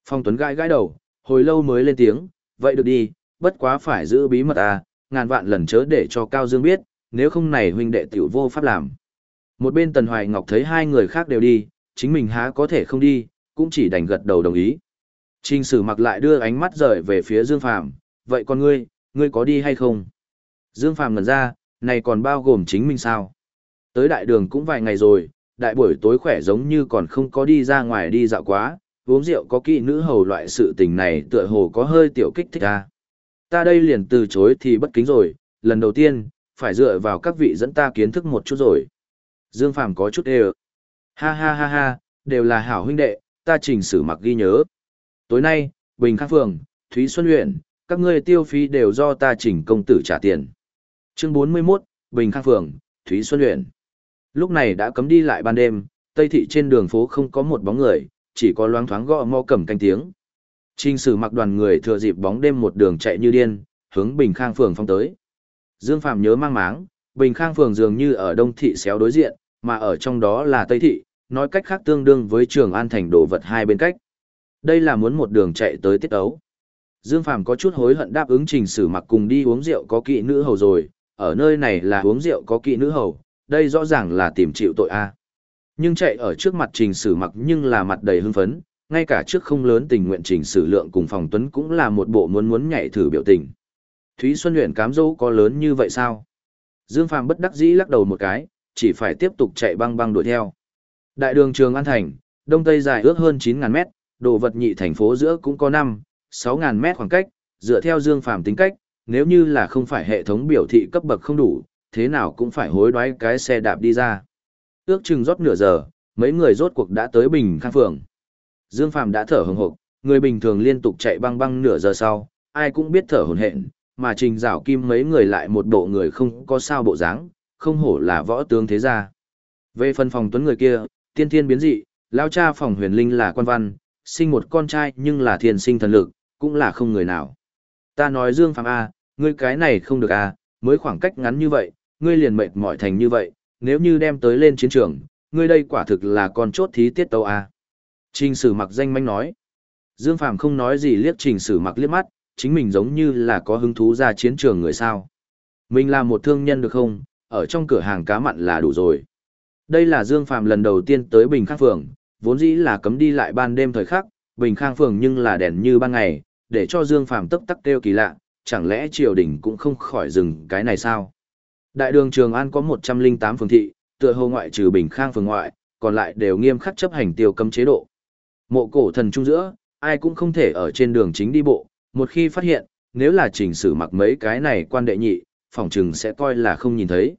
S1: Phong Tuấn gãi gãi đầu, hồi lâu mới lên tiếng, vậy được đi, bất quá phải giữ bí mật à, ngàn vạn lần chớ để cho Cao Dương biết, nếu không này huynh đệ tiểu vô pháp làm. Một bên Tần Hoài Ngọc thấy hai người khác đều đi, chính mình há có thể không đi, cũng chỉ đành gật đầu đồng ý. Trình sử mặc lại đưa ánh mắt rời về phía Dương Phàm vậy con ngươi, ngươi có đi hay không? Dương Phàm ngẩn ra, này còn bao gồm chính mình sao? Tới đại đường cũng vài ngày rồi, đại buổi tối khỏe giống như còn không có đi ra ngoài đi dạo quá, uống rượu có kỹ nữ hầu loại sự tình này tựa hồ có hơi tiểu kích thích ra. Ta đây liền từ chối thì bất kính rồi, lần đầu tiên, phải dựa vào các vị dẫn ta kiến thức một chút rồi. Dương Phàm có chút ê Ha ha ha ha, đều là hảo huynh đệ, ta chỉnh sử mặc ghi nhớ. Tối nay, Bình Khang Phường, Thúy Xuân huyện, các ngươi tiêu phí đều do ta chỉnh công tử trả tiền. Chương 41, Bình Khang Phường, Thúy Xuân huyện. Lúc này đã cấm đi lại ban đêm, Tây thị trên đường phố không có một bóng người, chỉ có loáng thoáng gõ mò cầm canh tiếng. Trình sử mặc đoàn người thừa dịp bóng đêm một đường chạy như điên, hướng Bình Khang Phường phong tới. Dương Phạm nhớ mang máng, Bình Khang Phường dường như ở Đông Thị xéo đối diện, mà ở trong đó là Tây Thị, nói cách khác tương đương với Trường An Thành đồ vật hai bên cách. Đây là muốn một đường chạy tới tiết ấu. Dương Phàm có chút hối hận đáp ứng trình sử mặc cùng đi uống rượu có kỵ nữ hầu rồi, ở nơi này là uống rượu có kỵ nữ hầu, đây rõ ràng là tìm chịu tội a. Nhưng chạy ở trước mặt trình sử mặc nhưng là mặt đầy hưng phấn, ngay cả trước không lớn tình nguyện trình sử lượng cùng phòng tuấn cũng là một bộ muốn muốn nhảy thử biểu tình. Thúy Xuân huyện cám dỗ có lớn như vậy sao? Dương Phàm bất đắc dĩ lắc đầu một cái, chỉ phải tiếp tục chạy băng băng đuổi theo. Đại đường trường An Thành, đông tây dài ước hơn 9.000 mét, đồ vật nhị thành phố giữa cũng có 5, 6.000 mét khoảng cách, dựa theo Dương Phàm tính cách, nếu như là không phải hệ thống biểu thị cấp bậc không đủ, thế nào cũng phải hối đoái cái xe đạp đi ra. Ước chừng rót nửa giờ, mấy người rốt cuộc đã tới Bình Khang Phường. Dương Phàm đã thở hừng hực, người bình thường liên tục chạy băng băng nửa giờ sau, ai cũng biết thở hổn hển, mà Trình Giảo Kim mấy người lại một bộ người không có sao bộ dáng, không hổ là võ tướng thế gia. Về phần phòng tuấn người kia, tiên thiên biến dị, lao cha phòng huyền linh là quan văn, sinh một con trai nhưng là thiên sinh thần lực, cũng là không người nào. Ta nói Dương Phàm A, ngươi cái này không được A, mới khoảng cách ngắn như vậy, ngươi liền mệt mỏi thành như vậy, nếu như đem tới lên chiến trường, ngươi đây quả thực là con chốt thí tiết tâu A. À. Trình sử mặc danh manh nói. Dương Phàm không nói gì liếc trình sử mặc liếc mắt, chính mình giống như là có hứng thú ra chiến trường người sao. Mình là một thương nhân được không, ở trong cửa hàng cá mặn là đủ rồi. Đây là Dương Phàm lần đầu tiên tới Bình Khang Phường, vốn dĩ là cấm đi lại ban đêm thời khắc, Bình Khang Phường nhưng là đèn như ban ngày, để cho Dương Phàm tức tắc kêu kỳ lạ, chẳng lẽ triều đình cũng không khỏi dừng cái này sao? Đại đường Trường An có 108 phường thị, tựa hồ ngoại trừ Bình Khang phường ngoại, còn lại đều nghiêm khắc chấp hành tiêu cấm chế độ. Mộ cổ thần trung giữa, ai cũng không thể ở trên đường chính đi bộ, một khi phát hiện, nếu là chỉnh sử mặc mấy cái này quan đệ nhị, phòng chừng sẽ coi là không nhìn thấy.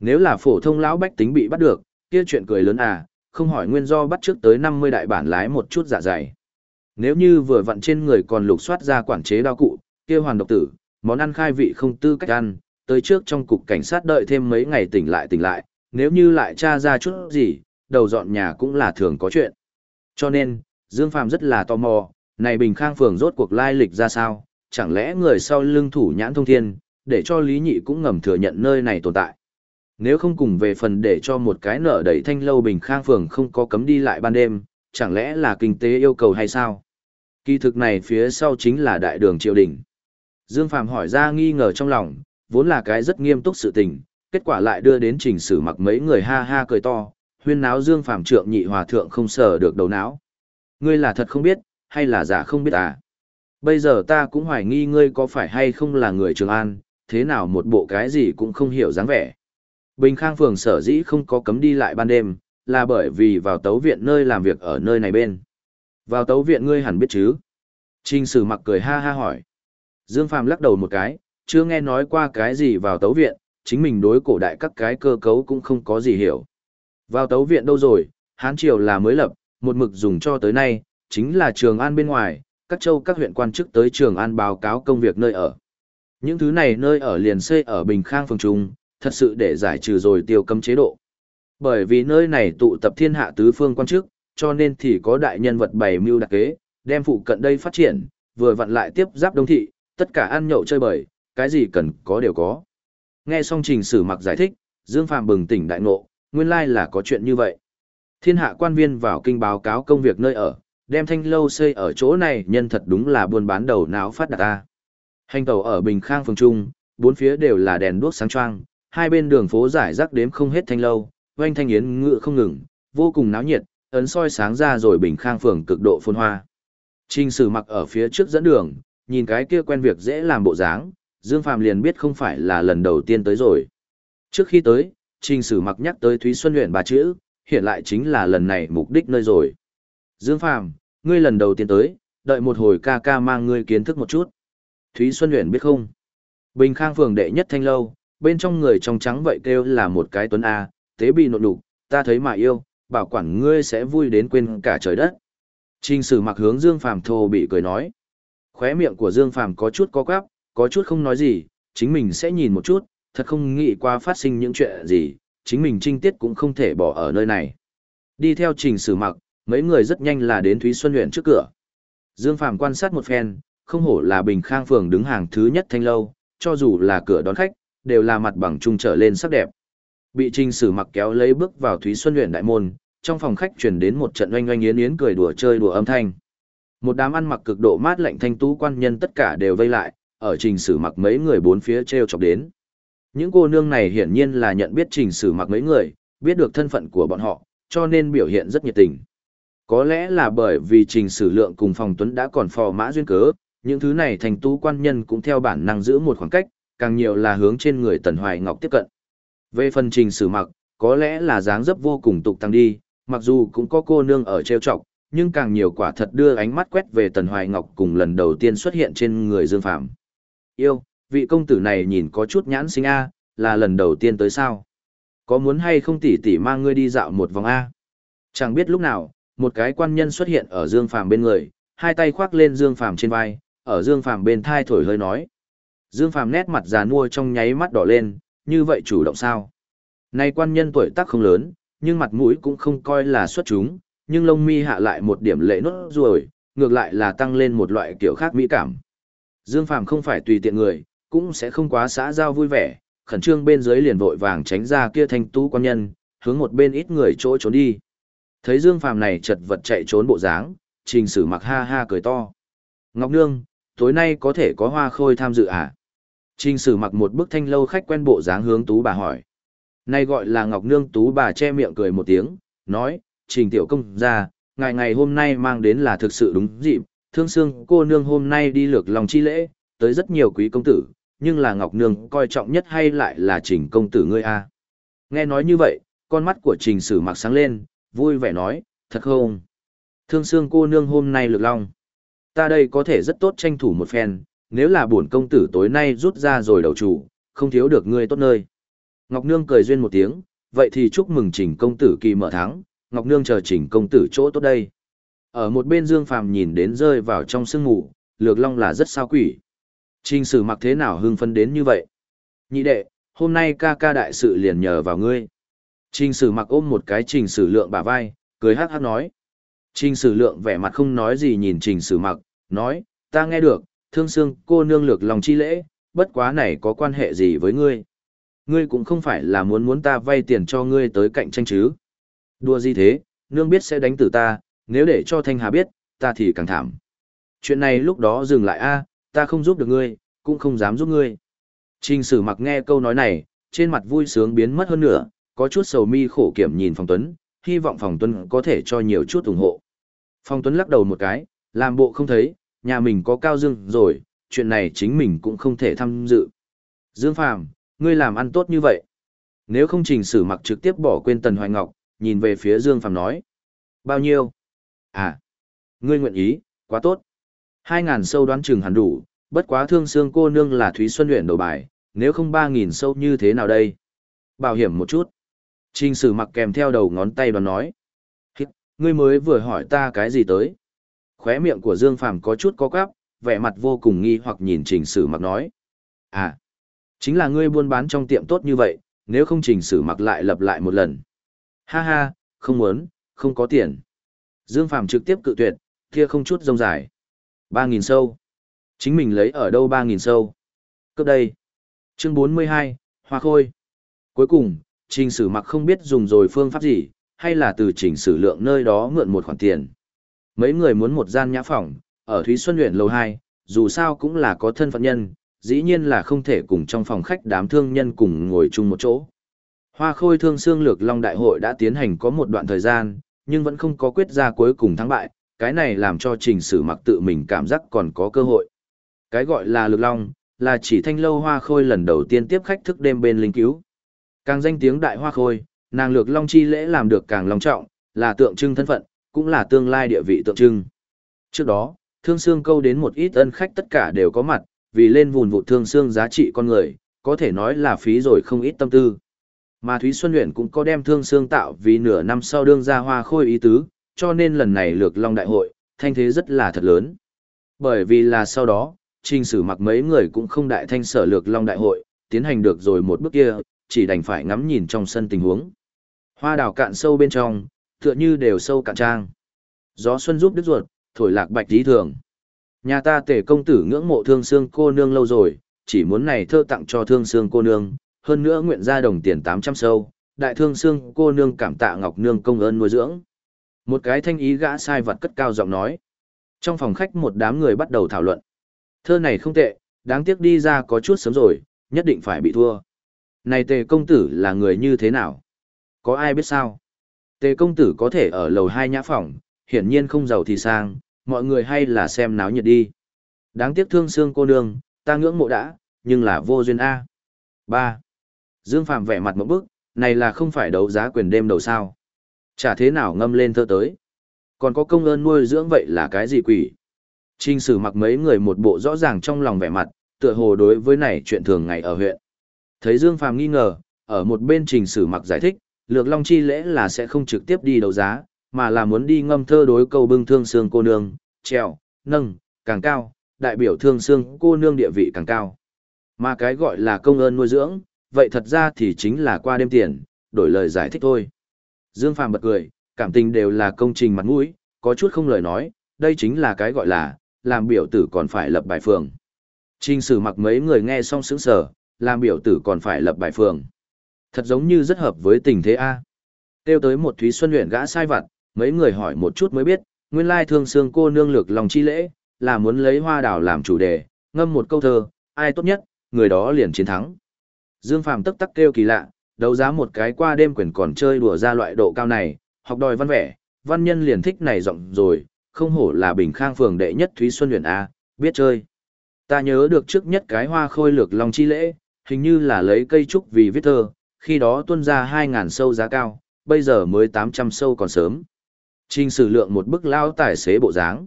S1: Nếu là phổ thông lão bách tính bị bắt được, kia chuyện cười lớn à, không hỏi nguyên do bắt trước tới 50 đại bản lái một chút dạ dày. Nếu như vừa vặn trên người còn lục soát ra quản chế đao cụ, kia hoàn độc tử, món ăn khai vị không tư cách ăn, tới trước trong cục cảnh sát đợi thêm mấy ngày tỉnh lại tỉnh lại, nếu như lại tra ra chút gì, đầu dọn nhà cũng là thường có chuyện. Cho nên, Dương Phàm rất là tò mò, này Bình Khang phường rốt cuộc lai lịch ra sao, chẳng lẽ người sau lưng thủ nhãn thông thiên, để cho Lý Nhị cũng ngầm thừa nhận nơi này tồn tại. Nếu không cùng về phần để cho một cái nợ đẩy thanh lâu Bình Khang phường không có cấm đi lại ban đêm, chẳng lẽ là kinh tế yêu cầu hay sao? Kỳ thực này phía sau chính là đại đường triều đình. Dương Phàm hỏi ra nghi ngờ trong lòng, vốn là cái rất nghiêm túc sự tình, kết quả lại đưa đến trình sử mặc mấy người ha ha cười to, huyên náo Dương Phàm trượng nhị hòa thượng không sờ được đầu não. Ngươi là thật không biết, hay là giả không biết à? Bây giờ ta cũng hoài nghi ngươi có phải hay không là người Trường An, thế nào một bộ cái gì cũng không hiểu dáng vẻ. Bình Khang phường sở dĩ không có cấm đi lại ban đêm, là bởi vì vào tấu viện nơi làm việc ở nơi này bên. Vào tấu viện ngươi hẳn biết chứ? Trình sử mặc cười ha ha hỏi. Dương Phàm lắc đầu một cái, chưa nghe nói qua cái gì vào tấu viện, chính mình đối cổ đại các cái cơ cấu cũng không có gì hiểu. Vào tấu viện đâu rồi, Hán Triều là mới lập, một mực dùng cho tới nay, chính là Trường An bên ngoài, các châu các huyện quan chức tới Trường An báo cáo công việc nơi ở. Những thứ này nơi ở liền xây ở Bình Khang phường Trung, thật sự để giải trừ rồi tiêu cấm chế độ. Bởi vì nơi này tụ tập thiên hạ tứ phương quan chức, cho nên thì có đại nhân vật bày mưu đặc kế, đem phụ cận đây phát triển, vừa vặn lại tiếp giáp đông thị, tất cả ăn nhậu chơi bời, cái gì cần có đều có. Nghe xong trình sử mặc giải thích, Dương Phạm bừng tỉnh đại ngộ, nguyên lai là có chuyện như vậy. Thiên hạ quan viên vào kinh báo cáo công việc nơi ở, đem thanh lâu xây ở chỗ này nhân thật đúng là buôn bán đầu não phát đạt ta. Hành tàu ở Bình Khang phường Trung, bốn phía đều là đèn đuốc sáng choang, hai bên đường phố giải rác đếm không hết thanh lâu, oanh thanh yến ngựa không ngừng, vô cùng náo nhiệt, ấn soi sáng ra rồi Bình Khang phường cực độ phồn hoa. Trình sử mặc ở phía trước dẫn đường, nhìn cái kia quen việc dễ làm bộ dáng, Dương Phàm liền biết không phải là lần đầu tiên tới rồi. Trước khi tới, Trình Sử Mặc nhắc tới Thúy Xuân Uyển ba chữ, hiện lại chính là lần này mục đích nơi rồi. Dương Phàm, ngươi lần đầu tiên tới, đợi một hồi ca ca mang ngươi kiến thức một chút. Thúy Xuân Uyển biết không? Bình Khang phường đệ nhất thanh lâu, bên trong người trong trắng vậy kêu là một cái tuấn A, tế bị nộn đục, ta thấy mà yêu, bảo quản ngươi sẽ vui đến quên cả trời đất. Trình sử mặc hướng Dương Phàm thô bị cười nói. Khóe miệng của Dương Phàm có chút có quắp, có chút không nói gì, chính mình sẽ nhìn một chút, thật không nghĩ qua phát sinh những chuyện gì, chính mình trinh tiết cũng không thể bỏ ở nơi này. Đi theo trình sử mặc, mấy người rất nhanh là đến Thúy Xuân huyện trước cửa. Dương Phàm quan sát một phen, không hổ là Bình Khang phường đứng hàng thứ nhất thanh lâu, cho dù là cửa đón khách, đều là mặt bằng trung trở lên sắc đẹp. Bị trình sử mặc kéo lấy bước vào Thúy Xuân huyện đại môn, trong phòng khách truyền đến một trận oanh oanh yến yến cười đùa chơi đùa âm thanh. Một đám ăn mặc cực độ mát lạnh thanh tú quan nhân tất cả đều vây lại, ở trình sử mặc mấy người bốn phía treo chọc đến. Những cô nương này hiển nhiên là nhận biết trình sử mặc mấy người, biết được thân phận của bọn họ, cho nên biểu hiện rất nhiệt tình. Có lẽ là bởi vì trình sử lượng cùng phòng tuấn đã còn phò mã duyên cớ, những thứ này thành tú quan nhân cũng theo bản năng giữ một khoảng cách, càng nhiều là hướng trên người Tần Hoài Ngọc tiếp cận. Về phần trình sử mặc, có lẽ là dáng dấp vô cùng tục tăng đi, mặc dù cũng có cô nương ở treo chọc, nhưng càng nhiều quả thật đưa ánh mắt quét về Tần Hoài Ngọc cùng lần đầu tiên xuất hiện trên người Dương Phạm yêu, vị công tử này nhìn có chút nhãn sinh A, là lần đầu tiên tới sao. Có muốn hay không tỉ tỉ mang ngươi đi dạo một vòng A? Chẳng biết lúc nào, một cái quan nhân xuất hiện ở Dương Phàm bên người, hai tay khoác lên Dương Phàm trên vai, ở Dương Phàm bên thai thổi hơi nói. Dương Phàm nét mặt già nua trong nháy mắt đỏ lên, như vậy chủ động sao? Nay quan nhân tuổi tác không lớn, nhưng mặt mũi cũng không coi là xuất chúng, nhưng lông mi hạ lại một điểm lệ nốt ruồi, ngược lại là tăng lên một loại kiểu khác mỹ cảm. Dương Phàm không phải tùy tiện người, cũng sẽ không quá xã giao vui vẻ, khẩn trương bên dưới liền vội vàng tránh ra kia thanh tú quan nhân, hướng một bên ít người chỗ trốn đi. Thấy Dương Phàm này chật vật chạy trốn bộ dáng, Trình Sử Mặc ha ha cười to. "Ngọc Nương, tối nay có thể có Hoa Khôi tham dự à?" Trình Sử Mặc một bức thanh lâu khách quen bộ dáng hướng tú bà hỏi. Nay gọi là Ngọc Nương tú bà che miệng cười một tiếng, nói: "Trình tiểu công gia, ngày ngày hôm nay mang đến là thực sự đúng dịp, thương xương cô nương hôm nay đi lược lòng chi lễ, tới rất nhiều quý công tử, nhưng là Ngọc Nương coi trọng nhất hay lại là trình công tử ngươi a Nghe nói như vậy, con mắt của trình sử mặc sáng lên, vui vẻ nói, thật không? Thương xương cô nương hôm nay lược long. Ta đây có thể rất tốt tranh thủ một phen, nếu là bổn công tử tối nay rút ra rồi đầu chủ, không thiếu được ngươi tốt nơi. Ngọc Nương cười duyên một tiếng, vậy thì chúc mừng trình công tử kỳ mở thắng, Ngọc Nương chờ trình công tử chỗ tốt đây. Ở một bên Dương Phàm nhìn đến rơi vào trong sương ngủ, lược long là rất sao quỷ. Trình sử mặc thế nào hưng phấn đến như vậy? Nhị đệ, hôm nay ca ca đại sự liền nhờ vào ngươi. Trình sử mặc ôm một cái trình sử lượng bả vai, cười hát hát nói. Trình sử lượng vẻ mặt không nói gì nhìn trình sử mặc, nói, ta nghe được, thương xương cô nương lược lòng chi lễ, bất quá này có quan hệ gì với ngươi. Ngươi cũng không phải là muốn muốn ta vay tiền cho ngươi tới cạnh tranh chứ. Đùa gì thế, nương biết sẽ đánh tử ta, nếu để cho Thanh Hà biết, ta thì càng thảm. Chuyện này lúc đó dừng lại a, ta không giúp được ngươi, cũng không dám giúp ngươi. Trình sử mặc nghe câu nói này, trên mặt vui sướng biến mất hơn nữa, có chút sầu mi khổ kiểm nhìn Phòng Tuấn, hy vọng Phòng Tuấn có thể cho nhiều chút ủng hộ. Phòng Tuấn lắc đầu một cái, làm bộ không thấy, nhà mình có cao dương rồi, chuyện này chính mình cũng không thể tham dự. Dương Phàm, ngươi làm ăn tốt như vậy. Nếu không trình sử mặc trực tiếp bỏ quên Tần Hoài Ngọc, nhìn về phía Dương Phàm nói. Bao nhiêu? À, ngươi nguyện ý, quá tốt. Hai ngàn sâu đoán chừng hẳn đủ, bất quá thương xương cô nương là Thúy Xuân luyện đầu bài, nếu không ba nghìn sâu như thế nào đây? Bảo hiểm một chút. Trình sử mặc kèm theo đầu ngón tay đoán nói. Hít, ngươi mới vừa hỏi ta cái gì tới? Khóe miệng của Dương Phàm có chút có quắp, vẻ mặt vô cùng nghi hoặc nhìn trình sử mặc nói. À, chính là ngươi buôn bán trong tiệm tốt như vậy, nếu không trình sử mặc lại lập lại một lần. Ha ha, không muốn, không có tiền. Dương Phàm trực tiếp cự tuyệt, kia không chút rông dài. Ba nghìn sâu. Chính mình lấy ở đâu ba nghìn sâu? Cướp đây. Chương bốn mươi hai, Hoa Khôi. Cuối cùng, trình sử mặc không biết dùng rồi phương pháp gì, hay là từ trình sử lượng nơi đó mượn một khoản tiền. Mấy người muốn một gian nhã phòng, ở Thúy Xuân huyện lầu hai, dù sao cũng là có thân phận nhân, dĩ nhiên là không thể cùng trong phòng khách đám thương nhân cùng ngồi chung một chỗ. Hoa Khôi Thương Xương Lược Long Đại hội đã tiến hành có một đoạn thời gian, nhưng vẫn không có quyết ra cuối cùng thắng bại, cái này làm cho trình sử mặc tự mình cảm giác còn có cơ hội. Cái gọi là Lược Long, là chỉ thanh lâu Hoa Khôi lần đầu tiên tiếp khách thức đêm bên linh cứu. Càng danh tiếng Đại Hoa Khôi, nàng Lược Long chi lễ làm được càng long trọng, là tượng trưng thân phận, cũng là tương lai địa vị tượng trưng. Trước đó, thương xương câu đến một ít ân khách tất cả đều có mặt, vì lên vùn vụ thương xương giá trị con người, có thể nói là phí rồi không ít tâm tư. Mà Thúy Xuân Luyện cũng có đem thương xương tạo vì nửa năm sau đương ra hoa khôi ý tứ, cho nên lần này lược long đại hội, thanh thế rất là thật lớn. Bởi vì là sau đó, trình sử mặc mấy người cũng không đại thanh sở lược long đại hội, tiến hành được rồi một bước kia, chỉ đành phải ngắm nhìn trong sân tình huống. Hoa đào cạn sâu bên trong, tựa như đều sâu cạn trang. Gió xuân giúp đứt ruột, thổi lạc bạch tí thường. Nhà ta tể công tử ngưỡng mộ thương xương cô nương lâu rồi, chỉ muốn này thơ tặng cho thương xương cô nương, hơn nữa nguyện ra đồng tiền 800 sâu, đại thương xương cô nương cảm tạ ngọc nương công ơn nuôi dưỡng. Một cái thanh ý gã sai vật cất cao giọng nói. Trong phòng khách một đám người bắt đầu thảo luận. Thơ này không tệ, đáng tiếc đi ra có chút sớm rồi, nhất định phải bị thua. Này tề công tử là người như thế nào? Có ai biết sao? Tề công tử có thể ở lầu hai nhã phòng, hiển nhiên không giàu thì sang, mọi người hay là xem náo nhiệt đi. Đáng tiếc thương xương cô nương, ta ngưỡng mộ đã, nhưng là vô duyên A. 3. Dương Phạm vẻ mặt một bức, này là không phải đấu giá quyền đêm đầu sao. Chả thế nào ngâm lên thơ tới. Còn có công ơn nuôi dưỡng vậy là cái gì quỷ? Trình sử mặc mấy người một bộ rõ ràng trong lòng vẻ mặt, tựa hồ đối với này chuyện thường ngày ở huyện. Thấy Dương Phàm nghi ngờ, ở một bên trình sử mặc giải thích, lược long chi lễ là sẽ không trực tiếp đi đấu giá, mà là muốn đi ngâm thơ đối câu bưng thương xương cô nương, treo, nâng, càng cao, đại biểu thương xương cô nương địa vị càng cao. Mà cái gọi là công ơn nuôi dưỡng, vậy thật ra thì chính là qua đêm tiền, đổi lời giải thích thôi. Dương Phàm bật cười, cảm tình đều là công trình mặt mũi, có chút không lời nói, đây chính là cái gọi là, làm biểu tử còn phải lập bài phường. Trình sử mặc mấy người nghe xong sững sờ, làm biểu tử còn phải lập bài phường. Thật giống như rất hợp với tình thế A. Tiêu tới một Thúy Xuân luyện gã sai vặt, mấy người hỏi một chút mới biết, nguyên lai thương xương cô nương lược lòng chi lễ, là muốn lấy hoa đào làm chủ đề, ngâm một câu thơ, ai tốt nhất, người đó liền chiến thắng. Dương Phàm tức tắc kêu kỳ lạ, đấu giá một cái qua đêm quyền còn chơi đùa ra loại độ cao này, học đòi văn vẻ, văn nhân liền thích này rộng rồi, không hổ là bình khang phường đệ nhất Thúy Xuân luyện A, biết chơi. Ta nhớ được trước nhất cái hoa khôi lược lòng chi lễ, hình như là lấy cây trúc vì viết thơ, khi đó tuân ra 2.000 sâu giá cao, bây giờ mới 800 sâu còn sớm. Trình sử lượng một bức lao tài xế bộ dáng.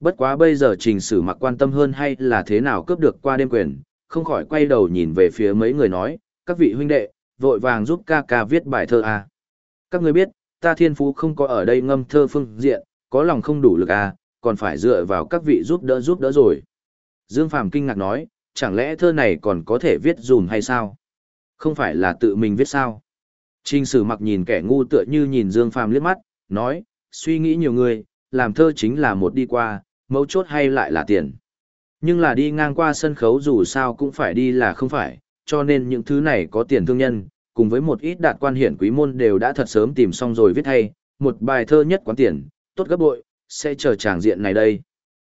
S1: Bất quá bây giờ trình sử mặc quan tâm hơn hay là thế nào cướp được qua đêm quyền, không khỏi quay đầu nhìn về phía mấy người nói, các vị huynh đệ, vội vàng giúp ca ca viết bài thơ à. Các người biết, ta thiên phú không có ở đây ngâm thơ phương diện, có lòng không đủ lực à, còn phải dựa vào các vị giúp đỡ giúp đỡ rồi. Dương Phàm kinh ngạc nói, chẳng lẽ thơ này còn có thể viết dùm hay sao? Không phải là tự mình viết sao? Trình sử mặc nhìn kẻ ngu tựa như nhìn Dương Phàm liếc mắt, nói, suy nghĩ nhiều người, làm thơ chính là một đi qua, mấu chốt hay lại là tiền. Nhưng là đi ngang qua sân khấu dù sao cũng phải đi là không phải, cho nên những thứ này có tiền thương nhân, cùng với một ít đạt quan hiển quý môn đều đã thật sớm tìm xong rồi viết hay, một bài thơ nhất quán tiền, tốt gấp bội, sẽ chờ tràng diện này đây.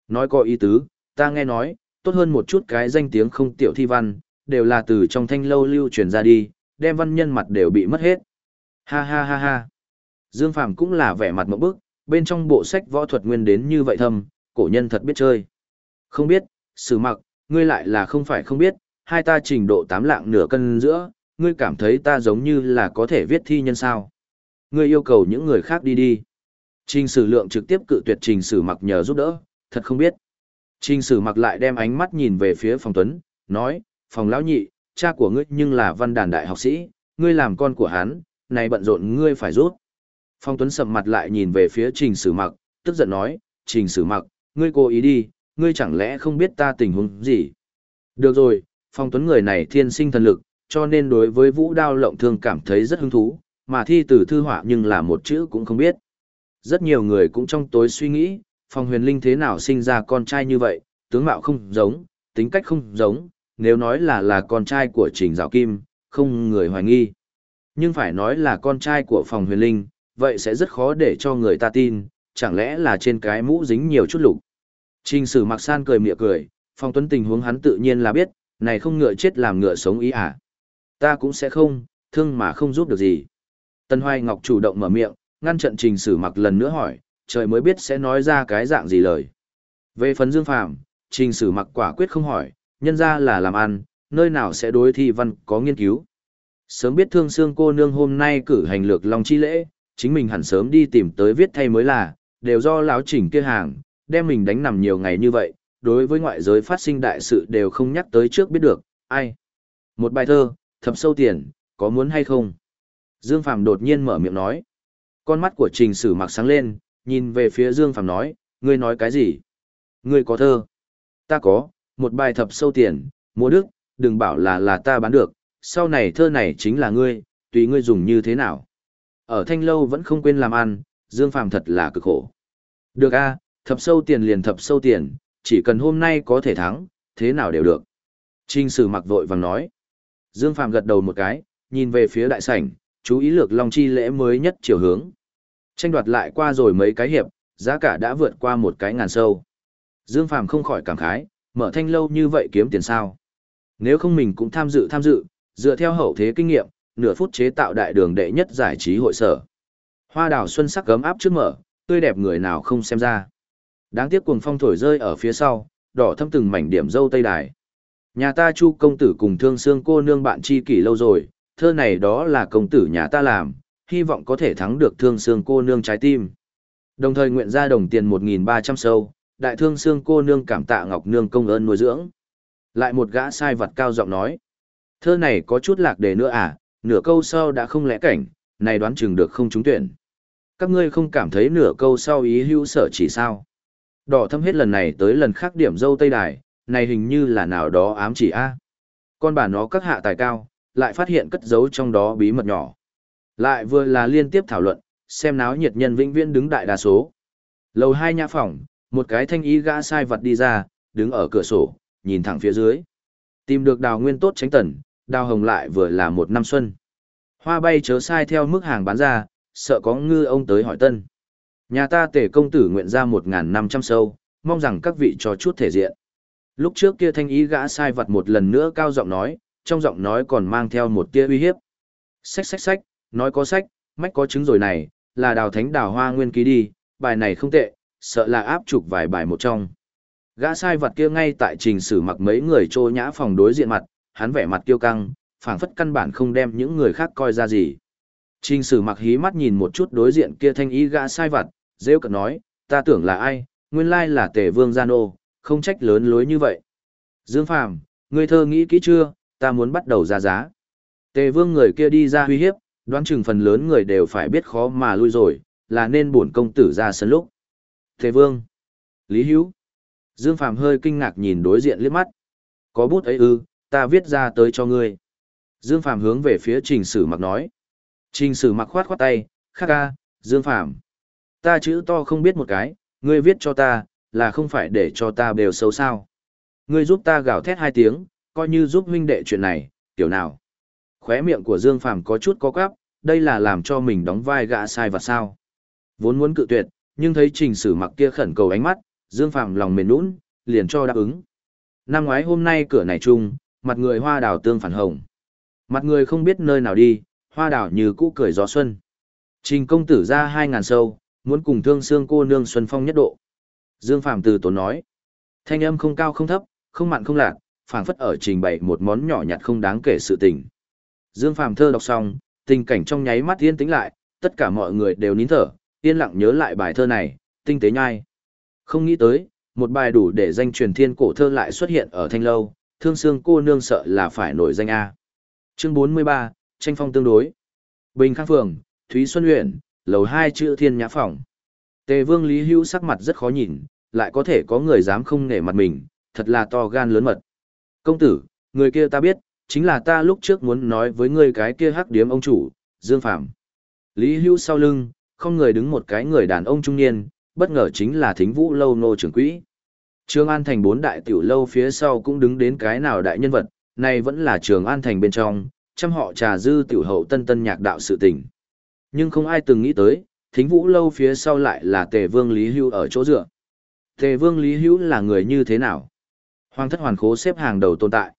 S1: Nói có ý tứ, ta nghe nói, tốt hơn một chút cái danh tiếng không tiểu thi văn, đều là từ trong thanh lâu lưu truyền ra đi, đem văn nhân mặt đều bị mất hết. Ha ha ha ha. Dương Phàm cũng là vẻ mặt một bức, bên trong bộ sách võ thuật nguyên đến như vậy thâm, cổ nhân thật biết chơi. Không biết, sử mặc, ngươi lại là không phải không biết, hai ta trình độ tám lạng nửa cân giữa, ngươi cảm thấy ta giống như là có thể viết thi nhân sao. Ngươi yêu cầu những người khác đi đi. Trình sử lượng trực tiếp cự tuyệt trình sử mặc nhờ giúp đỡ, thật không biết. Trình sử mặc lại đem ánh mắt nhìn về phía phòng tuấn, nói, phòng lão nhị, cha của ngươi nhưng là văn đàn đại học sĩ, ngươi làm con của hắn, này bận rộn ngươi phải rút. Phong Tuấn sầm mặt lại nhìn về phía Trình Sử Mặc, tức giận nói, Trình Sử Mặc, ngươi cố ý đi, ngươi chẳng lẽ không biết ta tình huống gì. Được rồi, Phong Tuấn người này thiên sinh thần lực, cho nên đối với vũ đao lộng thương cảm thấy rất hứng thú, mà thi từ thư họa nhưng là một chữ cũng không biết. Rất nhiều người cũng trong tối suy nghĩ, Phong Huyền Linh thế nào sinh ra con trai như vậy, tướng mạo không giống, tính cách không giống, nếu nói là là con trai của Trình Dạo Kim, không người hoài nghi. Nhưng phải nói là con trai của Phong Huyền Linh, vậy sẽ rất khó để cho người ta tin, chẳng lẽ là trên cái mũ dính nhiều chút lục. Trình sử mặc san cười mỉa cười, phong tuấn tình huống hắn tự nhiên là biết, này không ngựa chết làm ngựa sống ý à. Ta cũng sẽ không, thương mà không giúp được gì. Tân Hoài Ngọc chủ động mở miệng, ngăn trận trình sử mặc lần nữa hỏi, trời mới biết sẽ nói ra cái dạng gì lời. Về phần dương phàm, trình sử mặc quả quyết không hỏi, nhân ra là làm ăn, nơi nào sẽ đối thi văn có nghiên cứu. Sớm biết thương xương cô nương hôm nay cử hành lược lòng chi lễ, chính mình hẳn sớm đi tìm tới viết thay mới là, đều do lão chỉnh kia hàng, đem mình đánh nằm nhiều ngày như vậy, đối với ngoại giới phát sinh đại sự đều không nhắc tới trước biết được, ai. Một bài thơ, thập sâu tiền, có muốn hay không? Dương Phàm đột nhiên mở miệng nói. Con mắt của Trình Sử mặc sáng lên, nhìn về phía Dương Phàm nói, ngươi nói cái gì? Ngươi có thơ? Ta có, một bài thập sâu tiền, mua đức, đừng bảo là là ta bán được, sau này thơ này chính là ngươi, tùy ngươi dùng như thế nào. Ở thanh lâu vẫn không quên làm ăn, Dương Phàm thật là cực khổ. Được a, thập sâu tiền liền thập sâu tiền, chỉ cần hôm nay có thể thắng, thế nào đều được. Trình sử mặc vội vàng nói. Dương Phàm gật đầu một cái, nhìn về phía đại sảnh, chú ý lược long chi lễ mới nhất chiều hướng. Tranh đoạt lại qua rồi mấy cái hiệp, giá cả đã vượt qua một cái ngàn sâu. Dương Phàm không khỏi cảm khái, mở thanh lâu như vậy kiếm tiền sao. Nếu không mình cũng tham dự tham dự, dựa theo hậu thế kinh nghiệm, nửa phút chế tạo đại đường đệ nhất giải trí hội sở. Hoa đào xuân sắc gấm áp trước mở, tươi đẹp người nào không xem ra. Đáng tiếc cuồng phong thổi rơi ở phía sau, đỏ thâm từng mảnh điểm dâu tây đài. Nhà ta chu công tử cùng thương xương cô nương bạn chi kỷ lâu rồi, thơ này đó là công tử nhà ta làm, hy vọng có thể thắng được thương xương cô nương trái tim. Đồng thời nguyện ra đồng tiền 1.300 sâu, đại thương xương cô nương cảm tạ ngọc nương công ơn nuôi dưỡng. Lại một gã sai vật cao giọng nói. Thơ này có chút lạc đề nữa à, nửa câu sau đã không lẽ cảnh, này đoán chừng được không trúng tuyển. Các ngươi không cảm thấy nửa câu sau ý hữu sở chỉ sao. Đỏ thâm hết lần này tới lần khác điểm dâu tây đài, này hình như là nào đó ám chỉ a. Con bà nó các hạ tài cao, lại phát hiện cất giấu trong đó bí mật nhỏ. Lại vừa là liên tiếp thảo luận, xem náo nhiệt nhân vĩnh viễn đứng đại đa số. Lầu hai nhã phòng, một cái thanh ý gã sai vật đi ra, đứng ở cửa sổ, nhìn thẳng phía dưới. Tìm được đào nguyên tốt tránh tần, đào hồng lại vừa là một năm xuân. Hoa bay chớ sai theo mức hàng bán ra, sợ có ngư ông tới hỏi tân. Nhà ta tể công tử nguyện ra một năm trăm sâu, mong rằng các vị cho chút thể diện. Lúc trước kia thanh ý gã sai vật một lần nữa cao giọng nói, trong giọng nói còn mang theo một tia uy hiếp. Sách sách sách, nói có sách, mách có chứng rồi này, là đào thánh đào hoa nguyên ký đi, bài này không tệ, sợ là áp chụp vài bài một trong. Gã sai vật kia ngay tại trình sử mặc mấy người trô nhã phòng đối diện mặt, hắn vẻ mặt kiêu căng, phảng phất căn bản không đem những người khác coi ra gì. Trình sử mặc hí mắt nhìn một chút đối diện kia thanh ý gã sai vật rêu cận nói, ta tưởng là ai, nguyên lai là tề vương gia nô, không trách lớn lối như vậy. Dương Phàm, ngươi thơ nghĩ kỹ chưa, ta muốn bắt đầu ra giá. Tề vương người kia đi ra huy hiếp, đoán chừng phần lớn người đều phải biết khó mà lui rồi, là nên bổn công tử ra sân lúc. Tề vương, Lý Hữu, Dương Phàm hơi kinh ngạc nhìn đối diện liếc mắt. Có bút ấy ư, ta viết ra tới cho ngươi. Dương Phàm hướng về phía Trình Sử Mặc nói. Trình Sử Mặc khoát khoát tay, khắc ca, Dương Phàm Ta chữ to không biết một cái, Ngươi viết cho ta, là không phải để cho ta bèo xấu sao. Ngươi giúp ta gào thét hai tiếng, coi như giúp huynh đệ chuyện này, kiểu nào. Khóe miệng của Dương Phàm có chút có quắp, đây là làm cho mình đóng vai gã sai và sao. Vốn muốn cự tuyệt, nhưng thấy trình sử mặc kia khẩn cầu ánh mắt, Dương Phàm lòng mềm nũng, liền cho đáp ứng. Năm ngoái hôm nay cửa này chung, mặt người hoa đào tương phản hồng. Mặt người không biết nơi nào đi, hoa đào như cũ cười gió xuân. Trình công tử ra hai ngàn sâu, muốn cùng thương xương cô nương xuân phong nhất độ. Dương Phàm từ tốn nói. Thanh âm không cao không thấp, không mặn không lạc, phảng phất ở trình bày một món nhỏ nhặt không đáng kể sự tình. Dương Phàm thơ đọc xong, tình cảnh trong nháy mắt yên tĩnh lại, tất cả mọi người đều nín thở, yên lặng nhớ lại bài thơ này, tinh tế nhai. Không nghĩ tới, một bài đủ để danh truyền thiên cổ thơ lại xuất hiện ở thanh lâu, thương xương cô nương sợ là phải nổi danh A. Chương 43, tranh phong tương đối. Bình Khang Phường, Thúy Xuân uyển lầu hai chữ thiên nhã phòng. Tề vương Lý Hữu sắc mặt rất khó nhìn, lại có thể có người dám không nể mặt mình, thật là to gan lớn mật. Công tử, người kia ta biết, chính là ta lúc trước muốn nói với ngươi cái kia hắc điếm ông chủ, Dương Phạm. Lý Hữu sau lưng, không người đứng một cái người đàn ông trung niên, bất ngờ chính là thính vũ lâu nô trưởng quỹ. Trường An Thành bốn đại tiểu lâu phía sau cũng đứng đến cái nào đại nhân vật, này vẫn là Trường An Thành bên trong, trăm họ trà dư tiểu hậu tân tân nhạc đạo sự tình. Nhưng không ai từng nghĩ tới, thính vũ lâu phía sau lại là tề vương Lý Hưu ở chỗ dựa. Tề vương Lý Hưu là người như thế nào? Hoàng thất hoàn khố xếp hàng đầu tồn tại.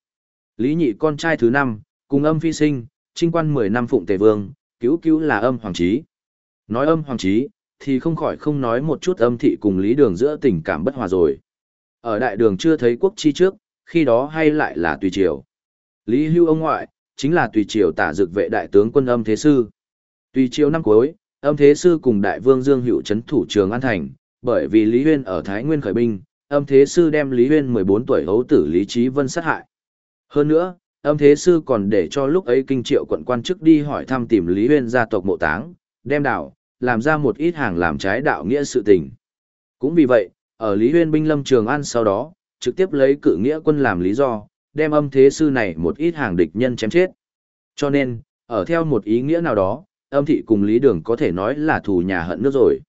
S1: Lý nhị con trai thứ năm, cùng âm phi sinh, trinh quan 10 năm phụng tề vương, cứu cứu là âm hoàng trí. Nói âm hoàng trí, thì không khỏi không nói một chút âm thị cùng lý đường giữa tình cảm bất hòa rồi. Ở đại đường chưa thấy quốc chi trước, khi đó hay lại là tùy triều. Lý hưu ông ngoại, chính là tùy triều tả dực vệ đại tướng quân âm thế sư. Tùy chiều năm cuối, âm thế sư cùng đại vương Dương Hữu trấn thủ trường An Thành, bởi vì Lý Huyên ở Thái Nguyên khởi binh, âm thế sư đem Lý Huyên 14 tuổi hấu tử Lý Trí Vân sát hại. Hơn nữa, âm thế sư còn để cho lúc ấy kinh triệu quận quan chức đi hỏi thăm tìm Lý Huyên gia tộc mộ táng, đem đảo, làm ra một ít hàng làm trái đạo nghĩa sự tình. Cũng vì vậy, ở Lý Huyên binh lâm Trường An sau đó, trực tiếp lấy cự nghĩa quân làm lý do, đem âm thế sư này một ít hàng địch nhân chém chết. Cho nên, ở theo một ý nghĩa nào đó, âm thị cùng Lý Đường có thể nói là thù nhà hận nước rồi.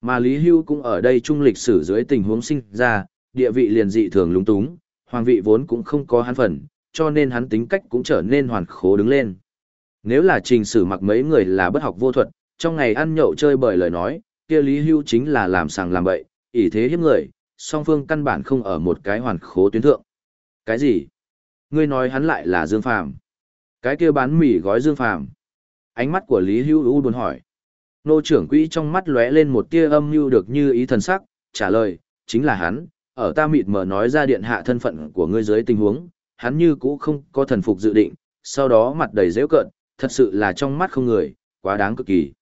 S1: Mà Lý Hưu cũng ở đây trung lịch sử dưới tình huống sinh ra, địa vị liền dị thường lúng túng, hoàng vị vốn cũng không có hắn phần, cho nên hắn tính cách cũng trở nên hoàn khố đứng lên. Nếu là trình sử mặc mấy người là bất học vô thuật, trong ngày ăn nhậu chơi bởi lời nói, kia Lý Hưu chính là làm sàng làm bậy, ỷ thế hiếp người, song phương căn bản không ở một cái hoàn khố tuyến thượng. Cái gì? Ngươi nói hắn lại là Dương Phàm Cái kia bán mì gói Dương Phàm Ánh mắt của Lý Hưu U buồn hỏi. Nô trưởng quỹ trong mắt lóe lên một tia âm mưu được như ý thần sắc, trả lời, chính là hắn, ở ta mịt mờ nói ra điện hạ thân phận của ngươi dưới tình huống, hắn như cũ không có thần phục dự định, sau đó mặt đầy dễ cợt, thật sự là trong mắt không người, quá đáng cực kỳ.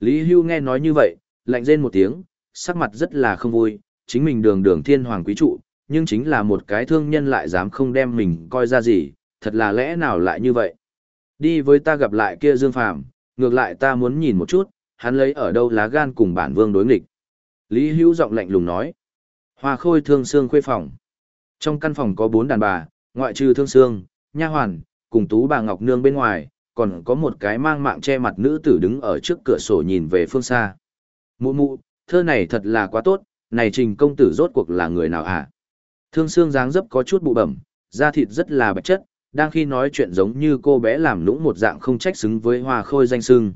S1: Lý Hưu nghe nói như vậy, lạnh rên một tiếng, sắc mặt rất là không vui, chính mình đường đường thiên hoàng quý trụ, nhưng chính là một cái thương nhân lại dám không đem mình coi ra gì, thật là lẽ nào lại như vậy. Đi với ta gặp lại kia Dương Phàm, ngược lại ta muốn nhìn một chút, hắn lấy ở đâu lá gan cùng bản vương đối nghịch. Lý Hữu giọng lạnh lùng nói. Hoa khôi thương Sương khuê phòng. Trong căn phòng có bốn đàn bà, ngoại trừ thương Sương, nha hoàn, cùng tú bà Ngọc Nương bên ngoài, còn có một cái mang mạng che mặt nữ tử đứng ở trước cửa sổ nhìn về phương xa. Mụ mụ, thơ này thật là quá tốt, này trình công tử rốt cuộc là người nào ạ? À? Thương Sương dáng dấp có chút bụ bẩm, da thịt rất là bạch chất, đang khi nói chuyện giống như cô bé làm lũng một dạng không trách xứng với hoa khôi danh sưng.